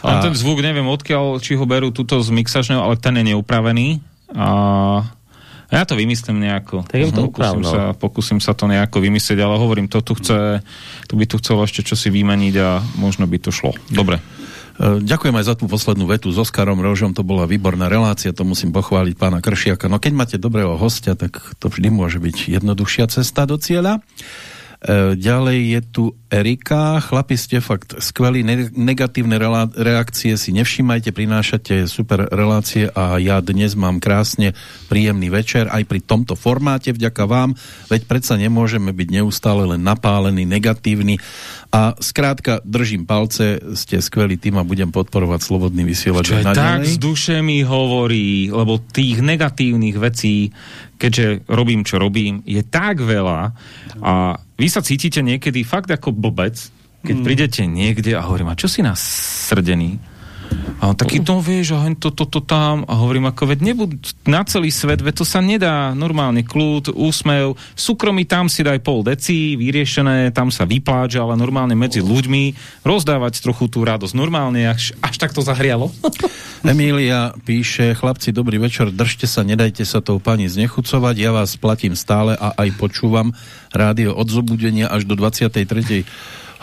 Ale
A-
ten zvuk, neviem odkiaľ, či ho berú tuto z mixažného, ale ten je neupravený. A ja to vymyslím nejako.
Tak to uprav, no.
sa, pokúsim sa to nejako vymyslieť, ale hovorím, to tu chce, tu by tu chcelo ešte čosi vymeniť a možno by to šlo. Dobre.
E, Ďakujem aj za tú poslednú vetu s Oskarom Rožom, to bola výborná relácia, to musím pochváliť pána Kršiaka. No keď máte dobrého hostia, tak to vždy môže byť jednoduchšia cesta do cieľa. E, ďalej je tu Erika. Chlapi ste fakt skvelí. Ne- negatívne reakcie si nevšímajte, prinášate super relácie a ja dnes mám krásne príjemný večer aj pri tomto formáte vďaka vám, veď predsa nemôžeme byť neustále len napálení, negatívni a skrátka držím palce, ste skvelý tým a budem podporovať slobodný vysielač
Čo je
aj
tak z duše mi hovorí, lebo tých negatívnych vecí, keďže robím, čo robím, je tak veľa a vy sa cítite niekedy fakt ako blbec, keď
Mm.
prídete niekde a hovorím, a čo si nás srdený? A on taký, to vieš, a to, to, to tam. A hovorím, ako veď nebud na celý svet, veď to sa nedá. Normálne kľud, úsmev. Súkromí tam si daj pol deci, vyriešené, tam sa vypláč, ale normálne medzi ľuďmi rozdávať trochu tú radosť. Normálne, až, až tak to zahrialo.
Emília píše, chlapci, dobrý večer, držte sa, nedajte sa tou pani znechucovať, ja vás platím stále a aj počúvam rádio od zobudenia až do 23.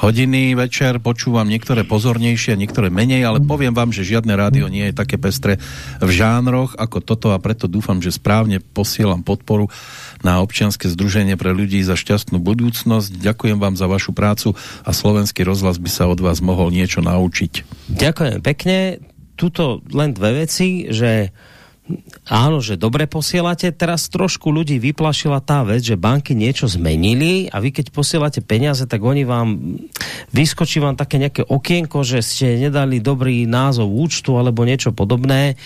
hodiny večer, počúvam niektoré pozornejšie, niektoré menej, ale poviem vám, že žiadne rádio nie je také pestre v žánroch ako toto a preto dúfam, že správne posielam podporu na občianske združenie pre ľudí za šťastnú budúcnosť. Ďakujem vám za vašu prácu a slovenský rozhlas by sa od vás mohol niečo naučiť.
ďakujem pekne. Tuto len dve veci, že áno, že dobre posielate. Teraz trošku ľudí vyplašila tá vec, že banky niečo zmenili a vy keď posielate peniaze, tak oni vám vyskočí vám také nejaké okienko, že ste nedali dobrý názov účtu alebo niečo podobné.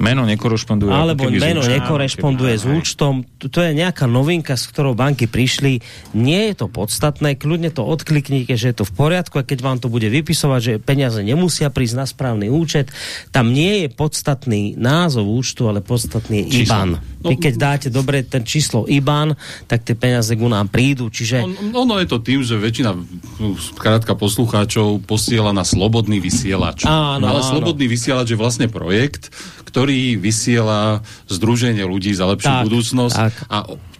Meno nekorešponduje.
Alebo meno
účtom.
nekorešponduje s účtom. To to je nejaká novinka, s ktorou banky prišli. Nie je to podstatné, kľudne to odkliknite, že je to v poriadku a keď vám to bude vypisovať, že peniaze nemusia prísť na správny účet, tam nie je podstatný názov účtu, ale podstatný je
Číslo.
IBAN. Vy keď dáte dobre ten číslo IBAN, tak tie peniaze ku nám prídu. Čiže
On, ono je to tým, že väčšina no, skrátka poslucháčov posiela na slobodný vysielač.
Áno,
Ale
áno.
slobodný vysielač je vlastne projekt, ktorý vysiela Združenie ľudí za lepšiu
Tak,
budúcnosť
tak.
a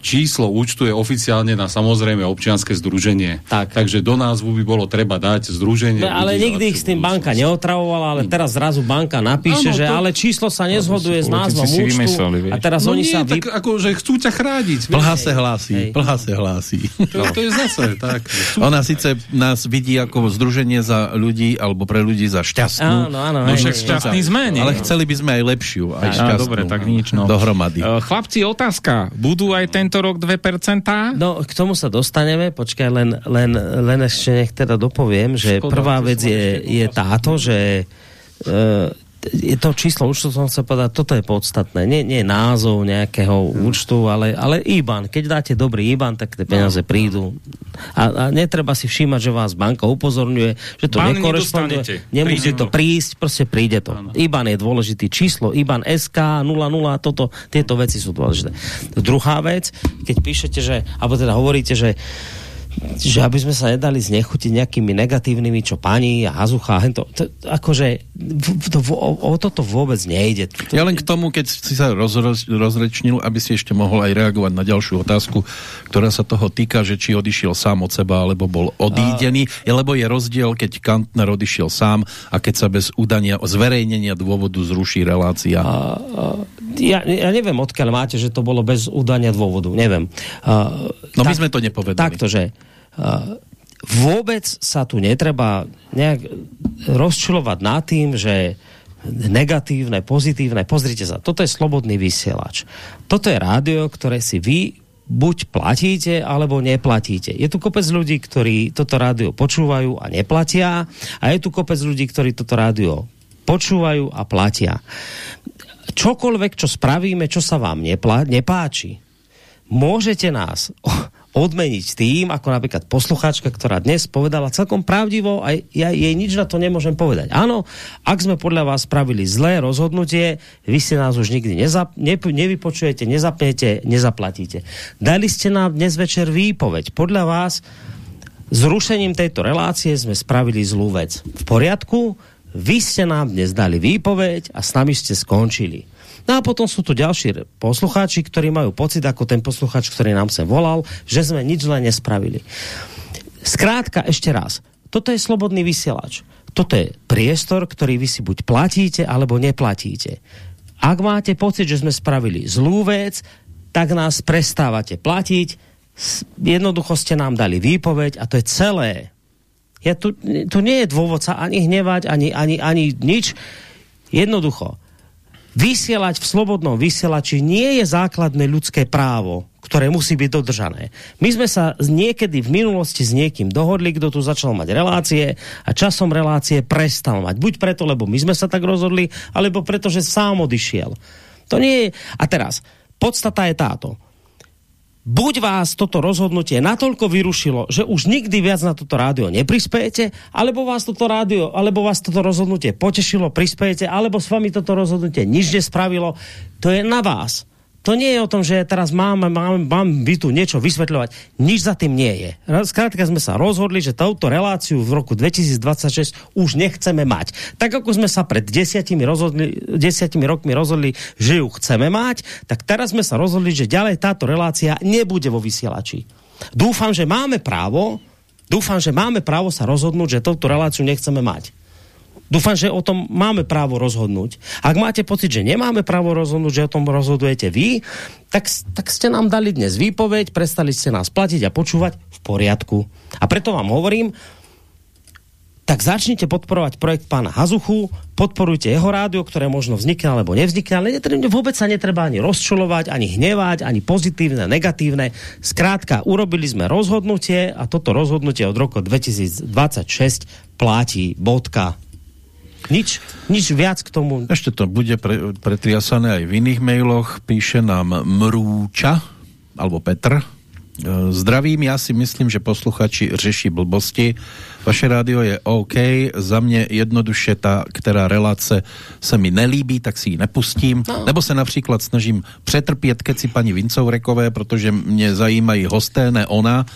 číslo účtu je oficiálne na samozrejme občianske združenie.
Tak.
Takže do názvu by bolo treba dať združenie.
No, ale nikdy ich s tým banka neotravovala, ale teraz zrazu banka napíše,
Áno,
že
to-
ale číslo sa nezhoduje s názvom
si
účtu
vymysleli,
a teraz
No
oni
nie,
sa
tak
vy...
ako, že chcú ťa chrániť.
Plha se hlásí,
Hej.
plha se hlásí.
To, to je zase tak.
Ona síce nás vidí ako združenie za ľudí, alebo pre ľudí za šťastnú.
Áno, áno,
No však šťastný sme, nie?
Ale chceli by sme aj lepšiu, aj šťastnú.
dobre, tak nič, no.
Dohromady.
E, Chlapci, otázka. Budú aj tento rok 2%?
No, k tomu sa dostaneme, počkaj, len, len, len ešte nech teda dopoviem, že
Škoda,
prvá vec je, je táto, že e, je to číslo účtu, som chcel povedať, toto je podstatné. Nie, nie názov nejakého účtu, ale, ale IBAN. Keď dáte dobrý IBAN, tak tie peniaze prídu. A, a netreba si všímať, že vás banka upozorňuje, že to
Bán
nekorešponduje. Nemusí
Príde
to
to.
prísť, proste príde to. IBAN je dôležitý číslo, IBAN SK 00, toto, tieto veci sú dôležité. Druhá vec, keď píšete, že, alebo teda hovoríte, že že aby sme sa nedali znechutiť nejakými negatívnymi, čo pani a hazucha, hento, to, akože v- to, o, o toto vôbec nejde. To,
Ja len k tomu, keď si sa roz, roz, rozrečnil, aby si ešte mohol aj reagovať na ďalšiu otázku, ktorá sa toho týka, že či odišiel sám od seba, alebo bol odídený, a... lebo je rozdiel, keď Kantner odišiel sám a keď sa bez udania, zverejnenia dôvodu zruší relácia. A...
ja, ja neviem, odkiaľ máte, že to bolo bez udania dôvodu, neviem. Uh,
No my sme to nepovedali.
Takto, že uh, vôbec sa tu netreba nejak rozčilovať nad tým, že negatívne, pozitívne. Pozrite sa, toto je slobodný vysielač. Toto je rádio, ktoré si vy buď platíte, alebo neplatíte. Je tu kopec ľudí, ktorí toto rádio počúvajú a neplatia a je tu kopec ľudí, ktorí toto rádio počúvajú a platia. Čokoľvek, čo spravíme, čo sa vám nepáči, môžete nás odmeniť tým, ako napríklad poslucháčka, ktorá dnes povedala celkom pravdivo a ja jej nič na to nemôžem povedať. Áno, ak sme podľa vás spravili zlé rozhodnutie, vy si nás už nikdy nezap- ne- nevypočujete, nezapnete, nezaplatíte. Dali ste nám dnes večer výpoveď. Podľa vás zrušením tejto relácie sme spravili zlú vec. V poriadku, vy ste nám dnes dali výpoveď a s nami ste skončili. No a potom sú tu ďalší poslucháči, ktorí majú pocit, ako ten poslucháč, ktorý nám sem volal, že sme nič zle nespravili. Skrátka, ešte raz, toto je slobodný vysielač. Toto je priestor, ktorý vy si buď platíte, alebo neplatíte. Ak máte pocit, že sme spravili zlú vec, tak nás prestávate platiť, jednoducho ste nám dali výpoveď a to je celé. Ja tu, tu nie je dôvod sa ani hnevať, ani, ani, ani nič. Jednoducho, vysielať v slobodnom vysielači nie je základné ľudské právo, ktoré musí byť dodržané. My sme sa niekedy v minulosti s niekým dohodli, kto tu začal mať relácie a časom relácie prestal mať. Buď preto, lebo my sme sa tak rozhodli, alebo preto, že sám odišiel. To nie je... A teraz, podstata je táto buď vás toto rozhodnutie natoľko vyrušilo, že už nikdy viac na toto rádio neprispejete, alebo vás toto rádio, alebo vás toto rozhodnutie potešilo, prispejete, alebo s vami toto rozhodnutie nič nespravilo. To je na vás. To nie je o tom, že teraz mám, mám, mám vy tu niečo vysvetľovať. Nič za tým nie je. Skrátka sme sa rozhodli, že touto reláciu v roku 2026 už nechceme mať. Tak ako sme sa pred desiatimi, rozhodli, desiatimi rokmi rozhodli, že ju chceme mať, tak teraz sme sa rozhodli, že ďalej táto relácia nebude vo vysielači. Dúfam, že máme právo, dúfam, že máme právo sa rozhodnúť, že touto reláciu nechceme mať. Dúfam, že o tom máme právo rozhodnúť. Ak máte pocit, že nemáme právo rozhodnúť, že o tom rozhodujete vy, tak, tak ste nám dali dnes výpoveď, prestali ste nás platiť a počúvať v poriadku. A preto vám hovorím, tak začnite podporovať projekt pána Hazuchu, podporujte jeho rádio, ktoré možno vznikne alebo nevznikne, ale netreba, vôbec sa netreba ani rozčulovať, ani hnevať, ani pozitívne, negatívne. Skrátka, urobili sme rozhodnutie a toto rozhodnutie od roku 2026 platí. Bodka. Nič, nič viac k tomu.
Ešte to bude pre, pretriasané aj v iných mailoch. Píše nám Mrúča, alebo Petr. E, Zdravím, ja si myslím, že posluchači řeší blbosti. Vaše rádio je OK, za mě jednoduše ta, která relace se mi nelíbí, tak si ji nepustím. No. Nebo se například snažím přetrpět keci paní Vincourekové, protože mě zajímají hosté, ne ona.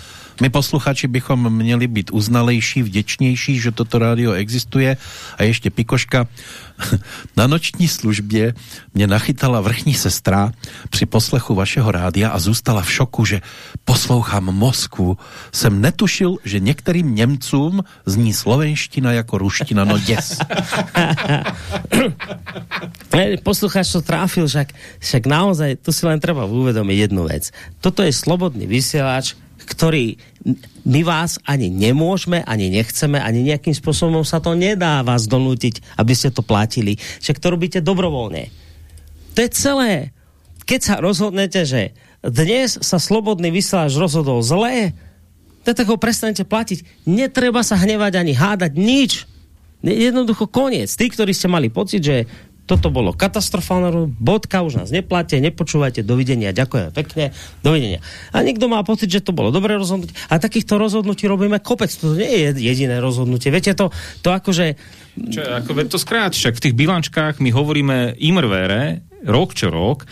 My posluchači bychom měli být uznalejší, vděčnější, že toto rádio existuje. A ještě pikoška. Na noční službě mě nachytala vrchní sestra při poslechu vašeho rádia a zůstala v šoku, že poslouchám Moskvu. Jsem netušil, že některým Němcům zní slovenština jako ruština, no děs.
E, Poslucháč to tráfil, však, však naozaj, tu si len treba uvedomiť jednu vec. Toto je slobodný vysielač, ktorý my vás ani nemôžeme, ani nechceme, ani nejakým spôsobom sa to nedá vás donútiť, aby ste to platili. Však to robíte dobrovoľne. To je celé. Keď sa rozhodnete, že dnes sa slobodný vysielač rozhodol zle, tak ho prestanete platiť. Netreba sa hnevať ani hádať nič. Jednoducho koniec. Tí, ktorí ste mali pocit, že toto bolo katastrofálne, bodka, už nás neplatie, nepočúvajte, dovidenia, ďakujem pekne, dovidenia. A niekto má pocit, že to bolo dobré rozhodnutie. A takýchto rozhodnutí robíme kopec, to nie je jediné rozhodnutie. Viete, to, to akože...
Čo, ako, to skrát, však v tých bilančkách my hovoríme imrvére, rok čo rok,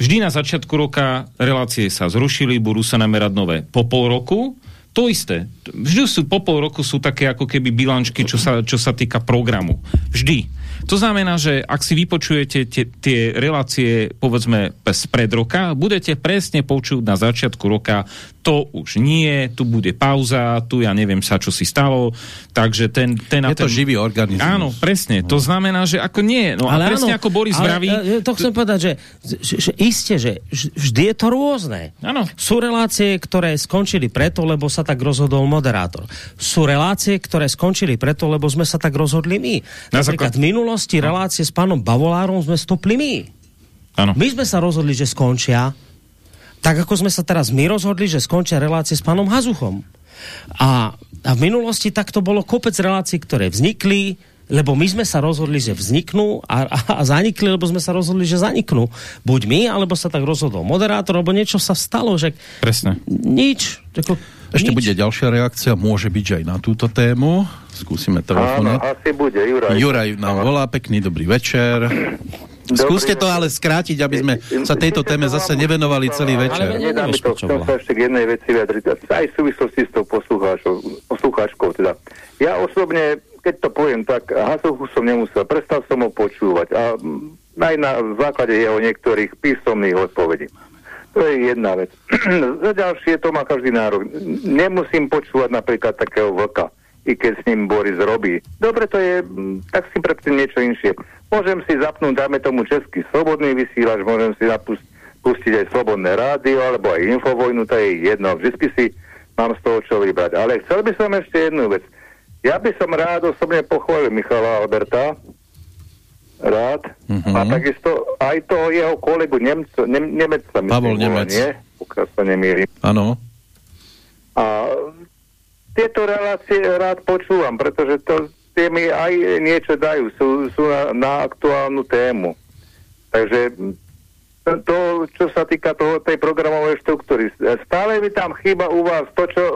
vždy na začiatku roka relácie sa zrušili, budú sa namerať nové. Po pol roku to isté. Vždy sú, po pol roku sú také ako keby bilančky, čo sa, čo sa týka programu. Vždy. To znamená, že ak si vypočujete tie, relácie, povedzme, spred roka, budete presne počuť na začiatku roka, to už nie, tu bude pauza, tu ja neviem sa, čo si stalo, takže ten... ten
Je to živý organizmus.
Áno, presne. To znamená, že ako nie. No
Ale
a presne
áno,
ako Boris
ale,
vraví...
e, To chcem povedať, že, že, že iste, že vž- vždy je to rôzne.
Áno.
Sú relácie, ktoré skončili preto, lebo sa tak rozhodol moderátor. Sú relácie, ktoré skončili preto, lebo sme sa tak rozhodli my.
Na
Napríklad v minulosti relácie s pánom Bavolárom sme stopli my.
Áno.
My sme sa rozhodli, že skončia, tak ako sme sa teraz my rozhodli, že skončia relácie s pánom Hazuchom. A, a v minulosti takto bolo kopec relácií, ktoré vznikli, lebo my sme sa rozhodli, že vzniknú a, a, a zanikli, lebo sme sa rozhodli, že zaniknú. Buď my, alebo sa tak rozhodol moderátor, alebo niečo sa stalo, že
Presne.
nič. Ako,
Ešte
nič.
bude ďalšia reakcia, môže byť že aj na túto tému. Skúsime
Áno,
telefonát.
asi bude, Juraj.
Juraj nám volá, pekný dobrý večer. Skúste to ale skrátiť, aby sme sa tejto téme zase nevenovali celý
Ale
večer.
nie-
Nedá mi to, chcem sa ešte k jednej veci vyjadriť, aj v súvislosti s tou poslucháčkou. Teda. Ja osobne, keď to poviem tak, Hasochu som nemusel, prestal som ho počúvať a aj na základe jeho niektorých písomných odpovedí. To je jedna vec. Za ďalšie to má každý nárok. Nemusím počúvať napríklad takého vlka, i keď s ním Boris robí. Dobre, to je, mm, tak si predtým niečo inšie. Môžem si zapnúť, dáme tomu český slobodný vysielač, môžem si napust, pustiť aj slobodné rádio, alebo aj infovojnu, to je jedno. Vždy si mám z toho čo vybrať. Ale chcel by som ešte jednu vec. Ja by som rád osobne pochválil Michala Alberta, rád,
Mhm.
a takisto aj toho jeho kolegu Nemco, ne, Nemecca. myslím,
Pavol Nemec.
Nie? Pokiaľ sa nemýlim.
Áno.
A tieto relácie rád počúvam, pretože to, tie mi aj niečo dajú, sú, sú na, na aktuálnu tému. Takže to, čo sa týka toho, tej programovej štruktúry, stále mi tam chýba u vás to, čo uh,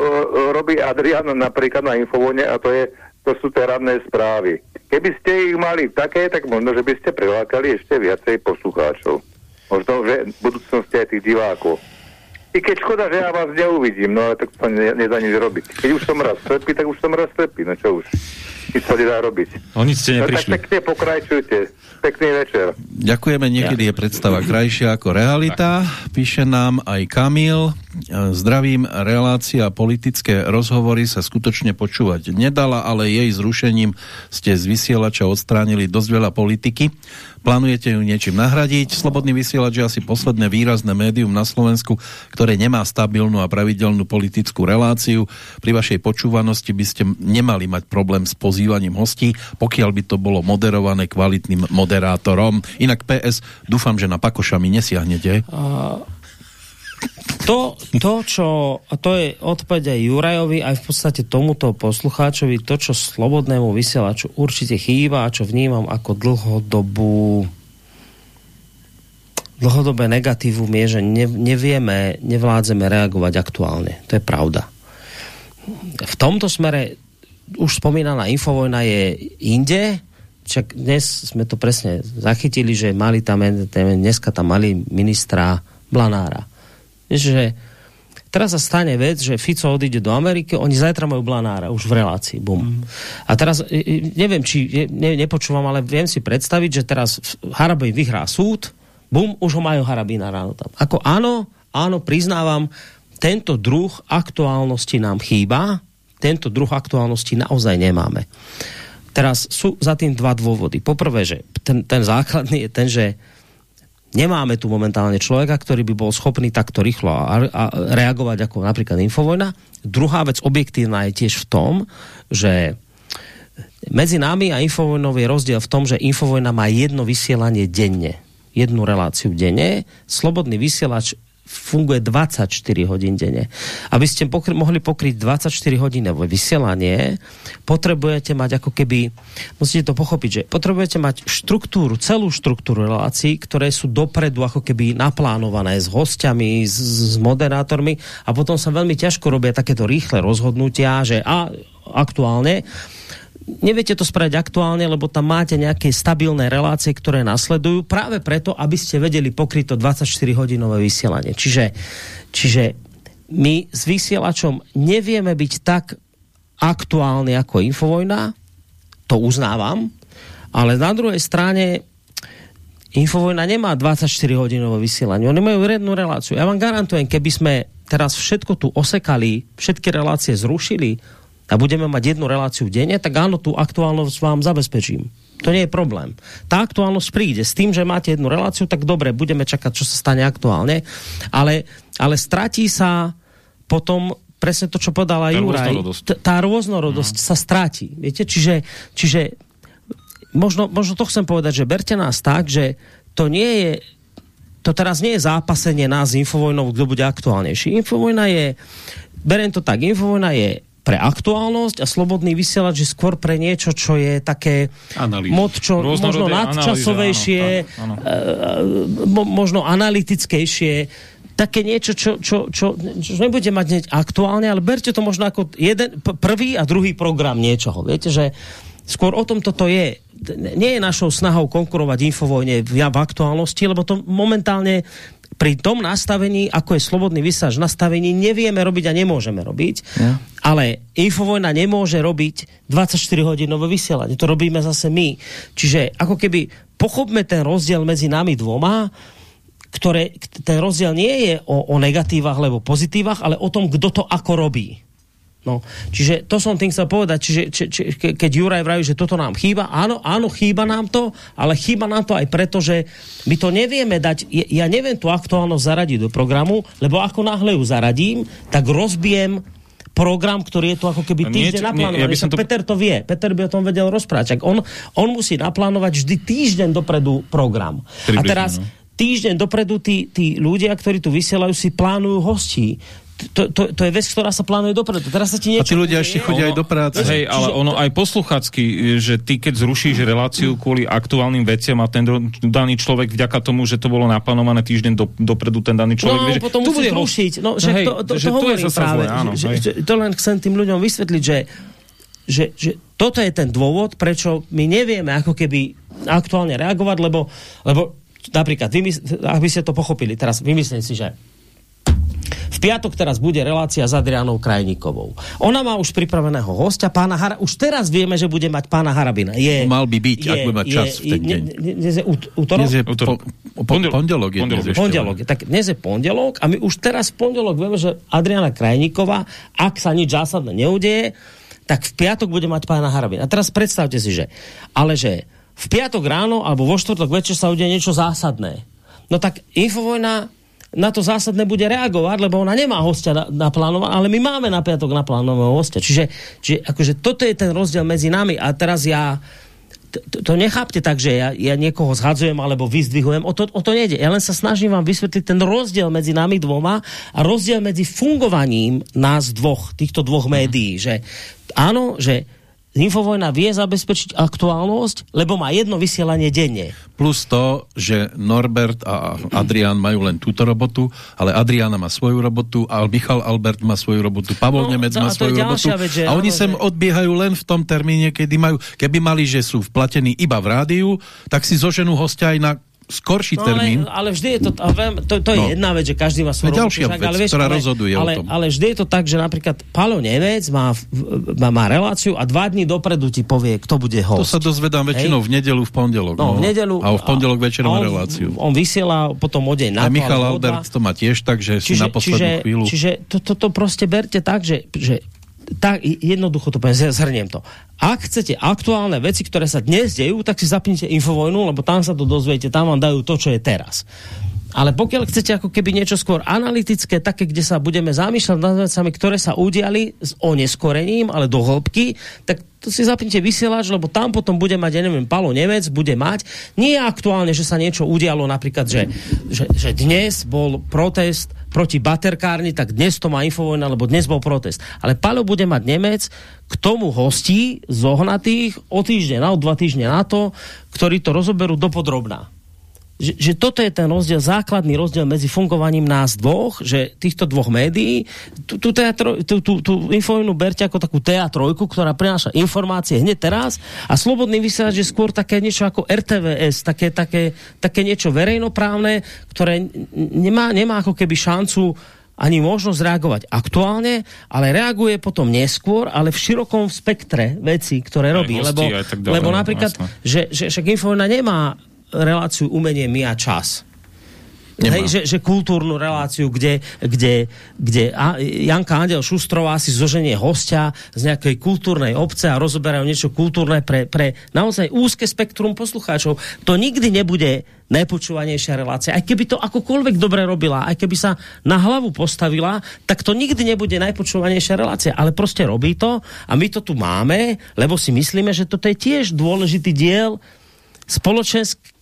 robí Adrian napríklad na Infovone a to, je, to sú tie radné správy. Keby ste ich mali také, tak možno, že by ste prilákali ešte viacej poslucháčov. Možno, že v budúcnosti aj tých divákov. I keď škoda, že ja vás neuvidím, no ale tak to ne, nedá nič robiť. Keď už som raz slepý, tak už som raz slepý, no čo už. Nič sa nedá robiť.
O nič ste
No tak
neprišli.
pekne pokračujte. Pekný večer.
Ďakujeme, niekedy je predstava krajšia ako realita. Píše nám aj Kamil. Zdravím, relácia politické rozhovory sa skutočne počúvať nedala, ale jej zrušením ste z vysielača odstránili dosť veľa politiky. Plánujete ju niečím nahradiť? Slobodný vysielač je asi posledné výrazné médium na Slovensku, ktoré nemá stabilnú a pravidelnú politickú reláciu. Pri vašej počúvanosti by ste nemali mať problém s pozývaním hostí, pokiaľ by to bolo moderované kvalitným moderátorom. Inak PS, dúfam, že na Pakoša mi nesiahnete.
To, to, čo, to je odpoveď aj Jurajovi, aj v podstate tomuto poslucháčovi, to, čo slobodnému vysielaču určite chýba a čo vnímam ako dlhodobú dlhodobé negatívum je, že ne, nevieme, nevládzeme reagovať aktuálne. To je pravda. V tomto smere už spomínaná infovojna je inde, čak dnes sme to presne zachytili, že mali tam, dneska tam mali ministra Blanára. Že teraz sa stane vec, že Fico odíde do Ameriky, oni zajtra majú Blanára už v relácii, bum. Mm. A teraz, e, e, neviem, či, ne, nepočúvam, ale viem si predstaviť, že teraz Harabej vyhrá súd, bum, už ho majú Harabína ráno tam. Ako áno, áno, priznávam, tento druh aktuálnosti nám chýba, tento druh aktuálnosti naozaj nemáme. Teraz sú za tým dva dôvody. Poprvé, že ten, ten základný je ten, že nemáme tu momentálne človeka, ktorý by bol schopný takto rýchlo a, a reagovať ako napríklad Infovojna. Druhá vec objektívna je tiež v tom, že medzi nami a Infovojnou je rozdiel v tom, že Infovojna má jedno vysielanie denne. Jednu reláciu denne. Slobodný vysielač funguje 24 hodín denne. Aby ste pokry, mohli pokryť 24 hodinové vysielanie, potrebujete mať ako keby, musíte to pochopiť, že potrebujete mať štruktúru, celú štruktúru relácií, ktoré sú dopredu ako keby naplánované s hostiami, s, s moderátormi a potom sa veľmi ťažko robia takéto rýchle rozhodnutia, že a aktuálne neviete to spraviť aktuálne, lebo tam máte nejaké stabilné relácie, ktoré nasledujú, práve preto, aby ste vedeli pokryť to 24-hodinové vysielanie. Čiže, čiže my s vysielačom nevieme byť tak aktuálni ako Infovojna, to uznávam, ale na druhej strane Infovojna nemá 24-hodinové vysielanie, oni majú rednú reláciu. Ja vám garantujem, keby sme teraz všetko tu osekali, všetky relácie zrušili, a budeme mať jednu reláciu denne, tak áno, tú aktuálnosť vám zabezpečím. To nie je problém. Tá aktuálnosť príde s tým, že máte jednu reláciu, tak dobre, budeme čakať, čo sa stane aktuálne, ale, ale stratí sa potom presne to, čo povedala tá Juraj, rôznorodosť. tá rôznorodosť no. sa stráti. Viete, čiže, čiže možno, možno to chcem povedať, že berte nás tak, že to nie je to teraz nie je zápasenie nás s Infovojnou, kto bude aktuálnejší. Infovojna je, beriem to tak, Infovojna je pre aktuálnosť a slobodný vysielač je skôr pre niečo, čo je také čo možno nadčasovejšie, áno, áno, áno. E, možno analytickejšie, také niečo, čo, čo, čo, čo nebude mať hneď aktuálne, ale berte to možno ako jeden, prvý a druhý program niečoho. Viete, že skôr o tom toto je. Nie je našou snahou konkurovať Infovojne v, v aktuálnosti, lebo to momentálne pri tom nastavení, ako je slobodný vysáž nastavení, nevieme robiť a nemôžeme robiť. Ja. Ale Infovojna nemôže robiť 24-hodinové vysielanie. To robíme zase my. Čiže ako keby pochopme ten rozdiel medzi nami dvoma, ktoré, ten rozdiel nie je o, o negatívach alebo pozitívach, ale o tom, kto to ako robí. No, čiže to som tým chcel povedať, čiže, či, či, keď Juraj vraví, že toto nám chýba, áno, áno, chýba nám to, ale chýba nám to aj preto, že my to nevieme dať, ja neviem tú aktuálnosť zaradiť do programu, lebo ako náhle ju zaradím, tak rozbijem program, ktorý je tu ako keby týždeň naplánovaný. Ja by som to... Peter to vie, Peter by o tom vedel rozprávať. On, on musí naplánovať vždy týždeň dopredu program. Približne, A teraz no. týždeň dopredu tí, tí ľudia, ktorí tu vysielajú, si plánujú hostí to, to, to je vec, ktorá sa plánuje dopredu. Teraz sa ti niečo...
A tí ľudia ešte chodia ono, aj do práce.
Hej, ale ono aj posluchacky, že ty keď zrušíš reláciu kvôli aktuálnym veciam a ten daný človek vďaka tomu, že to bolo naplánované týždeň do, dopredu, ten daný človek...
No, vie, potom tu bude zrušiť. No, že hej, to, to, to, to hovorím práve. Zle, áno, že, že, to len chcem tým ľuďom vysvetliť, že, že, že toto je ten dôvod, prečo my nevieme ako keby aktuálne reagovať, lebo, lebo napríklad, vymysl, aby ste to pochopili, teraz vymyslím si, že v piatok teraz bude relácia s Adrianou Krajníkovou. Ona má už pripraveného hostia, pána Hara... Už teraz vieme, že bude mať pána Harabina. Je,
Mal by byť, je, ak bude mať čas je, v ten deň.
Dnes je útorok?
Dnes je po, po, pondelok. Je
pondelok, dnes pondelok. Tak dnes je pondelok a my už teraz v pondelok vieme, že Adriana Krajníková, ak sa nič zásadné neudeje, tak v piatok bude mať pána Harabina. A teraz predstavte si, že ale že v piatok ráno alebo vo štvrtok večer sa udeje niečo zásadné. No tak Infovojna na to zásadne bude reagovať, lebo ona nemá hostia naplánovaného, ale my máme na piatok naplánovaného hostia. Čiže, čiže akože toto je ten rozdiel medzi nami a teraz ja to, to nechápte tak, že ja, ja niekoho zhadzujem alebo vyzdvihujem, o to, o to nejde. Ja len sa snažím vám vysvetliť ten rozdiel medzi nami dvoma a rozdiel medzi fungovaním nás dvoch, týchto dvoch médií, že áno, že Infovojna vie zabezpečiť aktuálnosť, lebo má jedno vysielanie denne.
Plus to, že Norbert a Adrián majú len túto robotu, ale Adriana má svoju robotu a Michal Albert má svoju robotu, Pavol no, Nemec má svoju robotu. Vec, že, a oni áno, sem že... odbiehajú len v tom termíne, kedy majú, keby mali, že sú vplatení iba v rádiu, tak si zoženú hostia aj na skorší
No,
termín.
ale, ale vždy je to, a to, to je
No.
jedna vec, že každý má svoj
To je ďalšia vec,
ale, vieš,
ktorá
ale,
rozhoduje o
ale,
tom.
ale vždy je to tak, že napríklad Palo Nemec má, má, má reláciu a dva dní dopredu ti povie, kto bude
To
host.
sa dozvedám väčšinou v nedelu, v pondelok.
No, v nedelu.
A v pondelok večer
a
má reláciu.
On vysiela potom o deň
A
na to,
Michal
o.
Albert to má tiež tak, že si na
Čiže,
poslednú
čiže,
chvíľu...
čiže to, to, to proste berte tak, že, že tak, jednoducho to poviem, zhrniem to. Ak chcete aktuálne veci, ktoré sa dnes dejú, tak si zapnite Infovojnu, lebo tam sa to dozviete, tam vám dajú to, čo je teraz. Ale pokiaľ chcete ako keby niečo skôr analytické, také, kde sa budeme zamýšľať nad vecami, ktoré sa udiali s oneskorením, ale do hĺbky, tak to si zapnite vysielač, lebo tam potom bude mať, ja neviem, Palo Nemec, bude mať. Nie je aktuálne, že sa niečo udialo, napríklad, že, že, že dnes bol protest proti baterkárni, tak dnes to má Infovojna, lebo dnes bol protest. Ale Palo bude mať Nemec k tomu hostí zohnatých o týždeň, na o dva týždne na to, ktorí to rozoberú dopodrobná že, že toto je ten rozdiel, základný rozdiel medzi fungovaním nás dvoch, že týchto dvoch médií, tú, tú, teatro, tú, tú, tú infovojnu berte ako takú teatrojku, ktorá prináša informácie hneď teraz a slobodný vysielač je skôr také niečo ako RTVS, také, také, také niečo verejnoprávne, ktoré nemá, nemá ako keby šancu ani možnosť reagovať aktuálne, ale reaguje potom neskôr, ale v širokom spektre vecí, ktoré
Aj
robí.
hostí,
Lebo,
aj tak
lebo
no,
napríklad,
jasné.
že, že však Infovojna nemá reláciu umenie my a čas.
Nemá.
Hej, že, že kultúrnu reláciu, kde, kde, kde a, Janka Andel Šustrová si zoženie hostia z nejakej kultúrnej obce a rozoberajú niečo kultúrne pre, pre naozaj úzke spektrum poslucháčov. To nikdy nebude najpočúvanejšia relácia. Aj keby to akokoľvek dobre robila, aj keby sa na hlavu postavila, tak to nikdy nebude najpočúvanejšia relácia. Ale proste robí to a my to tu máme, lebo si myslíme, že toto je tiež dôležitý diel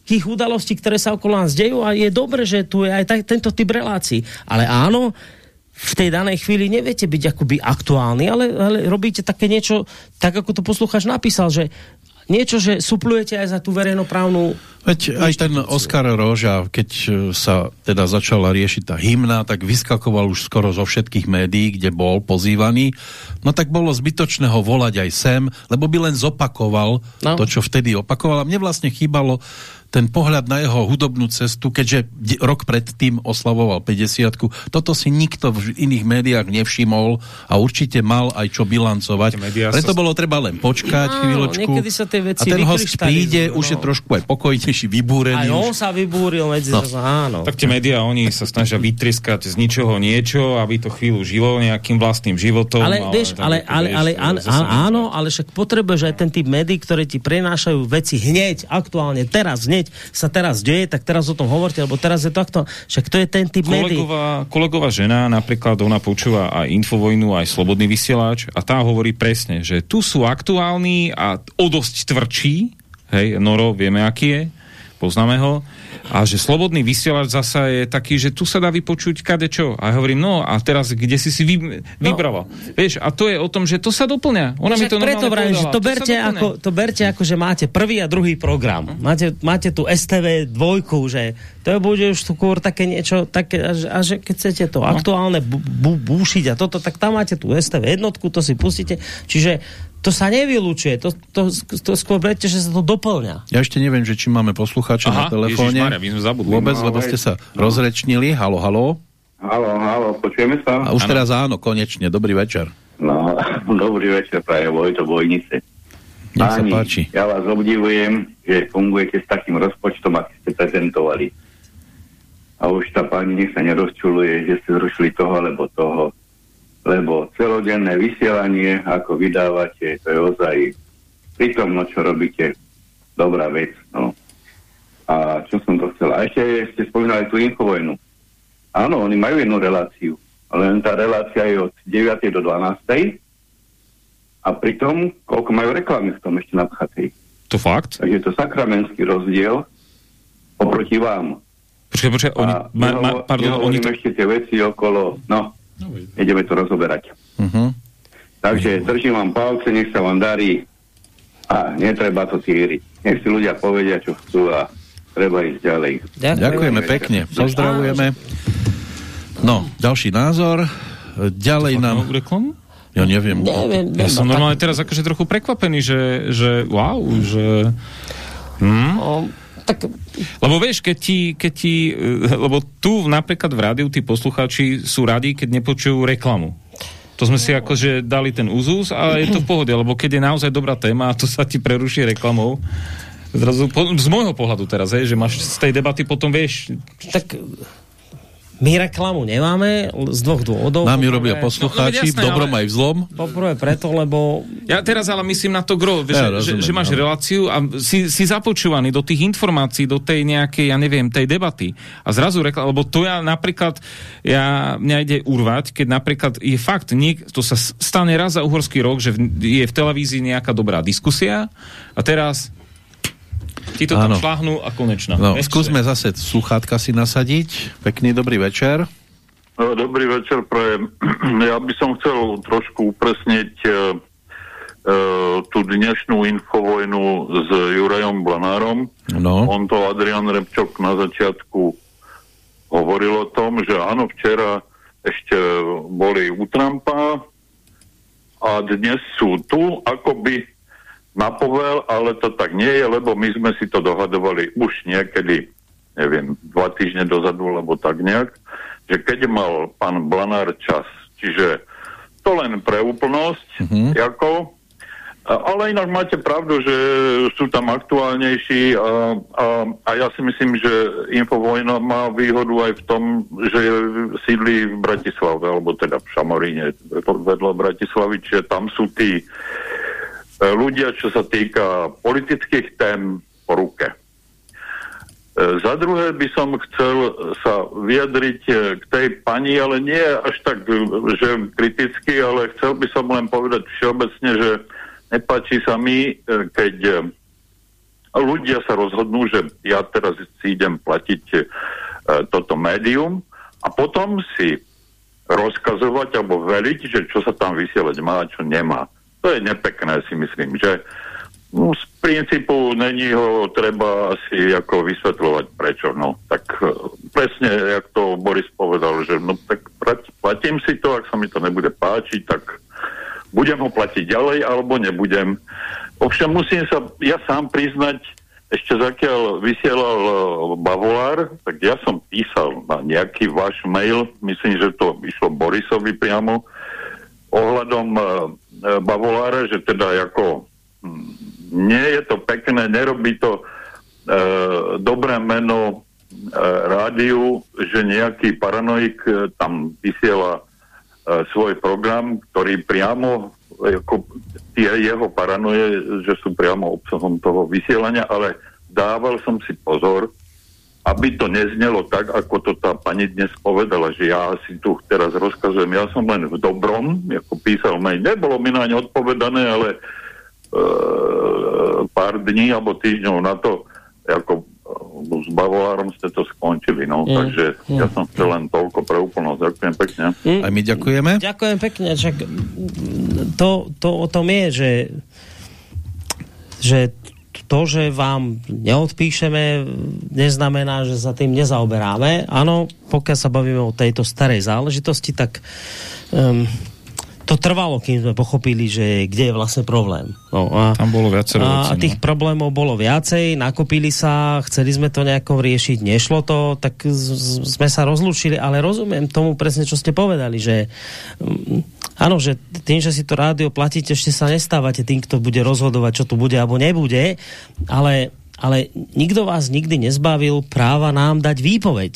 spoločenských udalostí, ktoré sa okolo nás dejú a je dobre, že tu je aj tak, tento typ relácií. Ale áno, v tej danej chvíli neviete byť akoby aktuálny, ale, ale robíte také niečo, tak ako to poslucháč napísal, že niečo, že suplujete aj za tú verejnoprávnu
Veď aj ten Oskar Roža, keď e, sa teda začala riešiť tá hymna, tak vyskakoval už skoro zo všetkých médií, kde bol pozývaný. No tak bolo zbytočné ho volať aj sem, lebo by len zopakoval
No.
to, čo vtedy opakoval. A mne vlastne chýbalo ten pohľad na jeho hudobnú cestu, keďže rok predtým oslavoval 50 Toto si nikto v iných médiách nevšimol a určite mal aj čo bilancovať. Preto
sa-
bolo treba len počkať
Áno,
chvíľočku.
niekedy sa tie veci
a ten host príde, už
no.
je trošku aj pokojnejší, vybúrený.
Aj
už.
on sa vybúril medzi...
No.
No. Áno.
Tak tie médiá, oni sa snažia vytrieskať z ničoho niečo, aby to chvíľu žilo nejakým vlastným životom.
Ale, vieš, ale, ale,
vieš,
ale,
to
ale
zase nič.
áno, ale však potrebuješ aj ten typ médií, ktoré ti prenášajú veci hneď, aktuálne, teraz, hneď sa teraz deje, tak teraz o tom hovorte, lebo teraz je to aktuálne. Však to je ten typ médií.
Kolegová, kolegová žena, napríklad ona počúva aj Infovojnu, aj Slobodný vysielač a tá hovorí presne, že tu sú aktuálni a o dosť tvrdší, hej, Noro, vieme aký je, poznáme ho, a že Slobodný vysielač zasa je taký, že tu sa dá vypočuť kadečo. A ja hovorím, no a teraz kde si si vy, vybrala? Vieš, a to je o tom, že to sa doplňa. Ona mi
Však
to
preto vravím, že to berte,
doplňa.
ako, to berte ako, že máte prvý a druhý program. Máte, máte tu STV dvojku, že to bude už skôr také niečo, také, a, že, a že keď chcete to aktuálne bu, bu, búšiť a toto, tak tam máte tu STV jednotku, to si pustíte. Čiže to sa nevylučuje, to, to, to skôr berte, že sa to doplňa.
Ja ešte neviem, že či máme poslucháča na
Aha,
telefóne.
Ježišmarja, my sme zabudli.
Vôbec,
No,
lebo ste sa rozrečnili. Halo, halo.
Halo, halo, počujeme sa?
A už teraz áno, konečne. Dobrý večer.
No, dobrý večer, praje Vojto Bojnice.
Nech sa
Páni,
páči.
Ja vás obdivujem, že fungujete s takým rozpočtom, aký ste prezentovali. A už tá pani nech sa nerozčuluje, že ste zrušili toho alebo toho. Lebo celodenné vysielanie, ako vydávate, to je ozaj pri tom, no čo robíte, dobrá vec. No. A čo som to chcel? A ešte ste spomínali tú infovojnu. Áno, oni majú jednu reláciu, len tá relácia je od 9. do 12. A pritom, koľko majú reklamy v tom ešte napchatej.
To fakt?
Takže je to sakramenský rozdiel oproti vám.
Počkaj, počkaj, oni, ma, ma, pardon, oni to...
ešte tie veci okolo, no, ideme to rozoberať.
Uh-huh.
Takže držím vám palce, nech sa vám darí a netreba to týriť. Nech si ľudia povedia, čo chcú a treba ísť ďalej.
Ďakujeme pekne. Pozdravujeme. No, ďalší názor. Ďalej nám...
Reklamu?
Ja neviem.
Neviem,
Ja som
tak-
normálne teraz akože trochu prekvapený, že, že wow, že... Hmm?
Tak
Lebo vieš, keď ti, keď ti, eh, lebo tu napríklad v rádiu tí poslucháči sú radi, keď nepočujú reklamu. To sme si akože dali ten úzus, ale je to v pohode, lebo keď je naozaj dobrá téma a to sa ti preruší reklamou, zrazu, po, z môjho pohľadu teraz, hej, že máš z tej debaty potom vieš,
tak my reklamu nemáme z dvoch dôvodov.
Nám ju robia poslucháči,
No, veď jasné,
dobrom
ale-
aj v zlom.
Poprvé preto, lebo
Ja teraz ale myslím na to gro,
Ja
že,
rozumiem,
že, že máš
no.
reláciu a si, si započúvaný do tých informácií, do tej nejakej, ja neviem, tej debaty. A zrazu rekla, lebo to ja napríklad, ja, mňa ide urvať, keď napríklad je fakt, niek, to sa stane raz za uhorský rok, že v, je v televízii nejaká dobrá diskusia a teraz ti to tam šláhnú a konečná.
No, skúsme zase sluchátka si nasadiť. Pekný dobrý večer.
No, Dobrý večer, prajem. Ja by som chcel trošku upresniť e, e, tú dnešnú infovojnu s Jurajom Blanárom.
No.
On to Adrian Repčok na začiatku hovoril o tom, že áno, včera ešte boli u Trumpa a dnes sú tu, akoby napovel, ale to tak nie je, lebo my sme si to dohadovali už niekedy, neviem, dva týždne dozadu, alebo tak nejak, že keď mal pán Blanár čas, čiže to len pre úplnosť, mm-hmm. ako, ale inak máte pravdu, že sú tam aktuálnejší a, a, a ja si myslím, že Infovojna má výhodu aj v tom, že sídli v Bratislave, alebo teda v Šamoríne vedľa Bratislavy, čiže tam sú tí ľudia, čo sa týka politických tém po ruke. E, Za druhé by som chcel sa vyjadriť e, k tej pani, ale nie až tak, e, že kriticky, ale chcel by som len povedať všeobecne, že nepáči sa mi, e, keď e, ľudia sa rozhodnú, že ja teraz si idem platiť e, toto médium a potom si rozkazovať alebo veliť, že čo sa tam vysielať má a čo nemá. To je nepekné, si myslím, že No, z princípu není ho treba asi ako vysvetľovať prečo. No, tak e, presne, jak to Boris povedal, že no tak plat- platím si to, ak sa mi to nebude páčiť, tak budem ho platiť ďalej alebo nebudem. Ovšem musím sa ja sám priznať, ešte zakiaľ vysielal e, Bavolár, tak ja som písal na nejaký váš mail, myslím, že to išlo Borisovi priamo, ohľadom e, e, Bavolára, že teda ako hm, nie je to pekné, nerobí to e, dobré meno e, rádiu, že nejaký paranoik e, tam vysiela e, svoj program, ktorý priamo ako tie jeho paranoje, že sú priamo obsahom toho vysielania, ale dával som si pozor, aby to neznelo tak, ako to tá pani dnes povedala, že ja si tu teraz rozkazujem, ja som len v dobrom, ako písal mail, nebolo mi na ne odpovedané, ale e, pár dní alebo týždňov na to, ako e, s Bavolárom ste to skončili, no,
Mm,
takže
mm.
ja som chcel len toľko pre úplnosť, ďakujem pekne.
Aj my ďakujeme.
Ďakujem pekne, však to, to o tom je, že, že to, že vám neodpíšeme, neznamená, že sa tým nezaoberáme. Áno, pokiaľ sa bavíme o tejto starej záležitosti, tak um, to trvalo, kým sme pochopili, že kde je vlastne problém. No, a,
Tam bolo viacero
a, a tých
no.
problémov bolo viacej, nakopili sa, chceli sme to nejako riešiť, nešlo to, tak sme sa rozlúčili, ale rozumiem tomu presne, čo ste povedali, že mm, áno, že tým, že si to rádio platíte, ešte sa nestávate tým, kto bude rozhodovať, čo tu bude alebo nebude, ale, ale nikto vás nikdy nezbavil práva nám dať výpoveď.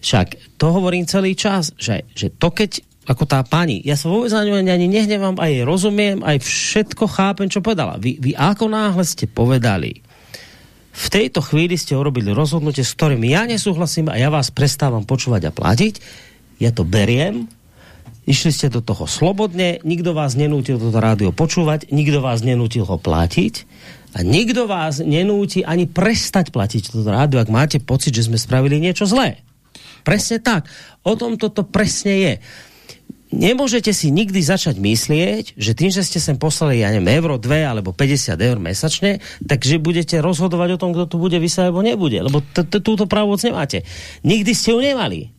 Však to hovorím celý čas, že, že to keď ako tá pani, ja sa vôbec na ňu ani, nehnevám, aj rozumiem, aj všetko chápem, čo povedala. Vy, vy ako náhle ste povedali, v tejto chvíli ste urobili rozhodnutie, s ktorým ja nesúhlasím a ja vás prestávam počúvať a platiť, ja to beriem, išli ste do toho slobodne, nikto vás nenútil toto rádio počúvať, nikto vás nenútil ho platiť a nikto vás nenúti ani prestať platiť toto rádio, ak máte pocit, že sme spravili niečo zlé. Presne tak. O tom toto presne je nemôžete si nikdy začať myslieť, že tým, že ste sem poslali, ja neviem, euro 2 alebo 50 eur mesačne, takže budete rozhodovať o tom, kto tu bude vysať alebo nebude, lebo túto právomoc nemáte. Nikdy ste ju nemali.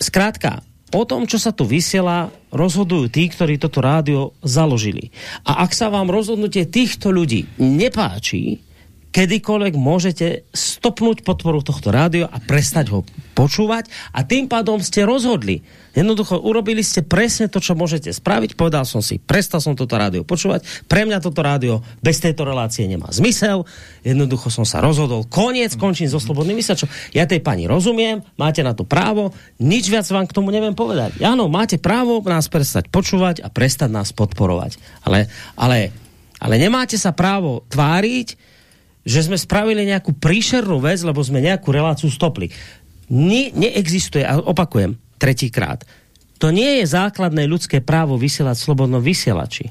Skrátka, o tom, čo sa tu vysiela, rozhodujú tí, ktorí toto rádio založili. A ak sa vám rozhodnutie týchto ľudí nepáči, kedykoľvek môžete stopnúť podporu tohto rádia a prestať ho počúvať a tým pádom ste rozhodli. Jednoducho urobili ste presne to, čo môžete spraviť. Povedal som si, prestal som toto rádio počúvať. Pre mňa toto rádio bez tejto relácie nemá zmysel. Jednoducho som sa rozhodol. Koniec, končím so slobodným vysielačom. Ja tej pani rozumiem, máte na to právo, nič viac vám k tomu neviem povedať. Áno, máte právo nás prestať počúvať a prestať nás podporovať. Ale, ale, ale nemáte sa právo tváriť, že sme spravili nejakú príšernú vec, lebo sme nejakú reláciu stopli. Nie, neexistuje, a opakujem tretíkrát, to nie je základné ľudské právo vysielať v slobodnom vysielači.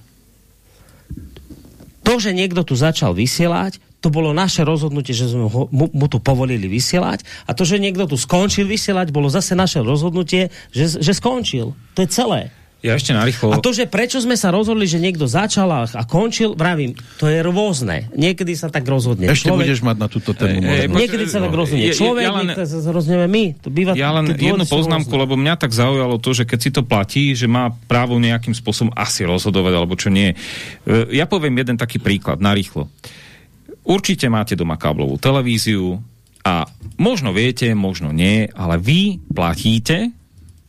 To, že niekto tu začal vysielať, to bolo naše rozhodnutie, že sme ho, mu, mu tu povolili vysielať a to, že niekto tu skončil vysielať, bolo zase naše rozhodnutie, že, že skončil. To je celé.
Ja ešte narýchlo...
A to, že prečo sme sa rozhodli, že niekto začal a, a končil, vravím, to je rôzne. Niekedy sa tak rozhodne.
Ešte budeš mať na túto tému
E, e.
Niekedy sa tak rozhodne.
Je-
Človek,
ja len-
sa rozhodneme my. To býva,
Ja len jednu poznámku,
rôzne.
lebo mňa tak zaujalo to, že keď si to platí, že má právo nejakým spôsobom asi rozhodovať, alebo čo nie. E, Ja poviem jeden taký príklad, narýchlo. Určite máte doma káblovú televíziu a možno viete, možno nie, ale vy platíte,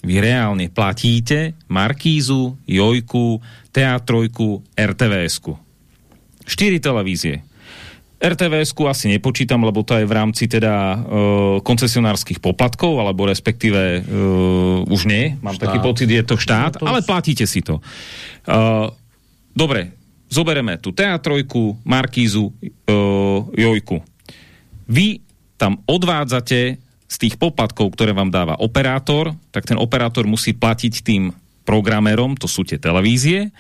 vy reálne platíte Markízu, Jojku, Teatrojku, RTVS-ku. Štyri televízie. RTVS-ku asi nepočítam, lebo to je v rámci teda e, koncesionárskych poplatkov, alebo respektíve e, už nie, mám štát. taký pocit, je to štát,
No to
ale platíte si to. E, dobre, zobereme tu Teatrojku, Markízu, e, Jojku. Vy tam odvádzate z tých poplatkov, ktoré vám dáva operátor, tak ten operátor musí platiť tým programérom, to sú tie televízie,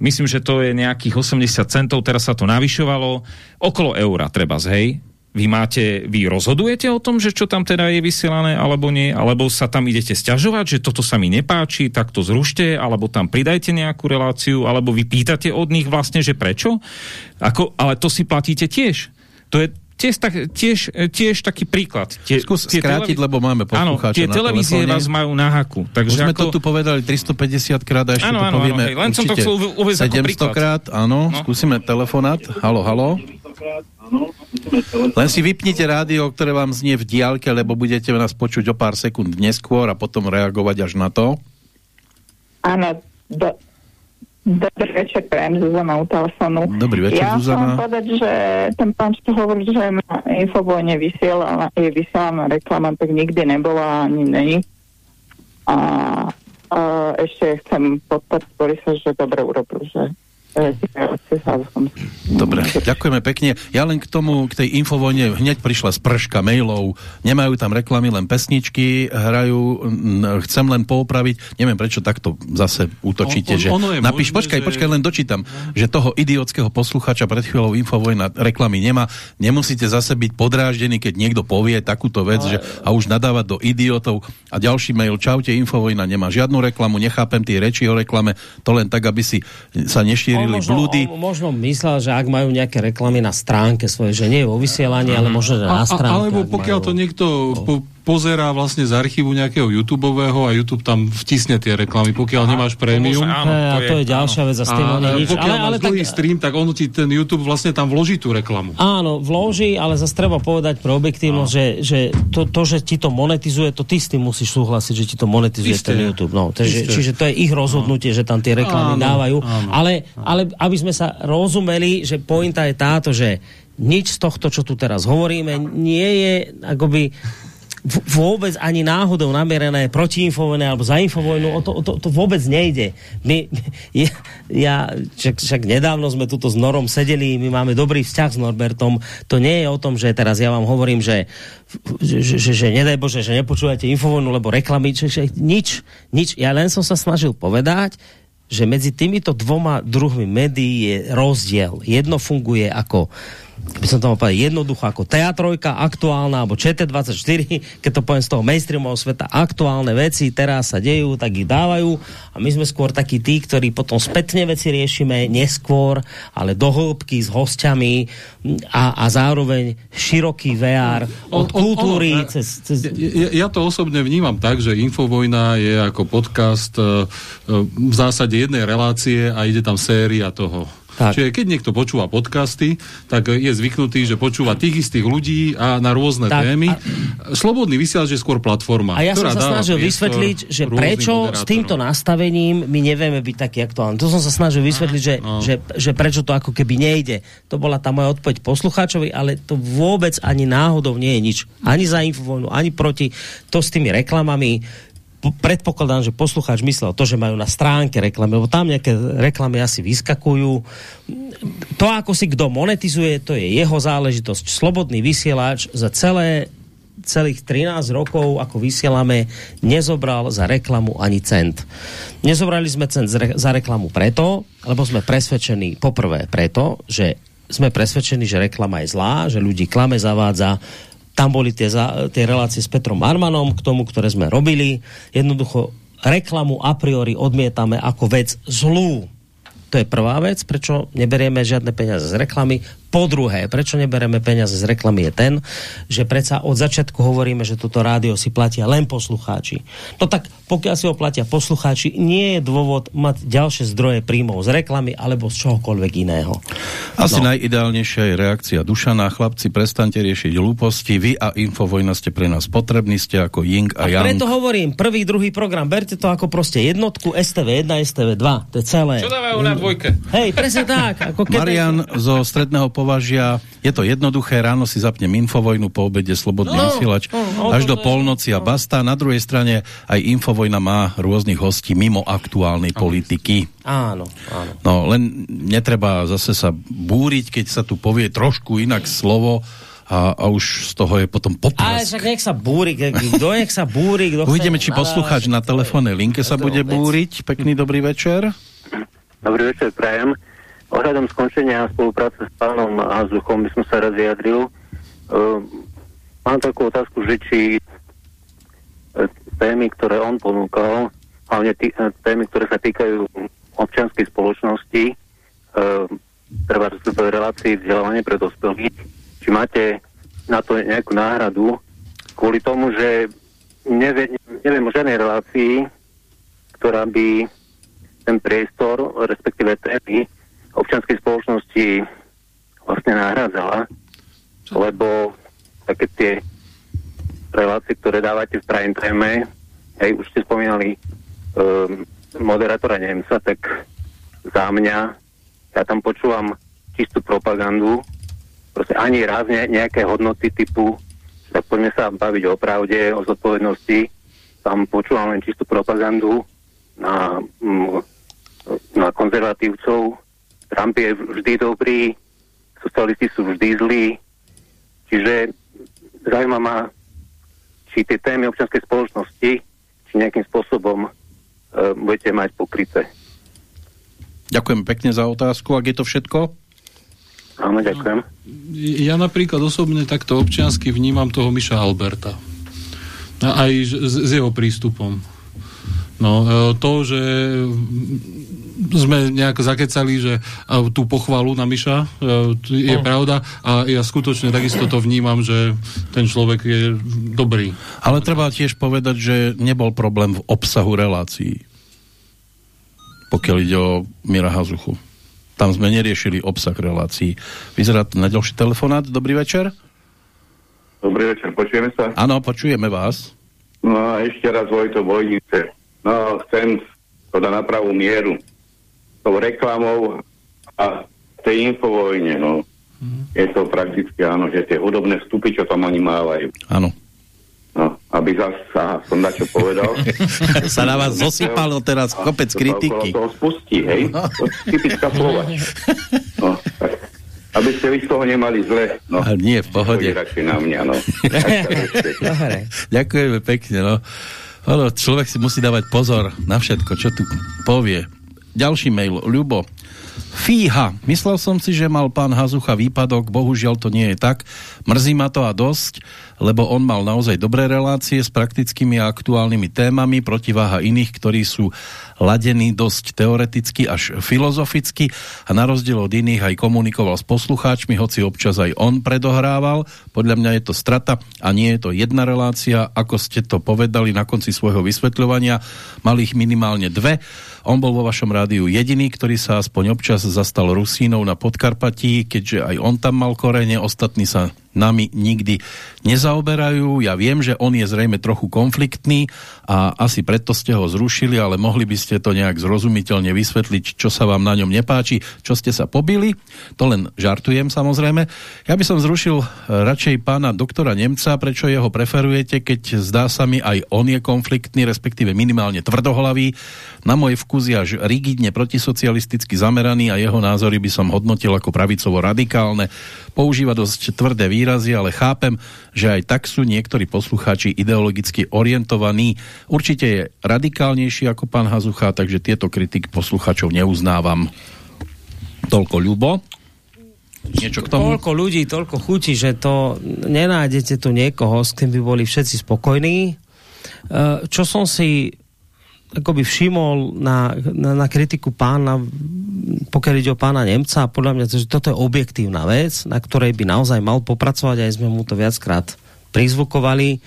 Myslím, že to je nejakých 80 centov, teraz sa to navyšovalo. Okolo eura treba hej. Vy máte, vy rozhodujete o tom, že čo tam teda je vysielané, alebo nie, alebo sa tam idete sťažovať, že toto sa mi nepáči, tak to zrušte, alebo tam pridajte nejakú reláciu, alebo vy pýtate od nich vlastne, že prečo? Ako, ale to si platíte tiež. To je tiež, tak, tiež, tiež taký príklad. Tie,
Skús skrátiť, lebo máme
Áno,
poslucháča
tie
na
televízie vás majú na haku.
Už
Takže
sme
ako...
to tu povedali 350 krát a ešte
Áno,
to
áno,
povieme
áno, hej, len som to chcel uvieť ako
700
príklad.
krát, áno,
No.
skúsime telefonát. Halo, halo. Len si vypnite rádio, ktoré vám znie v diálke, lebo budete nás počuť o pár sekúnd neskôr a potom reagovať až na to.
Áno, do, dobrý večer, prajem Zuzana u telefónu.
Dobrý večer,
ja
Zuzana.
chcem povedať, že ten pán, čo hovorí, že na Infovojne vysiela, je vysielaná reklama, tak nikdy nebola ani není. A, a ešte chcem podporiť Borisa, že dobre urobil, že sa
Dobre, ďakujeme pekne. Ja len k tomu, k tej infovojne, hneď prišla sprška mailov, nemajú tam reklamy, len pesničky, hrajú, chcem len poupraviť, neviem prečo takto zase útočíte,
On- on-
že
ono je
napíš,
možné,
počkaj,
že-
počkaj, len dočítam, že toho idiotského posluchača pred chvíľou infovojna reklamy nemá, nemusíte zase byť podráždení, keď niekto povie takúto vec, že a už nadávať do idiotov. A ďalší mail, čaute, infovojna nemá žiadnu reklamu, nechápem tie reči o reklame, to len tak, aby si sa nešírili
možno,
blúdy.
on možno myslel, že ak majú nejaké reklamy na stránke svoje, že nie je vo vysielaní, ale možno,
A,
na
a,
stránke.
alebo
ak
pokiaľ
majú...
to niekto po, pozerá vlastne z archívu nejakého YouTubeového a YouTube tam vtisne tie reklamy, pokiaľ nemáš prémium.
Áno,
Hej, a
to
to
je-
je ďalšia vec a s tým
A
oni nič.
pokiaľ
Ale, ale
máš
tak,
dlhý stream, tak ono ti ten YouTube vlastne tam vloží tú reklamu.
áno, vloží, ale zase treba povedať pre objektívnosť, že, že to, to, že ti to monetizuje, to ty s tým musíš súhlasiť, že ti to monetizuje
Isté.
ten YouTube. No, takže, čiže to je ich rozhodnutie, že tam tie reklamy
Áno,
dávajú.
áno.
Ale, ale aby sme sa rozumeli, že pointa je táto, že nič z tohto, čo tu teraz hovoríme, nie je akoby vôbec ani náhodou namierené proti infovojne alebo za infovojnu, o to, o to, to vôbec nejde. My, ja, ja však, však nedávno sme tuto s Norom sedeli, my máme dobrý vzťah s Norbertom, to nie je o tom, že teraz ja vám hovorím, že, že, že, že, že nedaj Bože, že nepočúvate infovojnu, lebo reklamy, že, že nič, nič. Ja len som sa snažil povedať, že medzi týmito dvoma druhmi médií je rozdiel. Jedno funguje ako by som to mal povedať, jednoducho ako teatrojka, aktuálna, alebo ČT24, keď to poviem z toho mainstreamového sveta, aktuálne veci teraz sa dejú, tak ich dávajú a my sme skôr takí tí, ktorí potom spätne veci riešime neskôr, ale do hĺbky s hostiami a, a zároveň široký VR od
On- on-
kultúry
ono,
cez, cez...
Ja, ja to osobne vnímam tak, že Infovojna je ako podcast e, e, v zásade jednej relácie a ide tam séria toho.
Tak.
Čiže keď niekto počúva podcasty, tak je zvyknutý, že počúva tých istých ľudí a na rôzne
Tak,
témy.
a-
Slobodný vysielač je skôr platforma.
A ja som sa snažil vysvetliť, že prečo s týmto nastavením my nevieme byť taký aktuálny. To som sa snažil vysvetliť, že,
no.
že, že prečo to ako keby nejde. To bola tá moja odpoveď poslucháčovi, ale to vôbec ani náhodou nie je nič. Ani za infovojnu, ani proti. To s tými reklamami predpokladám, že poslucháč myslel to, že majú na stránke reklamy, lebo tam nejaké reklamy asi vyskakujú. To, ako si kto monetizuje, to je jeho záležitosť. Slobodný vysielač za celé celých 13 rokov, ako vysielame, nezobral za reklamu ani cent. Nezobrali sme cent za reklamu preto, lebo sme presvedčení, poprvé preto, že sme presvedčení, že reklama je zlá, že ľudí klame, zavádza. Tam boli tie, za, tie relácie s Petrom Armanom k tomu, ktoré sme robili. Jednoducho reklamu a priori odmietame ako vec zlú. To je prvá vec, prečo neberieme žiadne peniaze z reklamy. Po druhé, prečo nebereme peniaze z reklamy je ten, že predsa od začiatku hovoríme, že toto rádio si platia len poslucháči. No tak pokiaľ si ho platia poslucháči, nie je dôvod mať ďalšie zdroje príjmov z reklamy alebo z čohokoľvek iného.
Asi
No.
najideálnejšia je reakcia Dušana. Chlapci, prestaňte riešiť hlúposti. Vy a Infovojna ste pre nás potrební, ste ako Ying a,
A
Yang.
preto hovorím, prvý, druhý program, berte to ako proste jednotku STV1, STV2, to je celé.
Čo dávajú na dvojke?
Hej, presne tak. Ako keď
Marian zo stredného považia, je to jednoduché, ráno si zapnem Infovojnu, po obede Slobodný
No,
vysielač,
no,
až
to
do
je-
polnoci a basta. Na druhej strane aj Infovojna má rôznych hostí mimo aktuálnej politiky.
Áno, áno.
No, len netreba zase sa búriť, keď sa tu povie trošku inak slovo a, a už z toho je potom
Ale
poprask.
však nech sa búri, kto nech sa búri,
Uvidíme, či poslucháč na telefónnej linke sa bude
vec.
búriť. Pekný dobrý večer.
Dobrý večer, prajem. Ohľadom skončenia spolupráce s pánom Hazuchom by som sa raz vyjadril. Uh, mám takú otázku, že či uh, témy, ktoré on ponúkal, hlavne tý, uh, témy, ktoré sa týkajú občianskej spoločnosti, uh, treba v relácii vzdelávanie pre dospelých, či máte na to nejakú náhradu, kvôli tomu, že nevie, neviem o žiadnej relácii, ktorá by ten priestor, respektíve témy občianskej spoločnosti vlastne nahrádzala, lebo také tie relácie, ktoré dávate v prime time, aj už ste spomínali um, moderátora Nemca, tak za mňa ja tam počúvam čistú propagandu, proste ani raz ne, nejaké hodnoty typu, tak poďme sa baviť o pravde, o zodpovednosti, tam počúvam len čistú propagandu na, mm, na konzervatívcov. Trump je vždy dobrý, socialisti sú vždy zlí. Čiže zaujíma ma, či tie témy občianskej spoločnosti, či nejakým spôsobom e, budete mať pokryté.
Ďakujem pekne za otázku. Ak je to všetko?
Áno, ďakujem.
Ja napríklad osobne takto občiansky vnímam toho Miša Alberta. A aj s, s jeho prístupom. No, e, to, že sme nejak zakecali, že e, tú pochvalu na Miša e, je
No.
pravda a ja skutočne takisto to vnímam, že ten človek je dobrý.
Ale treba tiež povedať, že nebol problém v obsahu relácií. Pokiaľ ide o Mira Hazuchu. Tam sme neriešili obsah relácií. Vyzerá to na ďalší telefonát. Dobrý večer.
Dobrý večer, počujeme sa?
Áno, počujeme vás.
No a ešte raz Vojto Bojnice. No, chcem to dať na pravú mieru. Tou reklamou a tej infovojne, no. Je to prakticky áno, že tie hudobné vstupy, čo tam oni mávajú.
Áno.
No, aby zas sa som na čo povedal.
Sa na vás zosypalo teraz kopec
To sa
kritiky.
toho spustí, hej? To je typická slova. No, tak, aby ste vy z toho nemali zle. No,
A nie, v pohode.
Radšej na mňa, no.
Ďakujeme pekne, no. Ono, človek si musí dávať pozor na všetko, čo tu povie. Ďalší mail, Ľubo. Fíha, myslel som si, že mal pán Hazucha výpadok, bohužiaľ to nie je tak. Mrzí ma to a dosť, lebo on mal naozaj dobré relácie s praktickými a aktuálnymi témami, protiváha iných, ktorí sú ladení dosť teoreticky až filozoficky a na rozdiel od iných aj komunikoval s poslucháčmi, hoci občas aj on predohrával. Podľa mňa je to strata a nie je to jedna relácia, ako ste to povedali na konci svojho vysvetľovania. Mal ich minimálne dve. On bol vo vašom rádiu jediný, ktorý sa aspoň občas zastal Rusínov na Podkarpatí, keďže aj on tam mal korene, ostatní sa nami nikdy nezaoberajú. Ja viem, že on je zrejme trochu konfliktný a asi preto ste ho zrušili, ale mohli by ste to nejak zrozumiteľne vysvetliť, čo sa vám na ňom nepáči, čo ste sa pobili. To len žartujem samozrejme. Ja by som zrušil radšej pána doktora Nemca, prečo jeho preferujete, keď zdá sa mi aj on je konfliktný, respektíve minimálne tvrdohlavý. Na môj vkus je až rigidne protisocialisticky zameraný a jeho názory by som hodnotil ako pravicovo-radikálne. Používa dosť tvrdé výrazy, ale chápem, že aj tak sú niektorí poslucháči ideologicky orientovaní. Určite je radikálnejší ako pán Hazucha, takže tieto kritiky poslucháčov neuznávam. Toľko ľubo. Niečo k tomu?
Toľko ľudí, toľko chutí, že to nenájdete tu niekoho, s kým by boli všetci spokojní. E, Čo som si akoby všimol na, na, na kritiku pána, pokiaľ ide o pána Nemca, podľa mňa, že toto je objektívna vec, na ktorej by naozaj mal popracovať, aj sme mu to viackrát prizvukovali, e,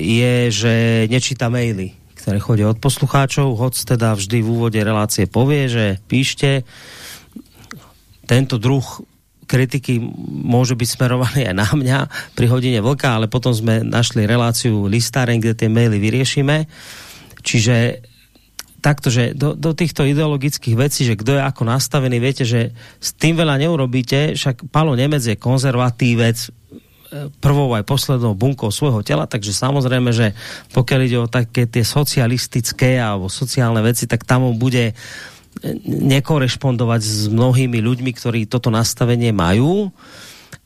je, že nečíta maily, ktoré chodia od poslucháčov, hoď teda vždy v úvode relácie povie, že píšte, tento druh kritiky môže byť smerovaný aj na mňa pri hodine vlka, ale potom sme našli reláciu listáren, kde tie maily vyriešime. Čiže takto, že do, do týchto ideologických vecí, že kto je ako nastavený, viete, že s tým veľa neurobíte, však Palo Nemec je konzervatívec, e, prvou aj poslednou bunkou svojho tela, takže samozrejme, že pokiaľ ide o také tie socialistické alebo sociálne veci, tak tam on bude nekorešpondovať s mnohými ľuďmi, ktorí toto nastavenie majú.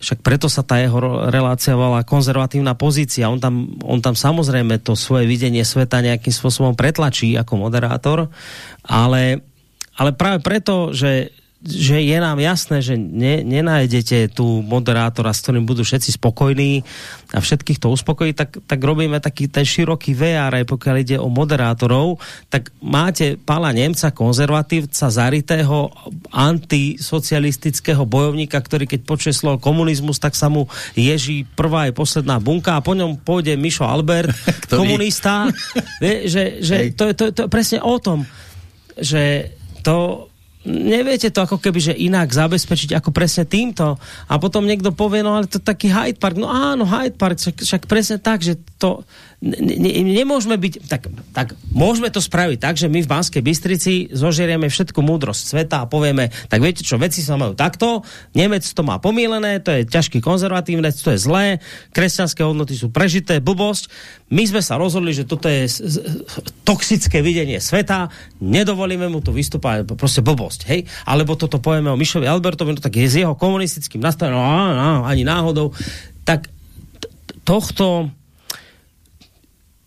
Však preto sa tá jeho relácia volá konzervatívna pozícia. On tam, on tam samozrejme to svoje videnie sveta nejakým spôsobom pretlačí ako moderátor, ale, ale práve preto, že že je nám jasné, že ne, nenájdete tu moderátora, s ktorým budú všetci spokojní a všetkých to uspokojí, tak, tak robíme taký ten široký VR, aj pokiaľ ide o moderátorov, tak máte Pála Nemca, konzervatívca, zaritého antisocialistického bojovníka, ktorý keď počuje slovo komunizmus, tak sa mu ježí prvá aj posledná bunka a po ňom pôjde Mišo Albert, komunista. Vie, že, že to, je, to, to je presne o tom, že to neviete to ako keby, že inak zabezpečiť ako presne týmto. A potom niekto povie, no ale to taký Hyde Park. No áno, Hyde Park, však, však presne tak, že to ne, ne, nemôžeme byť, tak, tak môžeme to spraviť tak, že my v Banskej Bystrici zožerieme všetku múdrosť sveta a povieme, tak viete čo, veci sa majú takto, Nemec to má pomílené, to je ťažký konzervatívne, to je zlé, kresťanské hodnoty sú prežité, blbosť. My sme sa rozhodli, že toto je toxické videnie sveta, nedovolíme mu to vystúpať, proste blbosť, hej? Alebo toto povieme o Mišovi Albertovi, no tak je s jeho komunistickým nastavením, ani náhodou, tak tohto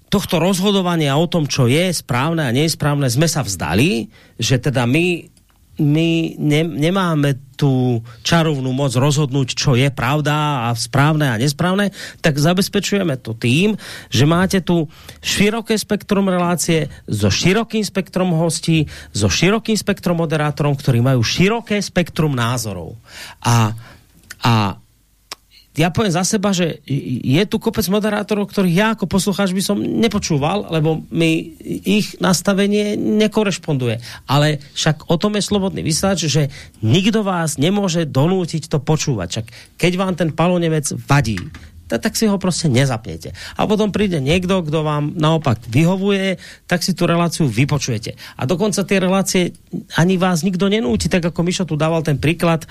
tohto rozhodovania o tom, čo je správne a nie je správne, sme sa vzdali, že teda my, my ne, nemáme tú čarovnú moc rozhodnúť, čo je pravda a správne a nesprávne, tak zabezpečujeme to tým, že máte tu široké spektrum relácie so širokým spektrom hostí, so širokým spektrom moderátorom, ktorí majú široké spektrum názorov. A, a ja poviem za seba, že je tu kopec moderátorov, ktorých ja ako poslucháč by som nepočúval, lebo mi ich nastavenie nekorešponduje. Ale však o tom je slobodný vysielač, že nikto vás nemôže donútiť to počúvať. Však keď vám ten palonevec vadí, tak, si ho proste nezapnete. A potom príde niekto, kto vám naopak vyhovuje, tak si tú reláciu vypočujete. A dokonca tie relácie ani vás nikto nenúti, tak ako Mišo tu dával ten príklad,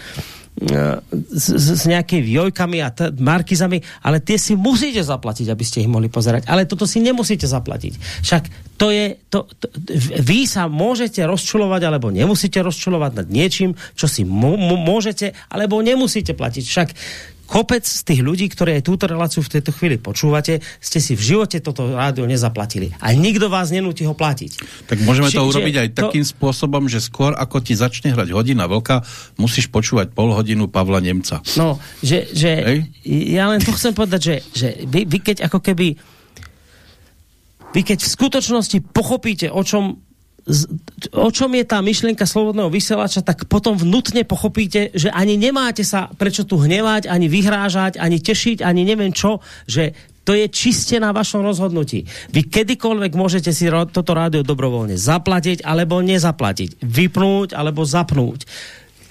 s, s nejakými jojkami a markizami, ale tie si musíte zaplatiť, aby ste ich mohli pozerať. Ale toto si nemusíte zaplatiť. Však to je, to, to, vy sa môžete rozčulovať alebo nemusíte rozčulovať nad niečím, čo si môžete alebo nemusíte platiť. Však kopec z tých ľudí, ktorí aj túto reláciu v tejto chvíli počúvate, ste si v živote toto rádio nezaplatili. A nikto vás nenúti ho platiť.
Tak môžeme
Či-
to urobiť aj
to-
takým spôsobom, že skôr ako ti začne hrať hodina vlka, musíš počúvať pol hodinu Pavla Nemca.
No, že, že
Hej.
ja len to chcem povedať, že, že vy, vy keď ako keby vy keď v skutočnosti pochopíte, o čom o čom je tá myšlienka slobodného vysielača, tak potom vnútne pochopíte, že ani nemáte sa prečo tu hnevať, ani vyhrážať, ani tešiť, ani neviem čo, že to je čiste na vašom rozhodnutí. Vy kedykoľvek môžete si toto rádio dobrovoľne zaplatiť alebo nezaplatiť, vypnúť alebo zapnúť.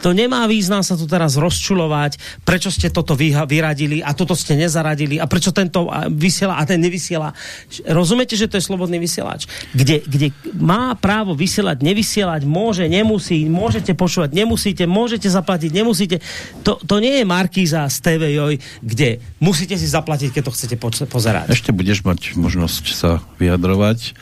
To nemá význam sa tu teraz rozčulovať, prečo ste toto vyradili a toto ste nezaradili a prečo tento vysiela a ten nevysiela. Rozumiete, že to je slobodný vysielač? Kde, kde má právo vysielať, nevysielať, môže, nemusí, môžete počúvať, nemusíte, môžete zaplatiť, nemusíte. To, to nie je Markíza z TV Joj, kde musíte si zaplatiť, keď to chcete po- pozerať.
Ešte budeš mať možnosť sa vyjadrovať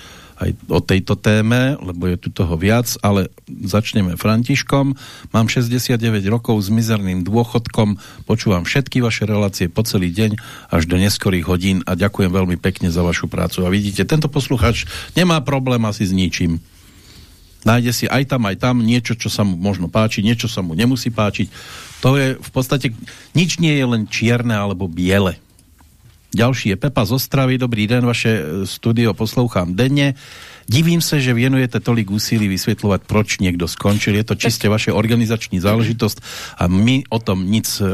aj o tejto téme, lebo je tu toho viac, ale začneme Františkom. Mám 69 rokov s mizerným dôchodkom, počúvam všetky vaše relácie po celý deň až do neskorých hodín a ďakujem veľmi pekne za vašu prácu. A vidíte, tento posluchač nemá problém asi s ničím. Nájde si aj tam, aj tam niečo, čo sa mu možno páči, niečo sa mu nemusí páčiť. To je v podstate, nič nie je len čierne alebo biele. Ďalší je Pepa z Ostravy. Dobrý den, vaše e, studio poslouchám denne. Divím se, že věnujete tolik úsilí vysvětlovat, proč někdo skončil. Je to čistě vaše organizační záležitost a my o tom nic, e,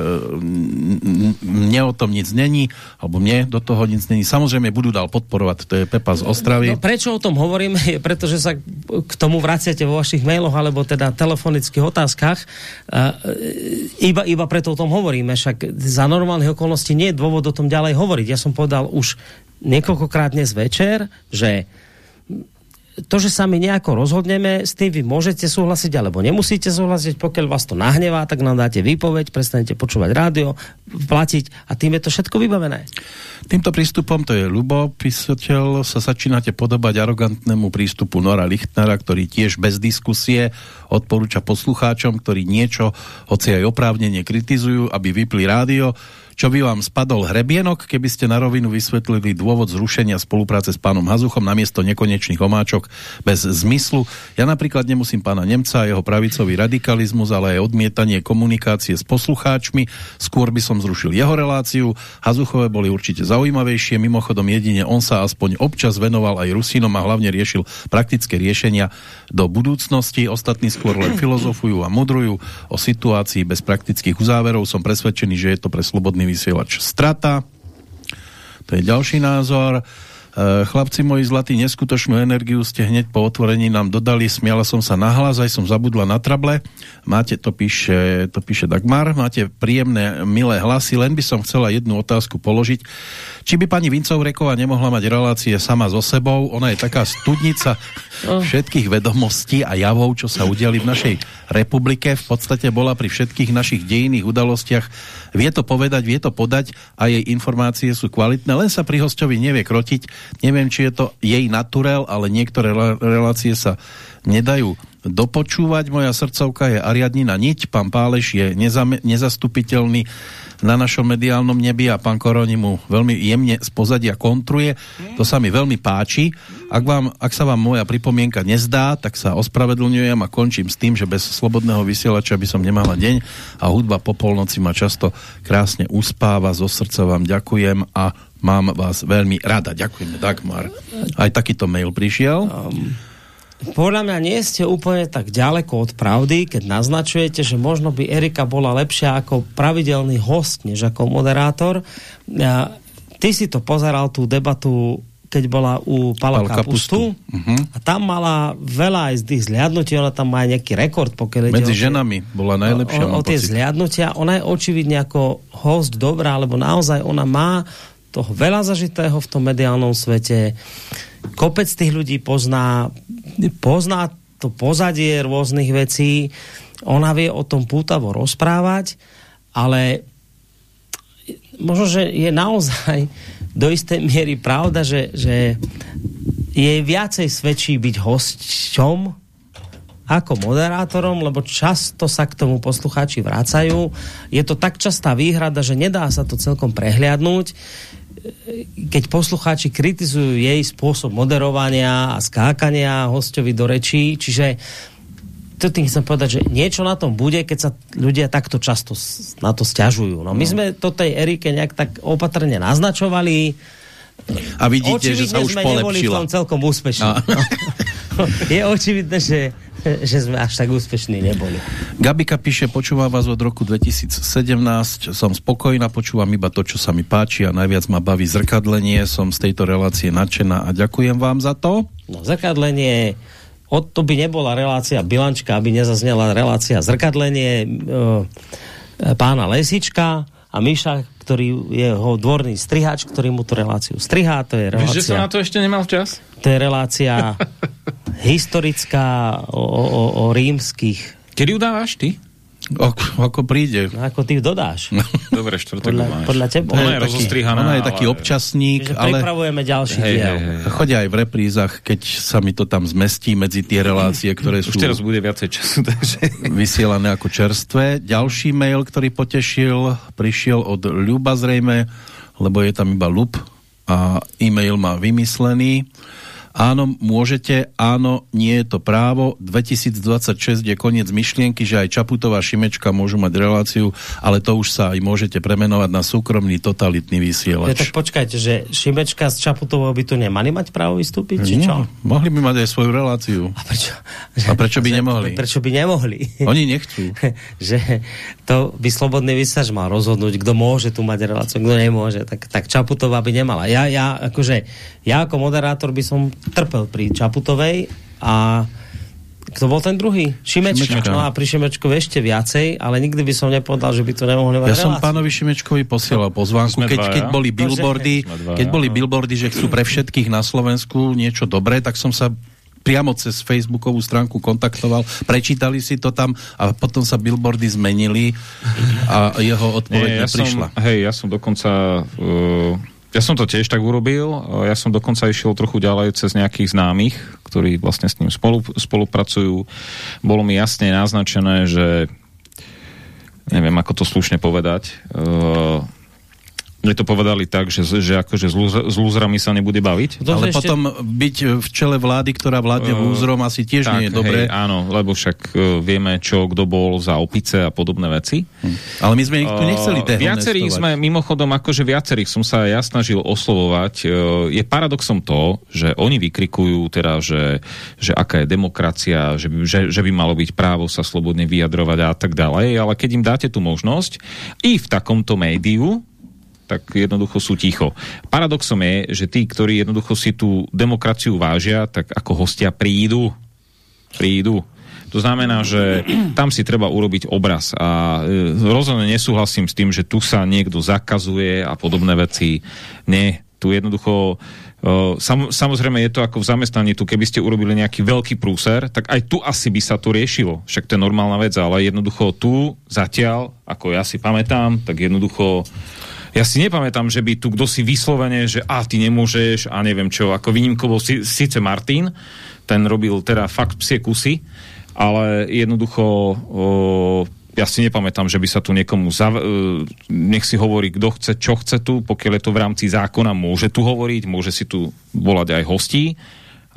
n- mne o tom nic není, alebo mne do toho nic není. Samozrejme budu dál podporovať, to je Pepa z Ostravy.
No, prečo o tom hovorím, je preto, že sa k tomu vraciate vo vašich mailoch alebo teda telefonických otázkach. E, iba, iba preto o tom hovoríme, však za normálnych okolností nie je dôvod o tom ďalej hovoriť. Ja som povedal už niekoľkokrát dnes večer, že to, že sa my nejako rozhodneme, s tým vy môžete súhlasiť alebo nemusíte súhlasiť, pokiaľ vás to nahnevá, tak nám dáte výpoveď, prestanete počúvať rádio, platiť a tým je to všetko vybavené.
Týmto prístupom, to je Lubo, písateľ, sa začínate podobať arogantnému prístupu Nora Lichtnera, ktorý tiež bez diskusie odporúča poslucháčom, ktorí niečo, hoci aj oprávnene kritizujú, aby vypli rádio, čo by vám spadol hrebienok, keby ste na rovinu vysvetlili dôvod zrušenia spolupráce s pánom Hazuchom namiesto nekonečných omáčok bez zmyslu. Ja napríklad nemusím pána Nemca a jeho pravicový radikalizmus, ale aj odmietanie komunikácie s poslucháčmi. Skôr by som zrušil jeho reláciu. Hazuchové boli určite zaujímavejšie, mimochodom jedine on sa aspoň občas venoval aj Rusinom a hlavne riešil praktické riešenia do budúcnosti. Ostatní skôr len filozofujú a mudrujú o situácii bez praktických uzáverov. Som presvedčený, že je to pre slobodný vysielač strata. To je ďalší názor. E, Chlapci moji zlatí, neskutočnú energiu ste hneď po otvorení nám dodali. Smiala som sa nahlas, aj som zabudla na trable. Máte, to píše, to píše Dagmar, máte príjemné, milé hlasy, len by som chcela jednu otázku položiť. Či by pani Vincovreková nemohla mať relácie sama so sebou? Ona je taká studnica všetkých vedomostí a javov, čo sa udiali v našej republike. V podstate bola pri všetkých našich dejinných udalostiach. Vie to povedať, vie to podať a jej informácie sú kvalitné, len sa pri hostovi nevie krotiť. Neviem, či je to jej naturel, ale niektoré relácie sa nedajú dopočúvať. Moja srdcovka je Ariadnina Niť, pán Páleš je nezastupiteľný na našom mediálnom nebi a pán Koroni mu veľmi jemne z pozadia kontruje. To sa mi veľmi páči. Ak, vám, ak sa vám moja pripomienka nezdá, tak sa ospravedlňujem a končím s tým, že bez slobodného vysielača by som nemala deň a hudba po polnoci ma často krásne uspáva. Zo srdca vám ďakujem a mám vás veľmi rada. Ďakujem, Dagmar. Aj takýto mail prišiel.
Podľa mňa nie ste úplne tak ďaleko od pravdy, keď naznačujete, že možno by Erika bola lepšia ako pravidelný host, než ako moderátor. A ty si to pozeral, tú debatu, keď bola u Pala
Pal
Kapustu,
Mhm.
a tam mala veľa aj z tých zliadnutí, ona tam má aj nejaký rekord, pokiaľ
Medzi
o
ženami bola najlepšia,
o, o tie
pocit.
zliadnutia. Ona je očividne ako host dobrá, lebo naozaj ona má toho veľa zažitého v tom mediálnom svete. Kopec tých ľudí pozná, pozná to pozadie rôznych vecí. Ona vie o tom pútavo rozprávať, ale možno, že je naozaj do istej miery pravda, že, že jej viacej svedčí byť hosťom ako moderátorom, lebo často sa k tomu poslucháči vrácajú. Je to tak častá výhrada, že nedá sa to celkom prehliadnúť keď poslucháči kritizujú jej spôsob moderovania a skákania hostovi do rečí, čiže to tým chcem povedať, že niečo na tom bude, keď sa ľudia takto často na to stiažujú. No, my sme to tej Erike nejak tak opatrne naznačovali.
A vidíte, že sa už
sme neboli v tom celkom úspešní. No. Je očividné, že, že sme až tak úspešní neboli.
Gabika píše, počúvam vás od roku 2017, som spokojná, počúvam iba to, čo sa mi páči a najviac ma baví zrkadlenie, som z tejto relácie nadšená a ďakujem vám za to.
No, zrkadlenie, od to by nebola relácia bilančka, aby nezaznela relácia zrkadlenie e, pána Lesička a Miša, ktorý je jeho dvorný strihač, ktorý mu tú reláciu strihá, to je
Vieš, že som
relácia,
na to ešte nemal čas?
to je relácia historická o, o, o, rímskych.
Kedy ju dávaš ty?
Ako, ako príde.
No, ako ty ju dodáš.
Dobre, štvrtok
Podľa-
máš.
podľa teba.
Ona je rozostrihaná.
Ona je taký
ale-
občasník,
Čiže
ale
pripravujeme ďalší
Hej,
diel.
hej, hej.
chodia aj v reprízach, keď sa mi to tam zmestí medzi tie relácie, ktoré
Už
sú
teraz bude viacej času, takže...
vysielané ako čerstvé. Ďalší mail, ktorý potešil, prišiel od Ľuba zrejme, lebo je tam iba Ľub a e-mail má vymyslený. Áno, môžete, áno, nie je to právo. 2026 je koniec myšlienky, že aj Čaputová Šimečka môžu mať reláciu, ale to už sa aj môžete premenovať na súkromný totalitný
Ja,
vysielač.
tak počkajte, že Šimečka s Čaputovou by tu nemali mať právo vystúpiť, či čo?
No, mohli by mať aj svoju reláciu.
A prečo?
A prečo by
Že-
nemohli?
Prečo by nemohli?
Oni nechcú.
že to by slobodný vysaž mal rozhodnúť, kto môže tu mať reláciu, kto nemôže. Tak, tak Čaputová by nemala. Ja, ja, akože, ja ako moderátor by som trpel pri Čaputovej a kto bol ten druhý? Šimečka.
Šimečka.
No a pri Šimečkovi ešte viacej, ale nikdy by som nepovedal, že by to nemohli mať
Ja som
reláciu.
pánovi Šimečkovi posielal pozvánku, keď, keď boli billboardy, keď boli
no.
billboardy, že chcú pre všetkých na Slovensku niečo dobré, tak som sa priamo cez facebookovú stránku kontaktoval, prečítali si to tam a potom sa billboardy zmenili a jeho odpoveď
Nie, ja
neprišla.
Som, hej, ja som dokonca... Uh, ja som to tiež tak urobil. Ja som dokonca išiel trochu ďalej cez nejakých známych, ktorí vlastne s ním spolu, spolupracujú. Bolo mi jasne naznačené, že neviem, ako to slušne povedať. Uh, mi to povedali tak, že, že akože s, lúz- s lúzrami sa nebude baviť.
To
Ale
ešte-
potom byť v čele vlády, ktorá vládne
Eh,
lúzrom, asi tiež nie je
Tak,
dobré.
Hej, áno, lebo však uh, vieme, čo kto bol za opice a podobné veci.
Ale my sme tu nechceli
Uh, Viacerých sme, mimochodom, akože viacerých som sa ja snažil oslovovať. Uh, Je paradoxom to, že oni vykrikujú teda, že, že aká je demokracia, že by, že, že by malo byť právo sa slobodne vyjadrovať a tak ďalej, ale keď im dáte tú možnosť i v takomto médiu, tak jednoducho sú ticho. Paradoxom je, že tí, ktorí jednoducho si tú demokraciu vážia, tak ako hostia prídu. Prídu. To znamená, že tam si treba urobiť obraz a e, rozhodne nesúhlasím s tým, že tu sa niekto zakazuje a podobné veci. Nie, tu jednoducho e, sam, samozrejme je to ako v zamestnaní tu, keby ste urobili nejaký veľký prúser, tak aj tu asi by sa to riešilo. Však to je normálna vec, ale jednoducho tu zatiaľ, ako ja si pamätám, tak jednoducho ja si nepamätám, že by tu kto si vyslovene, že a ty nemôžeš a neviem čo, ako výnimkou bol síce Martin, ten robil teda fakt psie kusy, ale jednoducho o, ja si nepamätám, že by sa tu niekomu zav, e, nech si hovorí, kto chce, čo chce tu, pokiaľ je to v rámci zákona, môže tu hovoriť, môže si tu volať aj hostí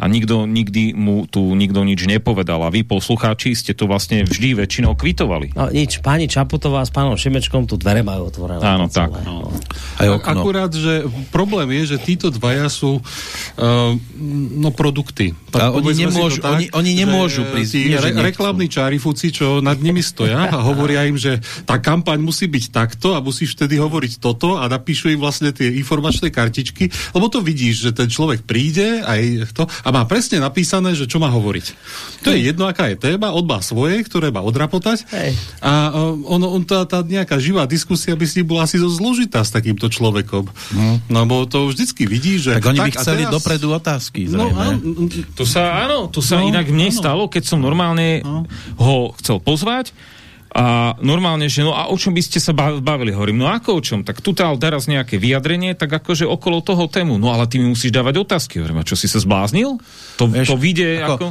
a nikto, nikdy mu tu nikto nič nepovedal. A vy, poslucháči, ste to vlastne vždy väčšinou kvitovali.
No nič, pani Čaputová s pánom Šimečkom tu dvere majú otvorené.
Áno, tak.
No.
Aj okno.
Akurát, že problém je, že títo dvaja sú uh, no produkty.
A oni nemôžu- oni- oni nemôžu
že
prísť,
Tí
nie, že
re- reklamní čárifuci, čo nad nimi stoja a hovoria im, že tá kampaň musí byť takto a musíš vtedy hovoriť toto a napíšu im vlastne tie informačné kartičky, lebo to vidíš, že ten človek príde aj to a má presne napísané, že čo má hovoriť. To je jedno, aká je téma, on má svoje, ktoré má odrapotať
Hej.
a uh, ono, on, tá, tá nejaká živá diskusia by s ním bola asi zložitá s takýmto človekom. No, bo to vždycky vidí, že...
Tak oni by
a
chceli
teraz-
dopredu otázky,
No, áno,
To sa, áno, to sa
no,
inak mne
áno.
stalo, keď som normálne
No.
ho chcel pozvať A normálne, že no a o čom by ste sa ba- bavili? Hovorím, no ako o čom? Tak tu teraz nejaké vyjadrenie, tak akože okolo toho tému. No ale ty mi musíš dávať otázky. Hovorím, a čo si sa zbláznil? To,
Vieš,
to vyjde ako...
ako...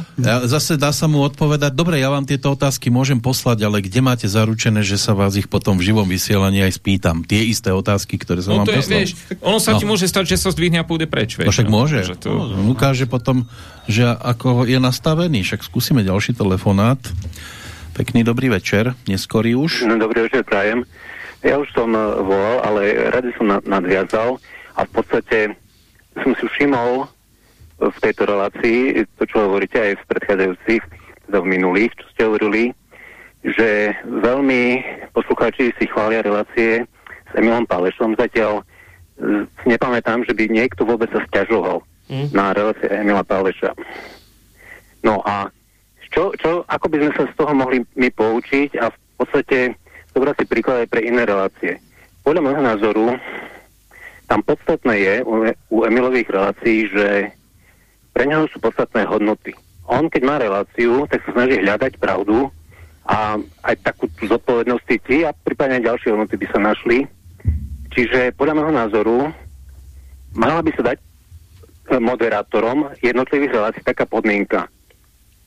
Zase dá sa mu odpovedať, dobre, ja vám tieto otázky môžem poslať, ale kde máte zaručené, že sa vás ich potom v živom vysielaní aj spýtam? Tie isté otázky, ktoré som
No
vám
je,
poslal.
vieš, ono sa
No.
ti môže stať, že sa zdvihne a pôjde preč.
No
Vieš,
však
no.
môže.
Že to...
On ukáže potom, že ako je nastavený. Však skúsime ďalší telefonát. Pekný dobrý večer, neskorý už.
No, dobrý večer, prajem. Ja už som eh, volal, ale radi som na- nadviazal a v podstate som si všimol v tejto relácii, to čo hovoríte aj v predchádzajúcich, teda v minulých, čo ste hovorili, že veľmi poslucháči si chvália relácie s Emilom Pálešom. Zatiaľ nepamätám, že by niekto vôbec sa stiažoval
Hm?
na relácie Emila Páleša. No a čo, čo, ako by sme sa z toho mohli my poučiť a v podstate zobrať si príklad aj pre iné relácie. Podľa môjho názoru tam podstatné je u, u Emilových relácií, že pre neho sú podstatné hodnoty. On, keď má reláciu, tak sa snaží hľadať pravdu a aj takú zodpovednosť cíti a prípadne aj ďalšie hodnoty by sa našli. Čiže podľa môjho názoru mala by sa dať e, moderátorom jednotlivých relácií taká podmienka.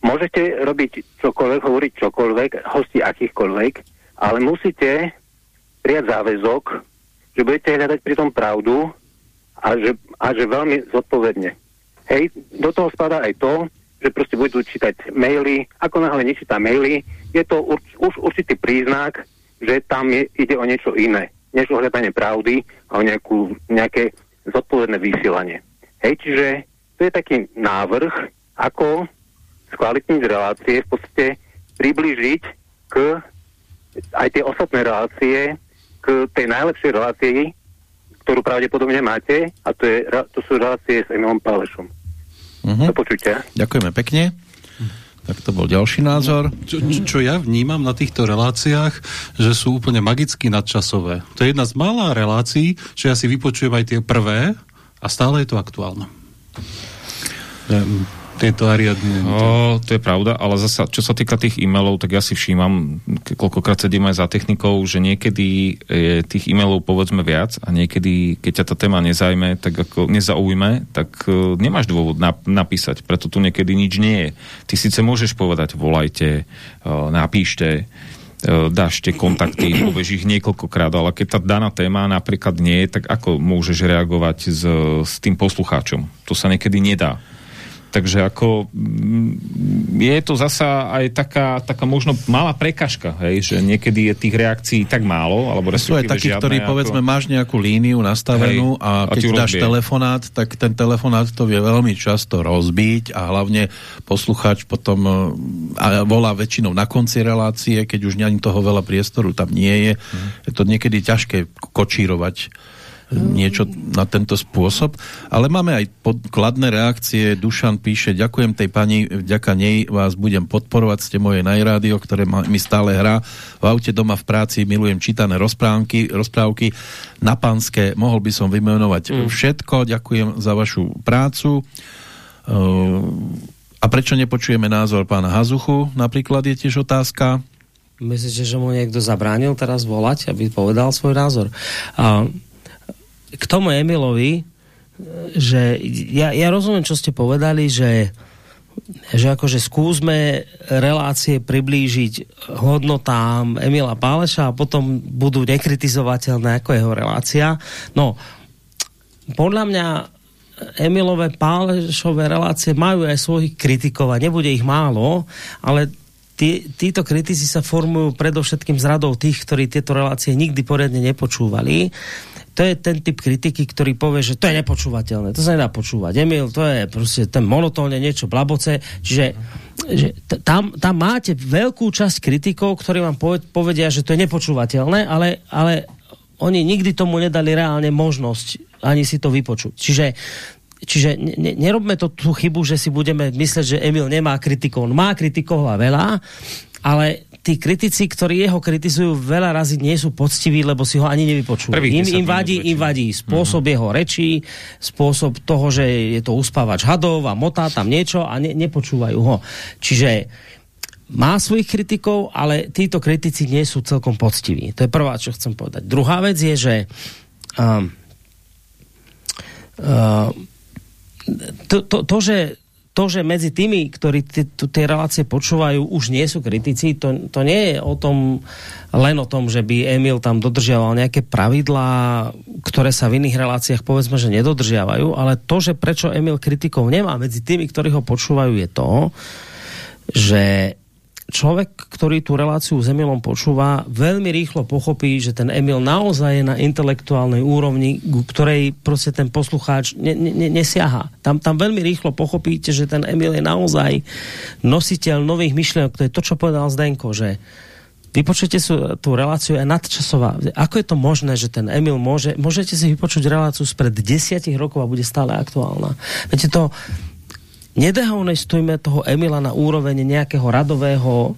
Môžete robiť čokoľvek, hovoriť čokoľvek, hosti akýchkoľvek, ale musíte prijať záväzok, že budete hľadať pri tom pravdu a že, a že veľmi zodpovedne. Hej, do toho spadá aj to, že proste budú čítať maily. Ako náhle nečíta maily, je to urč, už určitý príznak, že tam je, ide o niečo iné, než o hľadanie pravdy a o nejakú, nejaké zodpovedné vysielanie. Hej, čiže to je taký návrh, ako skvalitniť relácie, v podstate priblížiť k aj tie ostatné relácie k tej najlepšej relácii, ktorú pravdepodobne máte, a to, je, to sú relácie s Emilom Pálešom.
Mhm.
Do počutia.
Ďakujeme pekne. Tak to bol ďalší názor.
Čo, čo, čo ja vnímam na týchto reláciách, že sú úplne magicky nadčasové. To je jedna z malá relácií, že ja si vypočujem aj tie prvé a stále je to aktuálne. Ja, Tieto Ariadne.
O, to je pravda, ale zasa, čo sa týka tých e-mailov, tak ja si všímam, koľkokrát sedím aj za technikou, že niekedy je tých e-mailov povedzme viac a niekedy, keď ťa tá téma nezajme, tak ako nezaujme, tak uh, nemáš dôvod nap- napísať, preto tu niekedy nič nie je. Ty síce môžeš povedať, volajte, uh, napíšte, uh, dáš tie kontakty, povieš ich niekoľkokrát, ale keď tá daná téma napríklad nie je, tak ako môžeš reagovať s, s tým poslucháčom? To sa niekedy nedá. Takže ako mm, je to zasa aj taká, taká možno malá prekažka, hej, že niekedy je tých reakcií tak málo, alebo
Sú aj takí, ktorí
ako...
povedzme máš nejakú líniu nastavenú
Hej,
a
a
keď
ti
dáš
urobí.
telefonát, tak ten telefonát to vie veľmi často rozbiť a hlavne poslucháč potom e, a volá väčšinou na konci relácie, keď už ani toho veľa priestoru tam nie je.
Mhm.
Je to niekedy ťažké kočírovať niečo na tento spôsob. Ale máme aj podkladné reakcie. Dušan píše, ďakujem tej pani, vďaka nej vás budem podporovať, ste moje najrádio, ktoré mi stále hrá. V aute doma v práci milujem čítané rozprávky, rozprávky na pánske. Mohol by som vymenovať mm. všetko. Ďakujem za vašu prácu. Uh, a prečo nepočujeme názor pána Hazuchu? Napríklad je tiež otázka.
Myslíte, že mu niekto zabránil teraz volať, aby povedal svoj názor? A k tomu Emilovi, že ja, ja rozumiem, čo ste povedali, že že akože skúsme relácie priblížiť hodnotám Emila Páleša a potom budú nekritizovateľné ako jeho relácia. No, podľa mňa Emilové Pálešové relácie majú aj svojich kritikov a nebude ich málo, ale tí, títo kritici sa formujú predovšetkým z radou tých, ktorí tieto relácie nikdy poriadne nepočúvali. To je ten typ kritiky, ktorý povie, že to je nepočúvateľné, to sa nedá počúvať. Emil, to je proste ten monotónne niečo blaboce, čiže že tam, tam máte veľkú časť kritikov, ktorí vám poved- povedia, že to je nepočúvateľné, ale, ale oni nikdy tomu nedali reálne možnosť ani si to vypočuť. Čiže Čiže ne, nerobme to tú chybu, že si budeme mysleť, že Emil nemá kritikov. On má kritikov a veľa, ale tí kritici, ktorí jeho kritizujú veľa razy, nie sú poctiví, lebo si ho ani nevypočujú.
Prvých
Im, im,
10
vadí, im vadí spôsob uh-huh. jeho rečí, spôsob toho, že je to uspávač hadov a motá tam niečo a ne, nepočúvajú ho. Čiže má svojich kritikov, ale títo kritici nie sú celkom poctiví. To je prvá, čo chcem povedať. Druhá vec je, že um, uh, to, to, to, že to, že medzi tými, ktorí tie relácie počúvajú, už nie sú kritici, to, to nie je o tom, len o tom, že by Emil tam dodržiaval nejaké pravidlá, ktoré sa v iných reláciách povedzme, že nedodržiavajú, ale to, že prečo Emil kritikov nemá medzi tými, ktorí ho počúvajú, je to, že človek, ktorý tú reláciu s Emilom počúva, veľmi rýchlo pochopí, že ten Emil naozaj je na intelektuálnej úrovni, ktorej proste ten poslucháč ne, ne, nesiaha. Tam, tam veľmi rýchlo pochopíte, že ten Emil je naozaj nositeľ nových myšlienok. To je to, čo povedal Zdenko, že vypočujete si tú reláciu je nadčasová. Ako je to možné, že ten Emil môže, môžete si vypočuť reláciu spred desiatich rokov a bude stále aktuálna. Viete to, nedehonestujme toho Emila na úroveň nejakého radového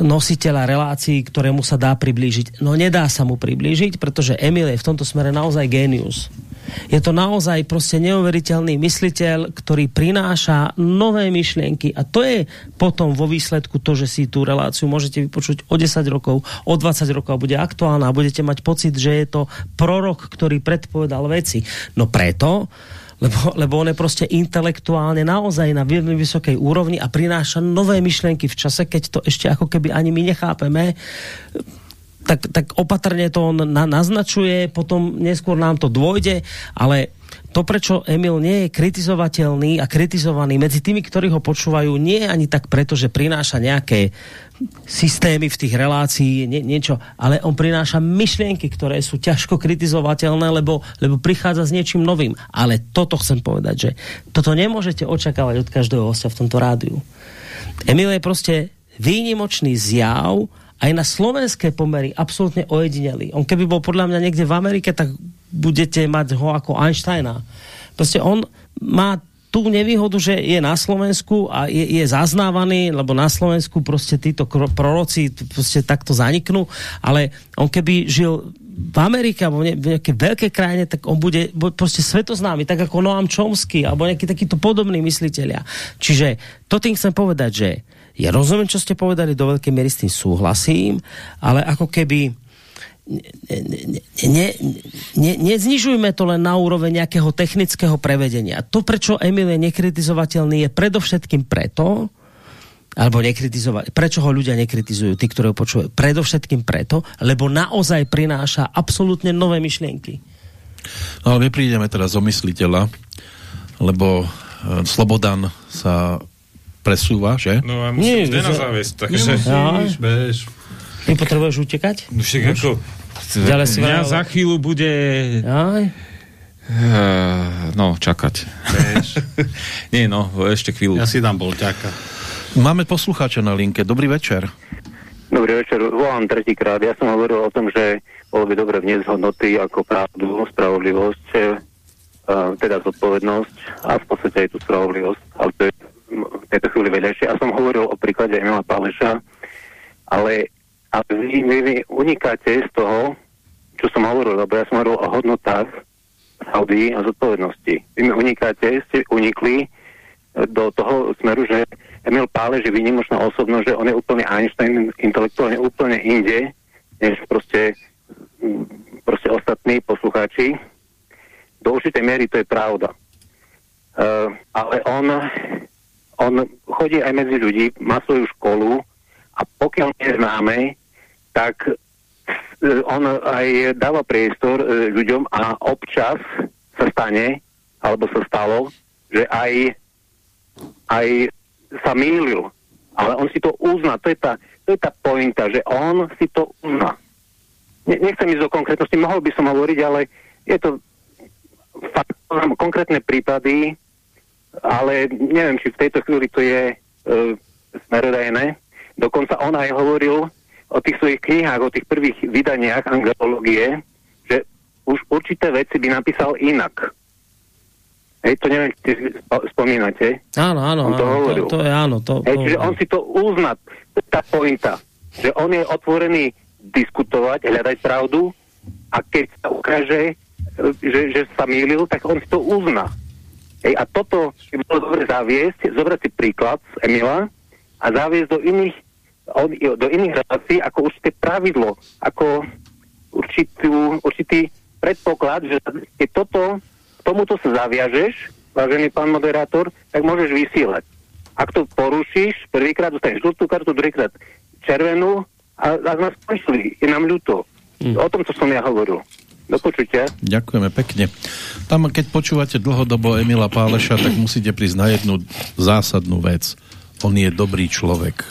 nositeľa relácií, ktorému sa dá priblížiť. No nedá sa mu priblížiť, pretože Emil je v tomto smere naozaj genius. Je to naozaj proste neuveriteľný mysliteľ, ktorý prináša nové myšlienky a to je potom vo výsledku to, že si tú reláciu môžete vypočuť o 10 rokov, o 20 rokov bude aktuálna a budete mať pocit, že je to prorok, ktorý predpovedal veci. No preto, lebo, lebo on je proste intelektuálne naozaj na veľmi vysokej úrovni a prináša nové myšlienky v čase, keď to ešte ako keby ani my nechápeme. Tak, tak opatrne to on na, naznačuje, potom neskôr nám to dôjde, ale to, prečo Emil nie je kritizovateľný a kritizovaný medzi tými, ktorí ho počúvajú, nie je ani tak preto, že prináša nejaké systémy v tých relácií, nie, niečo, ale on prináša myšlienky, ktoré sú ťažko kritizovateľné, lebo, lebo prichádza s niečím novým. Ale toto chcem povedať, že toto nemôžete očakávať od každého hostia v tomto rádiu. Emil je proste výnimočný zjav aj na slovenské pomery absolútne ojedinelý. On keby bol podľa mňa niekde v Amerike, tak budete mať ho ako Einsteina. Proste on má tú nevýhodu, že je na Slovensku a je, je zaznávaný, lebo na Slovensku proste títo proroci proste takto zaniknú, ale on keby žil v Amerike alebo v nejakej veľkej krajine, tak on bude, bude proste svetoznámy, tak ako Noam Chomsky alebo nejaký takýto podobný mysliteľia. Čiže to tým chcem povedať, že ja rozumiem, čo ste povedali, do veľkej miery s tým súhlasím, ale ako keby ne, ne, neznižujme to len na úroveň nejakého technického prevedenia. To, prečo Emil je nekritizovateľný, je predovšetkým preto, alebo nekritizovať. Prečo ho ľudia nekritizujú, tí, ktorí ho počúvajú? Predovšetkým preto, lebo naozaj prináša absolútne nové myšlienky.
No ale my prídeme teraz o mysliteľa, lebo e, Slobodan sa presúva, že?
No a musím Nie, na záväz, takže...
Nemusíš, bež. Ty potrebuješ utekať?
No však ako... Ďalej si Mňa za chvíľu bude... Aj? Uh, no, čakať. Nie, no, ešte chvíľu.
Ja si dám bol ťaka.
Máme poslucháča na linke. Dobrý večer.
Dobrý večer. Volám tretíkrát. Ja som hovoril o tom, že bolo by dobre vniesť hodnoty ako pravdu, spravodlivosť, uh, teda zodpovednosť a v podstate aj tú spravodlivosť. Ale to je v tejto chvíli vedľajšie. Ja som hovoril o príklade Emila Páleša, ale a vy, vy, vy unikáte z toho, čo som hovoril, lebo ja som hovoril o hodnotách Saudii a zodpovednosti. Vy mi unikáte, ste unikli do toho smeru, že Emil Pálež je výnimočná osobnosť, že on je úplne Einstein, intelektuálne úplne inde, než proste, proste ostatní poslucháči. Do určitej miery to je pravda. Uh, ale on, on chodí aj medzi ľudí, má svoju školu a pokiaľ neznáme, tak e, on aj dáva priestor e, ľuďom a občas sa stane, alebo sa stalo, že aj, aj sa mýlil. Ale on si to uzná. To je tá, to je tá pointa, že on si to uzná. Ne, nechcem ísť do konkrétnosti, mohol by som hovoriť, ale je to fakt, konkrétne prípady, ale neviem, či v tejto chvíli to je e, smerodajné. Dokonca on aj hovoril, o tých svojich knihách, o tých prvých vydaniach angelológie, že už určité veci by napísal inak. Hej, to neviem, či spomínate.
Áno, áno,
on to, áno
to, to je áno. To,
Hej, čiže on si to uzná, to je tá pointa, že on je otvorený diskutovať, hľadať pravdu a keď sa ukáže, že, že sa mýlil, tak on si to uzná. Hej, a toto by bolo dobre zaviesť, zobrať si príklad z Emila a zaviesť do iných, od, do iných relácií ako určité pravidlo, ako určitú, určitý predpoklad, že keď toto, tomuto sa zaviažeš, vážený pán moderátor, tak môžeš vysielať. Ak to porušíš, prvýkrát dostaneš žltú kartu, druhýkrát červenú a, a nás skončili. Je nám ľúto.
Hm.
O tom, čo som ja hovoril. Do počutia.
Ďakujeme pekne. Tam, keď počúvate dlhodobo Emila Páleša, tak musíte prísť na jednu zásadnú vec. On je dobrý človek.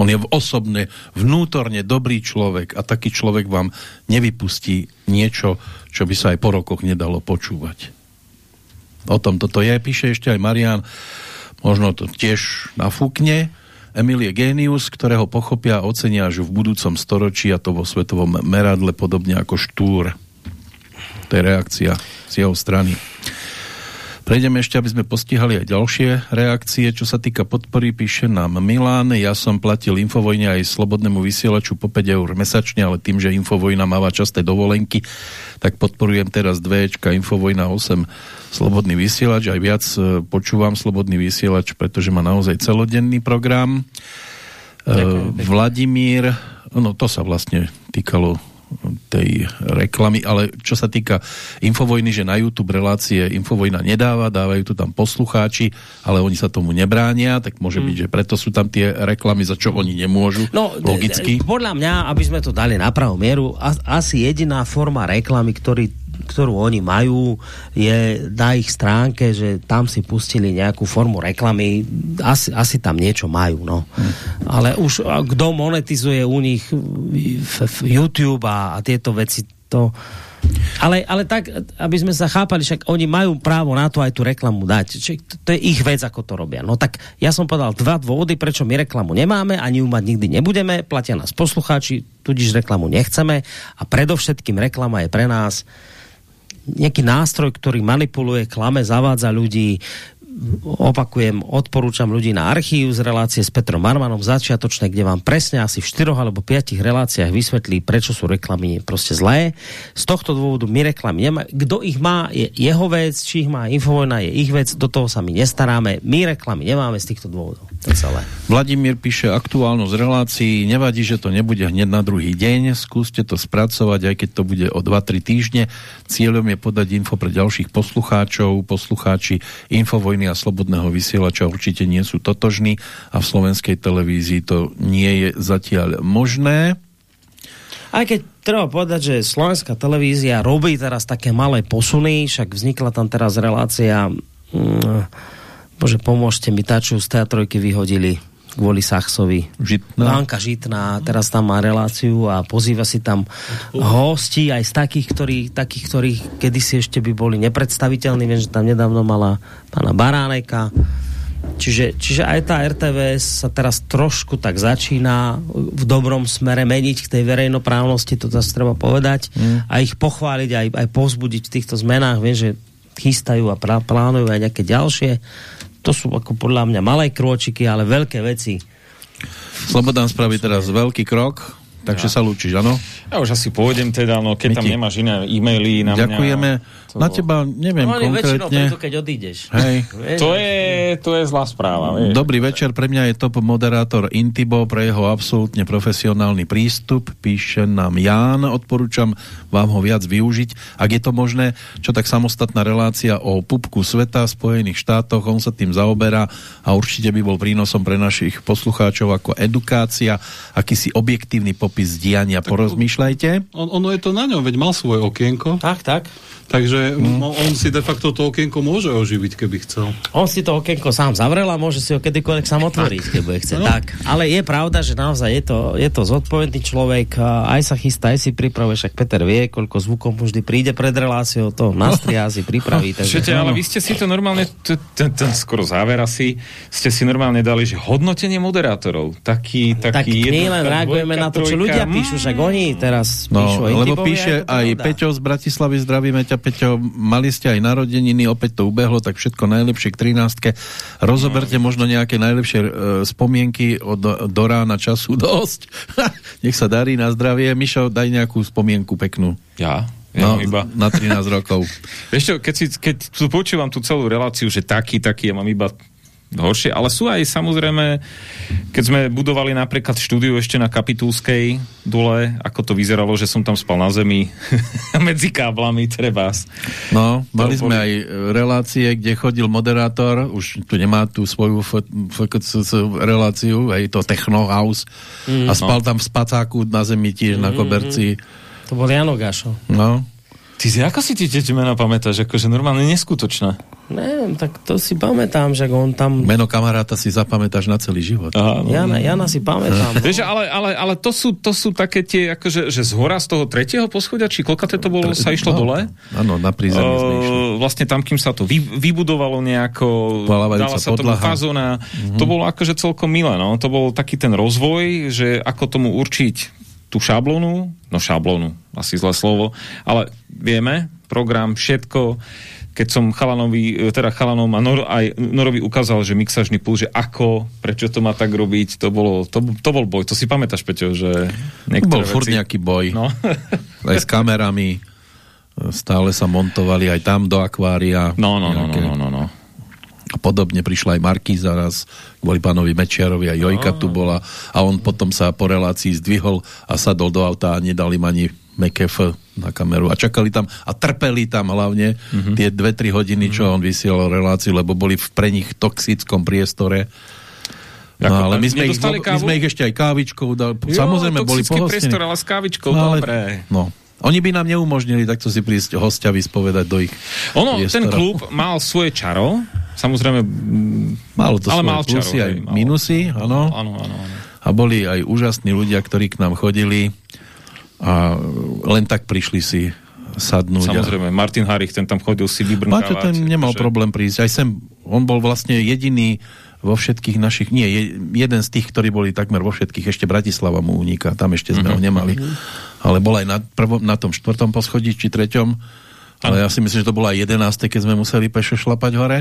On je osobne, vnútorne dobrý človek a taký človek vám nevypustí niečo, čo by sa aj po rokoch nedalo počúvať. O tom toto je, píše ešte aj Marian, možno to tiež nafúkne. Emil je génius, ktorého pochopia a ocenia až v budúcom storočí a to vo svetovom meradle podobne ako štúr. To je reakcia z jeho strany. Prejdeme ešte, aby sme postihali aj ďalšie reakcie. Čo sa týka podpory, píše nám Milán. Ja som platil Infovojne aj slobodnému vysielaču po 5 eur mesačne, ale tým, že Infovojna máva časté dovolenky, tak podporujem teraz 2 Infovojna 8 slobodný vysielač. Aj viac e, počúvam slobodný vysielač, pretože má naozaj celodenný program. E, Vladimír, no to sa vlastne týkalo tej reklamy, ale čo sa týka Infovojny, že na YouTube relácie Infovojna nedáva, dávajú tu tam poslucháči, ale oni sa tomu nebránia, tak môže
Mm.
byť, že preto sú tam tie reklamy, za čo oni nemôžu,
No,
logicky.
Podľa mňa, aby sme to dali na pravú mieru, asi jediná forma reklamy, ktorý, ktorú oni majú, je na ich stránke, že tam si pustili nejakú formu reklamy. Asi, asi tam niečo majú, no. Ale už kto monetizuje u nich v, YouTube a, a tieto veci, to... Ale, ale tak, aby sme sa chápali, však oni majú právo na to aj tú reklamu dať. Čiže to, to je ich vec, ako to robia. No tak ja som povedal dva dôvody, prečo my reklamu nemáme, ani ju mať nikdy nebudeme, platia nás poslucháči, tudíž reklamu nechceme a predovšetkým reklama je pre nás nejaký nástroj, ktorý manipuluje, klame, zavádza ľudí, opakujem, odporúčam ľudí na archív z relácie s Petrom Marmanom začiatočné, kde vám presne asi v 4 alebo 5 reláciách vysvetlí, prečo sú reklamy proste zlé. Z tohto dôvodu my reklamy nemáme. Kto ich má, je jeho vec, či ich má Infovojna, je ich vec, do toho sa my nestaráme. My reklamy nemáme z týchto dôvodov. Celé.
Vladimír píše aktuálnosť relácií. Nevadí, že to nebude hneď na druhý deň. Skúste to spracovať, aj keď to bude o 2-3 týždne. Cieľom je podať info pre ďalších poslucháčov. Poslucháči Infovojny a Slobodného vysielača určite nie sú totožní a v slovenskej televízii to nie je zatiaľ možné.
Aj keď treba povedať, že slovenská televízia robí teraz také malé posuny, však vznikla tam teraz relácia mm, Bože, pomôžte mi, tá, čo z teatrojky vyhodili kvôli Sachsovi.
Žitná.
Anka Žitná, teraz tam má reláciu a pozýva si tam hostí aj z takých, ktorí, takých, ktorých kedysi ešte by boli nepredstaviteľní. Viem, že tam nedávno mala pána Baráneka. Čiže, čiže aj tá RTVS sa teraz trošku tak začína v dobrom smere meniť k tej verejnoprávnosti, to zase treba povedať,
Mm.
a ich pochváliť, aj, aj povzbudiť v týchto zmenách. Viem, že chystajú a plánujú aj nejaké ďalšie. To sú ako podľa mňa malé krôčiky, ale veľké veci.
Slobodan spraví teraz veľký krok, takže sa lúčiš, áno?
Ja už asi pôjdem teda, no keď tam
Miti.
nemáš iné e-maily na
Ďakujeme.
mňa...
Na teba neviem
No,
konkrétne.
prídu, keď odídeš.
Hej.
To je, to je zlá správa. Vieš.
Dobrý večer, pre mňa je top moderátor Intibo pre jeho absolútne profesionálny prístup. Píše nám Ján, odporúčam vám ho viac využiť. Ak je to možné, čo tak samostatná relácia o pupku sveta v Spojených štátoch, on sa tým zaoberá a určite by bol prínosom pre našich poslucháčov ako edukácia, akýsi objektívny popis diania. Porozmýšľajte.
On, ono je to na ňom, veď mal svoje okienko.
Tak, tak.
Takže Mm. on si de facto to okienko môže oživiť, keby chcel.
On si to okienko sám zavrel a môže si ho kedykoľvek sám otvoriť, keď bude chcieť.
No.
Tak. Ale je pravda, že naozaj je to, je to zodpovedný človek, a aj sa chystá, aj si pripravuje, však Peter vie, koľko zvukov mu vždy príde pred reláciou, to nastria si pripraví.
Všete, ale vy ste si to normálne, ten, ten skoro záver asi, ste si normálne dali, že hodnotenie moderátorov. Taký, taký
tak my len reagujeme na to, čo ľudia píšu, však oni teraz
No,
píšu.
lebo
Intibovi,
píše aj. Peťo z Bratislavy, zdravíme ťa Peťo, mali ste aj narodeniny, opäť to ubehlo, tak všetko najlepšie k 13. Rozoberte možno nejaké najlepšie e, spomienky od do rána času dosť. Nech sa darí na zdravie. Mišo, daj nejakú spomienku peknú.
Ja? Ja
No,
iba...
na 13 rokov.
Vieš čo, keď, si, keď tu počúvam tú celú reláciu, že taký, taký, ja mám iba horšie, ale sú aj samozrejme, keď sme budovali napríklad štúdiu ešte na Kapitulskej dole, ako to vyzeralo, že som tam spal na zemi medzi káblami, trebás.
No, mali
To
sme
boli-
aj relácie, kde chodil moderátor, už tu nemá tú svoju reláciu, aj to Techno House,
Mm.
a spal tam v spacáku na zemi tiež na
Mm.
koberci.
To bol Jano Gašo.
No.
Ty si, ako si ti tie mená pamätáš? Akože normálne neskutočné.
Neviem, tak to si pamätám, že on tam...
Meno kamaráta si zapamätáš na celý život.
Aha, no.
Jana, Jana si pamätám. no.
Vieš, ale, ale, ale to, sú, to sú také tie, akože, že z hora z toho tretieho poschodia, či koľko to bolo, sa išlo
no,
dole?
Áno, na prízemie sme išli.
Vlastne tam, kým sa to vy, vybudovalo nejako, dala sa tomu
podlaha.
fazóna, to bolo akože celkom milé, no. To bol taký ten rozvoj, že ako tomu určiť tú šablónu, no šablónu, asi zlé slovo, ale vieme, program, všetko, keď som chalanovi, teda chalanom a Nor, aj Norovi ukázal, že mixažný pult, že ako, prečo to má tak robiť, to, bolo, to, to bol boj. To si pamätáš, Peťo, že
Bol
niektoré
furt
veci...
nejaký boj.
No.
aj s kamerami. Stále sa montovali aj tam do akvária.
No, no, no, no, no, no, no.
A podobne prišla aj Markíza raz kvôli pánovi Mečiarovi a Jojka tu bola a on potom sa po relácii zdvihol a sadol do auta a nedal im ani MKF na kameru a čakali tam a trpeli tam hlavne
Mhm.
tie 2-3 hodiny, čo on vysielal reláciu, lebo boli v pre nich toxickom priestore. No,
Ako,
ale my sme, ich, my sme ich ešte aj kávičkou dali.
Jo,
Samozrejme, boli pohostení.
priestor, ale s kávičkou,
No, ale-
dobre.
No. Oni by nám neumožnili takto si prísť hostia vyspovedať do ich
Ono, ten
priestora.
klub mal svoje čaro, samozrejme...
Malo to
ale mal čaro,
plusy aj
hej, malo.
minusy, áno.
Áno, áno, áno.
A boli aj úžasní ľudia, ktorí k nám chodili a len tak prišli si sadnúť.
Samozrejme, Martin Harich, ten tam chodil si
Maťo
vybrnkávať.
ten nemal
akože-
problém prísť. Aj sem, on bol vlastne jediný vo všetkých našich, nie, je, jeden z tých, ktorí boli takmer vo všetkých, ešte Bratislava mu uniká, tam ešte sme
Mhm.
ho nemali. Ale bol aj na, prvom, na tom štvrtom poschodí, či treťom, ale ja si myslím, že to bolo aj jedenáste, keď sme museli pešo šlapať hore.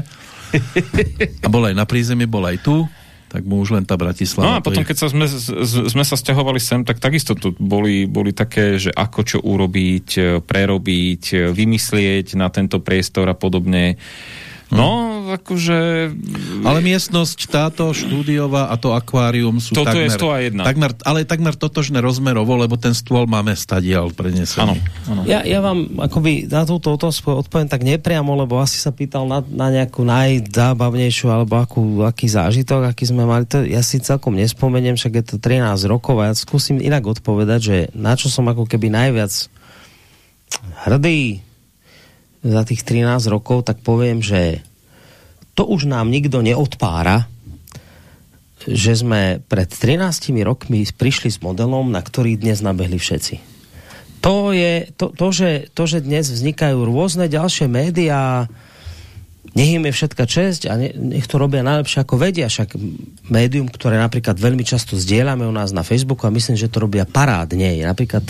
A bol aj na prízemí, bol aj tu, tak mu už len tá Bratislava.
No a potom,
to je-
keď sa sme, sme sa stiahovali sem, tak takisto tu boli, boli také, že ako čo urobiť, prerobiť, vymyslieť na tento priestor a podobne. No, akože...
Ale miestnosť táto štúdiová a to akvárium sú
Toto je
takmer,
101.
takmer, ale takmer totožné rozmerovo, lebo ten stôl máme stadial prenesený.
Áno.
Ja, ja vám akoby na túto otázku odpoviem tak nepriamo, lebo asi sa pýtal na, na nejakú najzábavnejšiu alebo akú, aký zážitok, aký sme mali. To ja si celkom nespomeniem, však je to 13 rokov a ja skúsim inak odpovedať, že na čo som ako keby najviac hrdý za tých 13 rokov, tak poviem, že to už nám nikto neodpára, že sme pred 13 rokmi prišli s modelom, na ktorý dnes nabehli všetci. To je, to, to, že, to, že dnes vznikajú rôzne ďalšie médiá, nech im je všetka česť a ne, nech to robia najlepšie ako vedia, však médium, ktoré napríklad veľmi často zdieľame u nás na Facebooku a myslím, že to robia parádne, napríklad,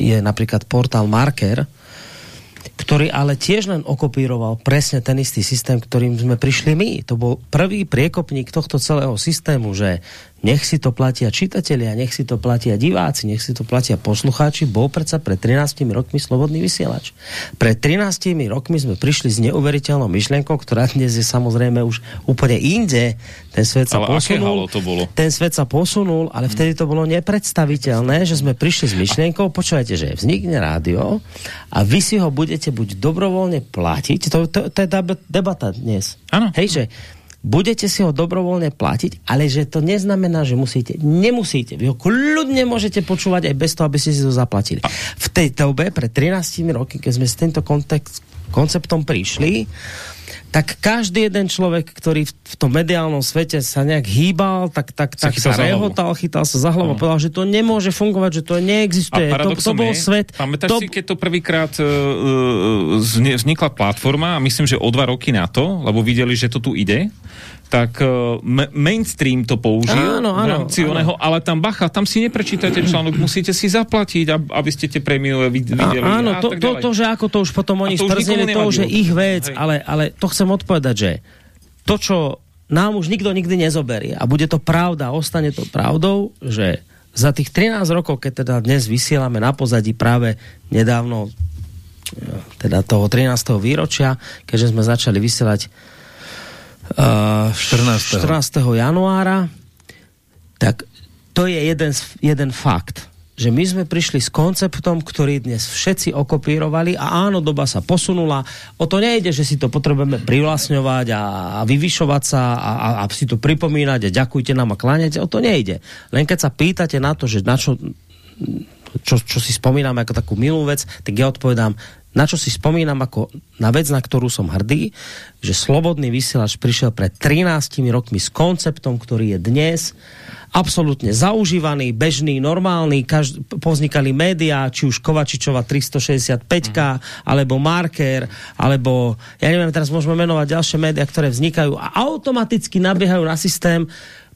je napríklad portál Marker, ktorý ale tiež len okopíroval presne ten istý systém, ktorým sme prišli my. To bol prvý priekopník tohto celého systému, že nech si to platia čitatelia, nech si to platia diváci, nech si to platia poslucháči, bol predsa pred 13 rokmi slobodný vysielač. Pred 13 rokmi sme prišli s neuveriteľnou myšlienkou, ktorá dnes je samozrejme už úplne inde. Ten svet sa
Ale
posunul.
to bolo?
Ten svet sa posunul, ale vtedy to bolo nepredstaviteľné, že sme prišli s myšlienkou, počúvajte, že vznikne rádio a vy si ho budete buď dobrovoľne platiť, to, to, to je deb- debata dnes.
Áno.
Hej, že budete si ho dobrovoľne platiť, ale že to neznamená, že musíte. Nemusíte. Vy ho kľudne môžete počúvať aj bez toho, aby ste si to zaplatili. V tej dobe, pred 13 roky, keď sme s týmto kontext, konceptom prišli, tak každý jeden človek, ktorý v, v tom mediálnom svete sa nejak hýbal, tak, tak,
Sa
tak sa
hlavu.
rehotal, chytal sa za hlavu, povedal, že to nemôže fungovať, že to neexistuje. To,
A
to
paradoxom
bol
je,
svet.
pamätáš
to,
si, keď to prvýkrát uh, vznikla platforma, a myslím, že o dva roky na to, lebo videli, že to tu ide, tak ma- mainstream to použil
Áno,
v
áno,
rámci
áno.
oného, ale tam bacha, tam si neprečítate článok, musíte si zaplatiť, ab- aby ste tie prémiové vid- videli.
A, áno,
a
to, to, to, že ako to už potom oni
to
sprznili, to už je ich vec,
Hej.
ale, ale to chcem odpovedať, že to, čo nám už nikto nikdy nezoberie a bude to pravda, ostane to pravdou, že za tých 13 rokov, keď teda dnes vysielame na pozadí práve nedávno e, teda toho 13. výročia, keďže sme začali vysielať Uh,
14.
14. januára, tak to je jeden, jeden fakt že my sme prišli s konceptom, ktorý dnes všetci okopírovali a áno, doba sa posunula. O to nejde, že si to potrebujeme privlastňovať a, a vyvyšovať sa a, a, a si to pripomínať a ďakujte nám a kláňate. O to nejde. Len keď sa pýtate na to, že na čo, čo, čo si spomínam ako takú milú vec, tak ja odpovedám, na čo si spomínam ako na vec, na ktorú som hrdý, že Slobodný vysielač prišiel pred 13 rokmi s konceptom, ktorý je dnes absolútne zaužívaný, bežný, normálny, každ- poznikali médiá, či už Kovačičova 365, alebo Marker, alebo ja neviem, teraz môžeme menovať ďalšie médiá, ktoré vznikajú a automaticky nabiehajú na systém,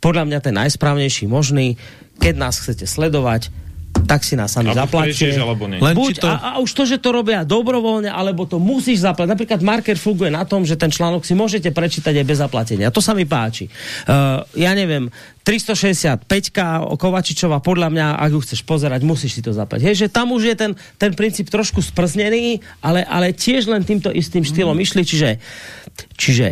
podľa mňa ten najsprávnejší možný, keď nás chcete sledovať, tak si nás sami zaplatíte.
Len
Buď,
to-
a, a už to, že to robia dobrovoľne, alebo to musíš zaplatiť. Napríklad Marker funguje na tom, že ten článok si môžete prečítať aj bez zaplatenia. To sa mi páči. Uh, ja neviem, 365 Kovačičova, podľa mňa, ak ju chceš pozerať, musíš si to zaplatiť. Hej, že tam už je ten, ten princíp trošku sprznený, ale, ale tiež len týmto istým štýlom
Mm.
išli. Čiže, čiže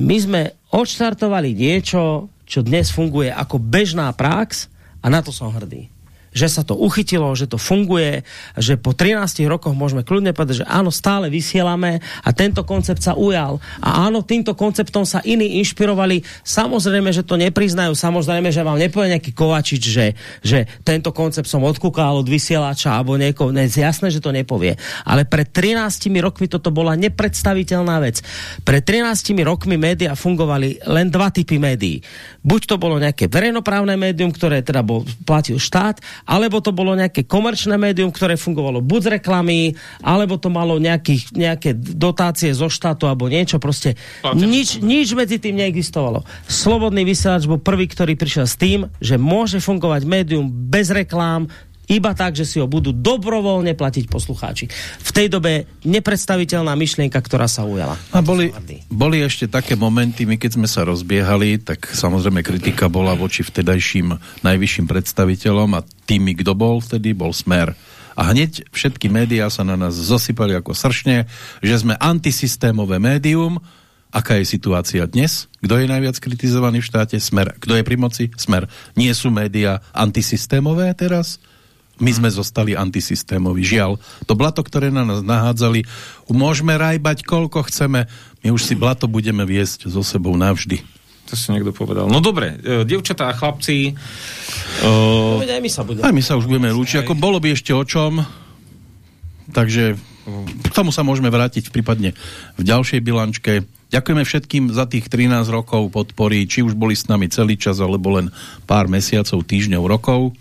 my sme odštartovali niečo, čo dnes funguje ako bežná prax a na to som hrdý že sa to uchytilo, že to funguje, že po 13 rokoch môžeme kľudne povedať, že áno, stále vysielame a tento koncept sa ujal. A áno, týmto konceptom sa iní inšpirovali. Samozrejme, že to nepriznajú, samozrejme, že vám nepovie nejaký Kovačič, že, že tento koncept som odkúkal od vysielača alebo nieko, ne, jasné, že to nepovie. Ale pred 13 rokmi toto bola nepredstaviteľná vec. Pred 13 rokmi médiá fungovali len dva typy médií. Buď to bolo nejaké verejnoprávne médium, ktoré teda bol, platil štát, alebo to bolo nejaké komerčné médium, ktoré fungovalo buď z reklamy, alebo to malo nejakých, nejaké dotácie zo štátu alebo niečo. Proste nič, nič medzi tým neexistovalo. Slobodný vysielač bol prvý, ktorý prišiel s tým, že môže fungovať médium bez reklám, iba tak, že si ho budú dobrovoľne platiť poslucháči. V tej dobe nepredstaviteľná myšlienka, ktorá sa ujala.
A boli, boli ešte také momenty, my keď sme sa rozbiehali, tak samozrejme kritika bola voči vtedajším najvyšším predstaviteľom a tými, kto bol vtedy, bol Smer. A hneď všetky médiá sa na nás zosypali ako sršne, že sme antisystémové médium. Aká je situácia dnes? Kto je najviac kritizovaný v štáte? Smer. Kto je pri moci? Smer. Nie sú médiá antisystémové teraz? My sme zostali antisystémoví. Žiaľ, to blato, ktoré na nás nahádzali, môžeme rajbať koľko chceme, my už si blato budeme viesť so sebou navždy.
To si niekto povedal. No dobre, e, dievčatá a chlapci...
No, veď aj my sa budeme.
A my sa už budeme lúčiť, ako bolo by ešte o čom, takže k tomu sa môžeme vrátiť prípadne v ďalšej bilančke. Ďakujeme všetkým za tých 13 rokov podpory, či už boli s nami celý čas, alebo len pár mesiacov, týždňov, rokov.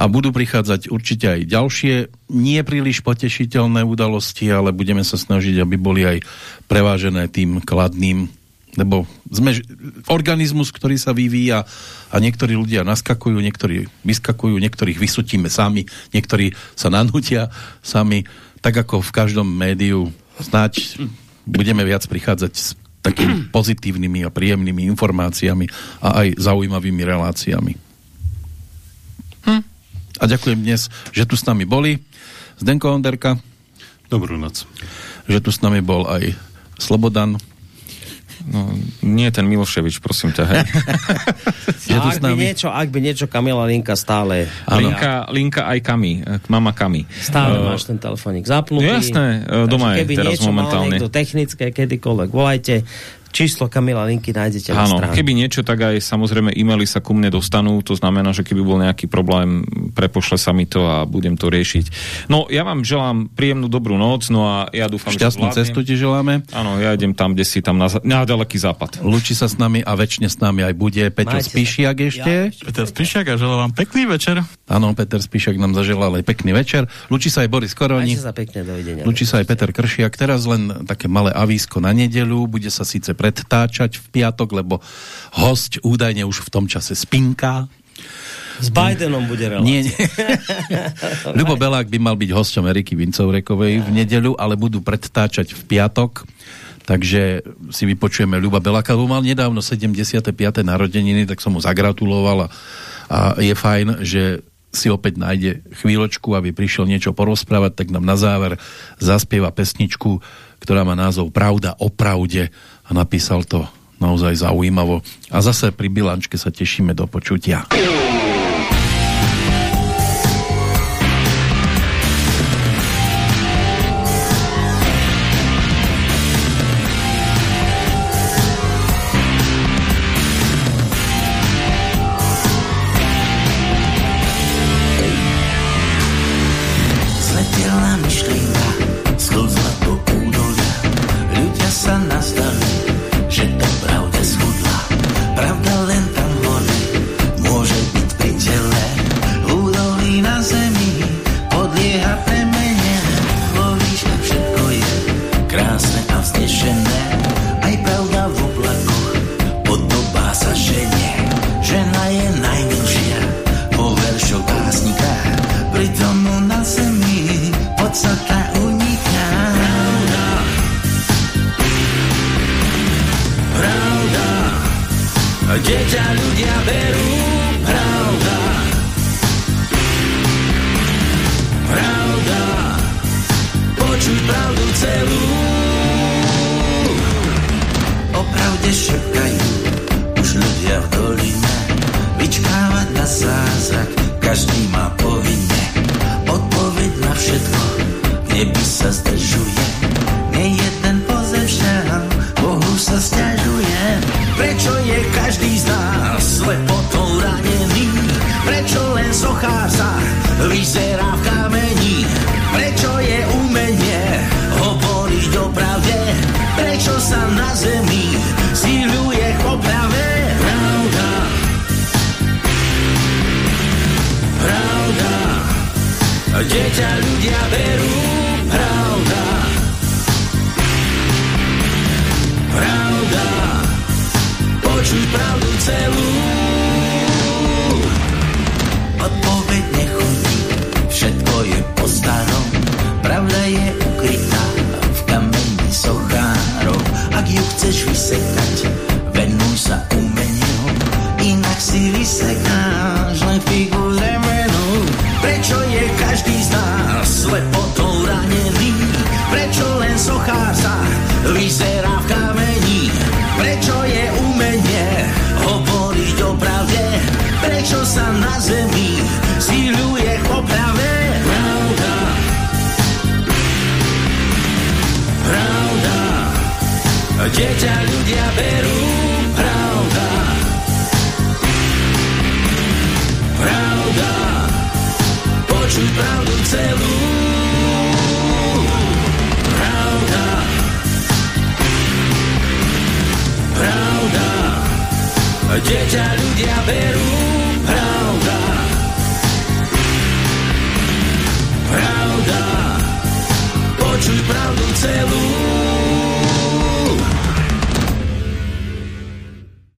A budú prichádzať určite aj ďalšie, nie príliš potešiteľné udalosti, ale budeme sa snažiť, aby boli aj prevážené tým kladným lebo sme organizmus, ktorý sa vyvíja a niektorí ľudia naskakujú, niektorí vyskakujú, niektorých vysutíme sami, niektorí sa nanútia sami, tak ako v každom médiu snáď budeme viac prichádzať s takými pozitívnymi a príjemnými informáciami a aj zaujímavými reláciami. A ďakujem dnes, že tu s nami boli Zdenko Onderka.
Dobrú noc.
Že tu s nami bol aj Slobodan.
no, nie ten Miloševič, prosím ťa, hej.
Je tu
ak, by niečo, ak by niečo Kamila Linka stále...
Linka, Linka aj Kami, e, mama Kami.
Stále
Eh,
máš ten telefónik zapnutý.
No jasné, e, doma je
keby
teraz
niečo
momentálne.
mal niekto technické, kedykoľvek, volajte. Číslo Kamila Linky nájdete na
Áno,
stránke.
keby niečo, tak aj samozrejme e-maily sa ku mne dostanú, to znamená, že keby bol nejaký problém, prepošle sa mi to a budem to riešiť. No, ja vám želám príjemnú dobrú noc, no a ja dúfam,
Šťastnú
že
cestu ti želáme.
Áno, ja idem tam, kde si tam na, na ďaleký západ.
Lúči sa s nami a väčšine s nami aj bude Peťo
Majte sa.
Spíšiak ešte.
Peter Spišak a želám vám pekný večer.
Áno, Peter Spíšak nám zaželal aj pekný večer. Lúči sa aj Boris Koroni.
Sa.
Lúči sa aj Peter Kršiak. Teraz len také malé avísko na nedeľu. Bude sa síce predtáčať v piatok, lebo host údajne už v tom čase spinká.
S Bidenom bude relácia.
Nie, nie. Ľubo Belák by mal byť hosťom Eriky Vincovrekovej v nedeľu, ale budú predtáčať v piatok. Takže si vypočujeme Ľuba Beláka, lebo mal nedávno 75. narodeniny, tak som mu zagratuloval a, a je fajn, že si opäť nájde chvíľočku, aby prišiel niečo porozprávať, tak nám na záver zaspieva pesničku, ktorá má názov Pravda o pravde a napísal to
naozaj zaujímavo. A zase pri bilančke sa tešíme do počutia.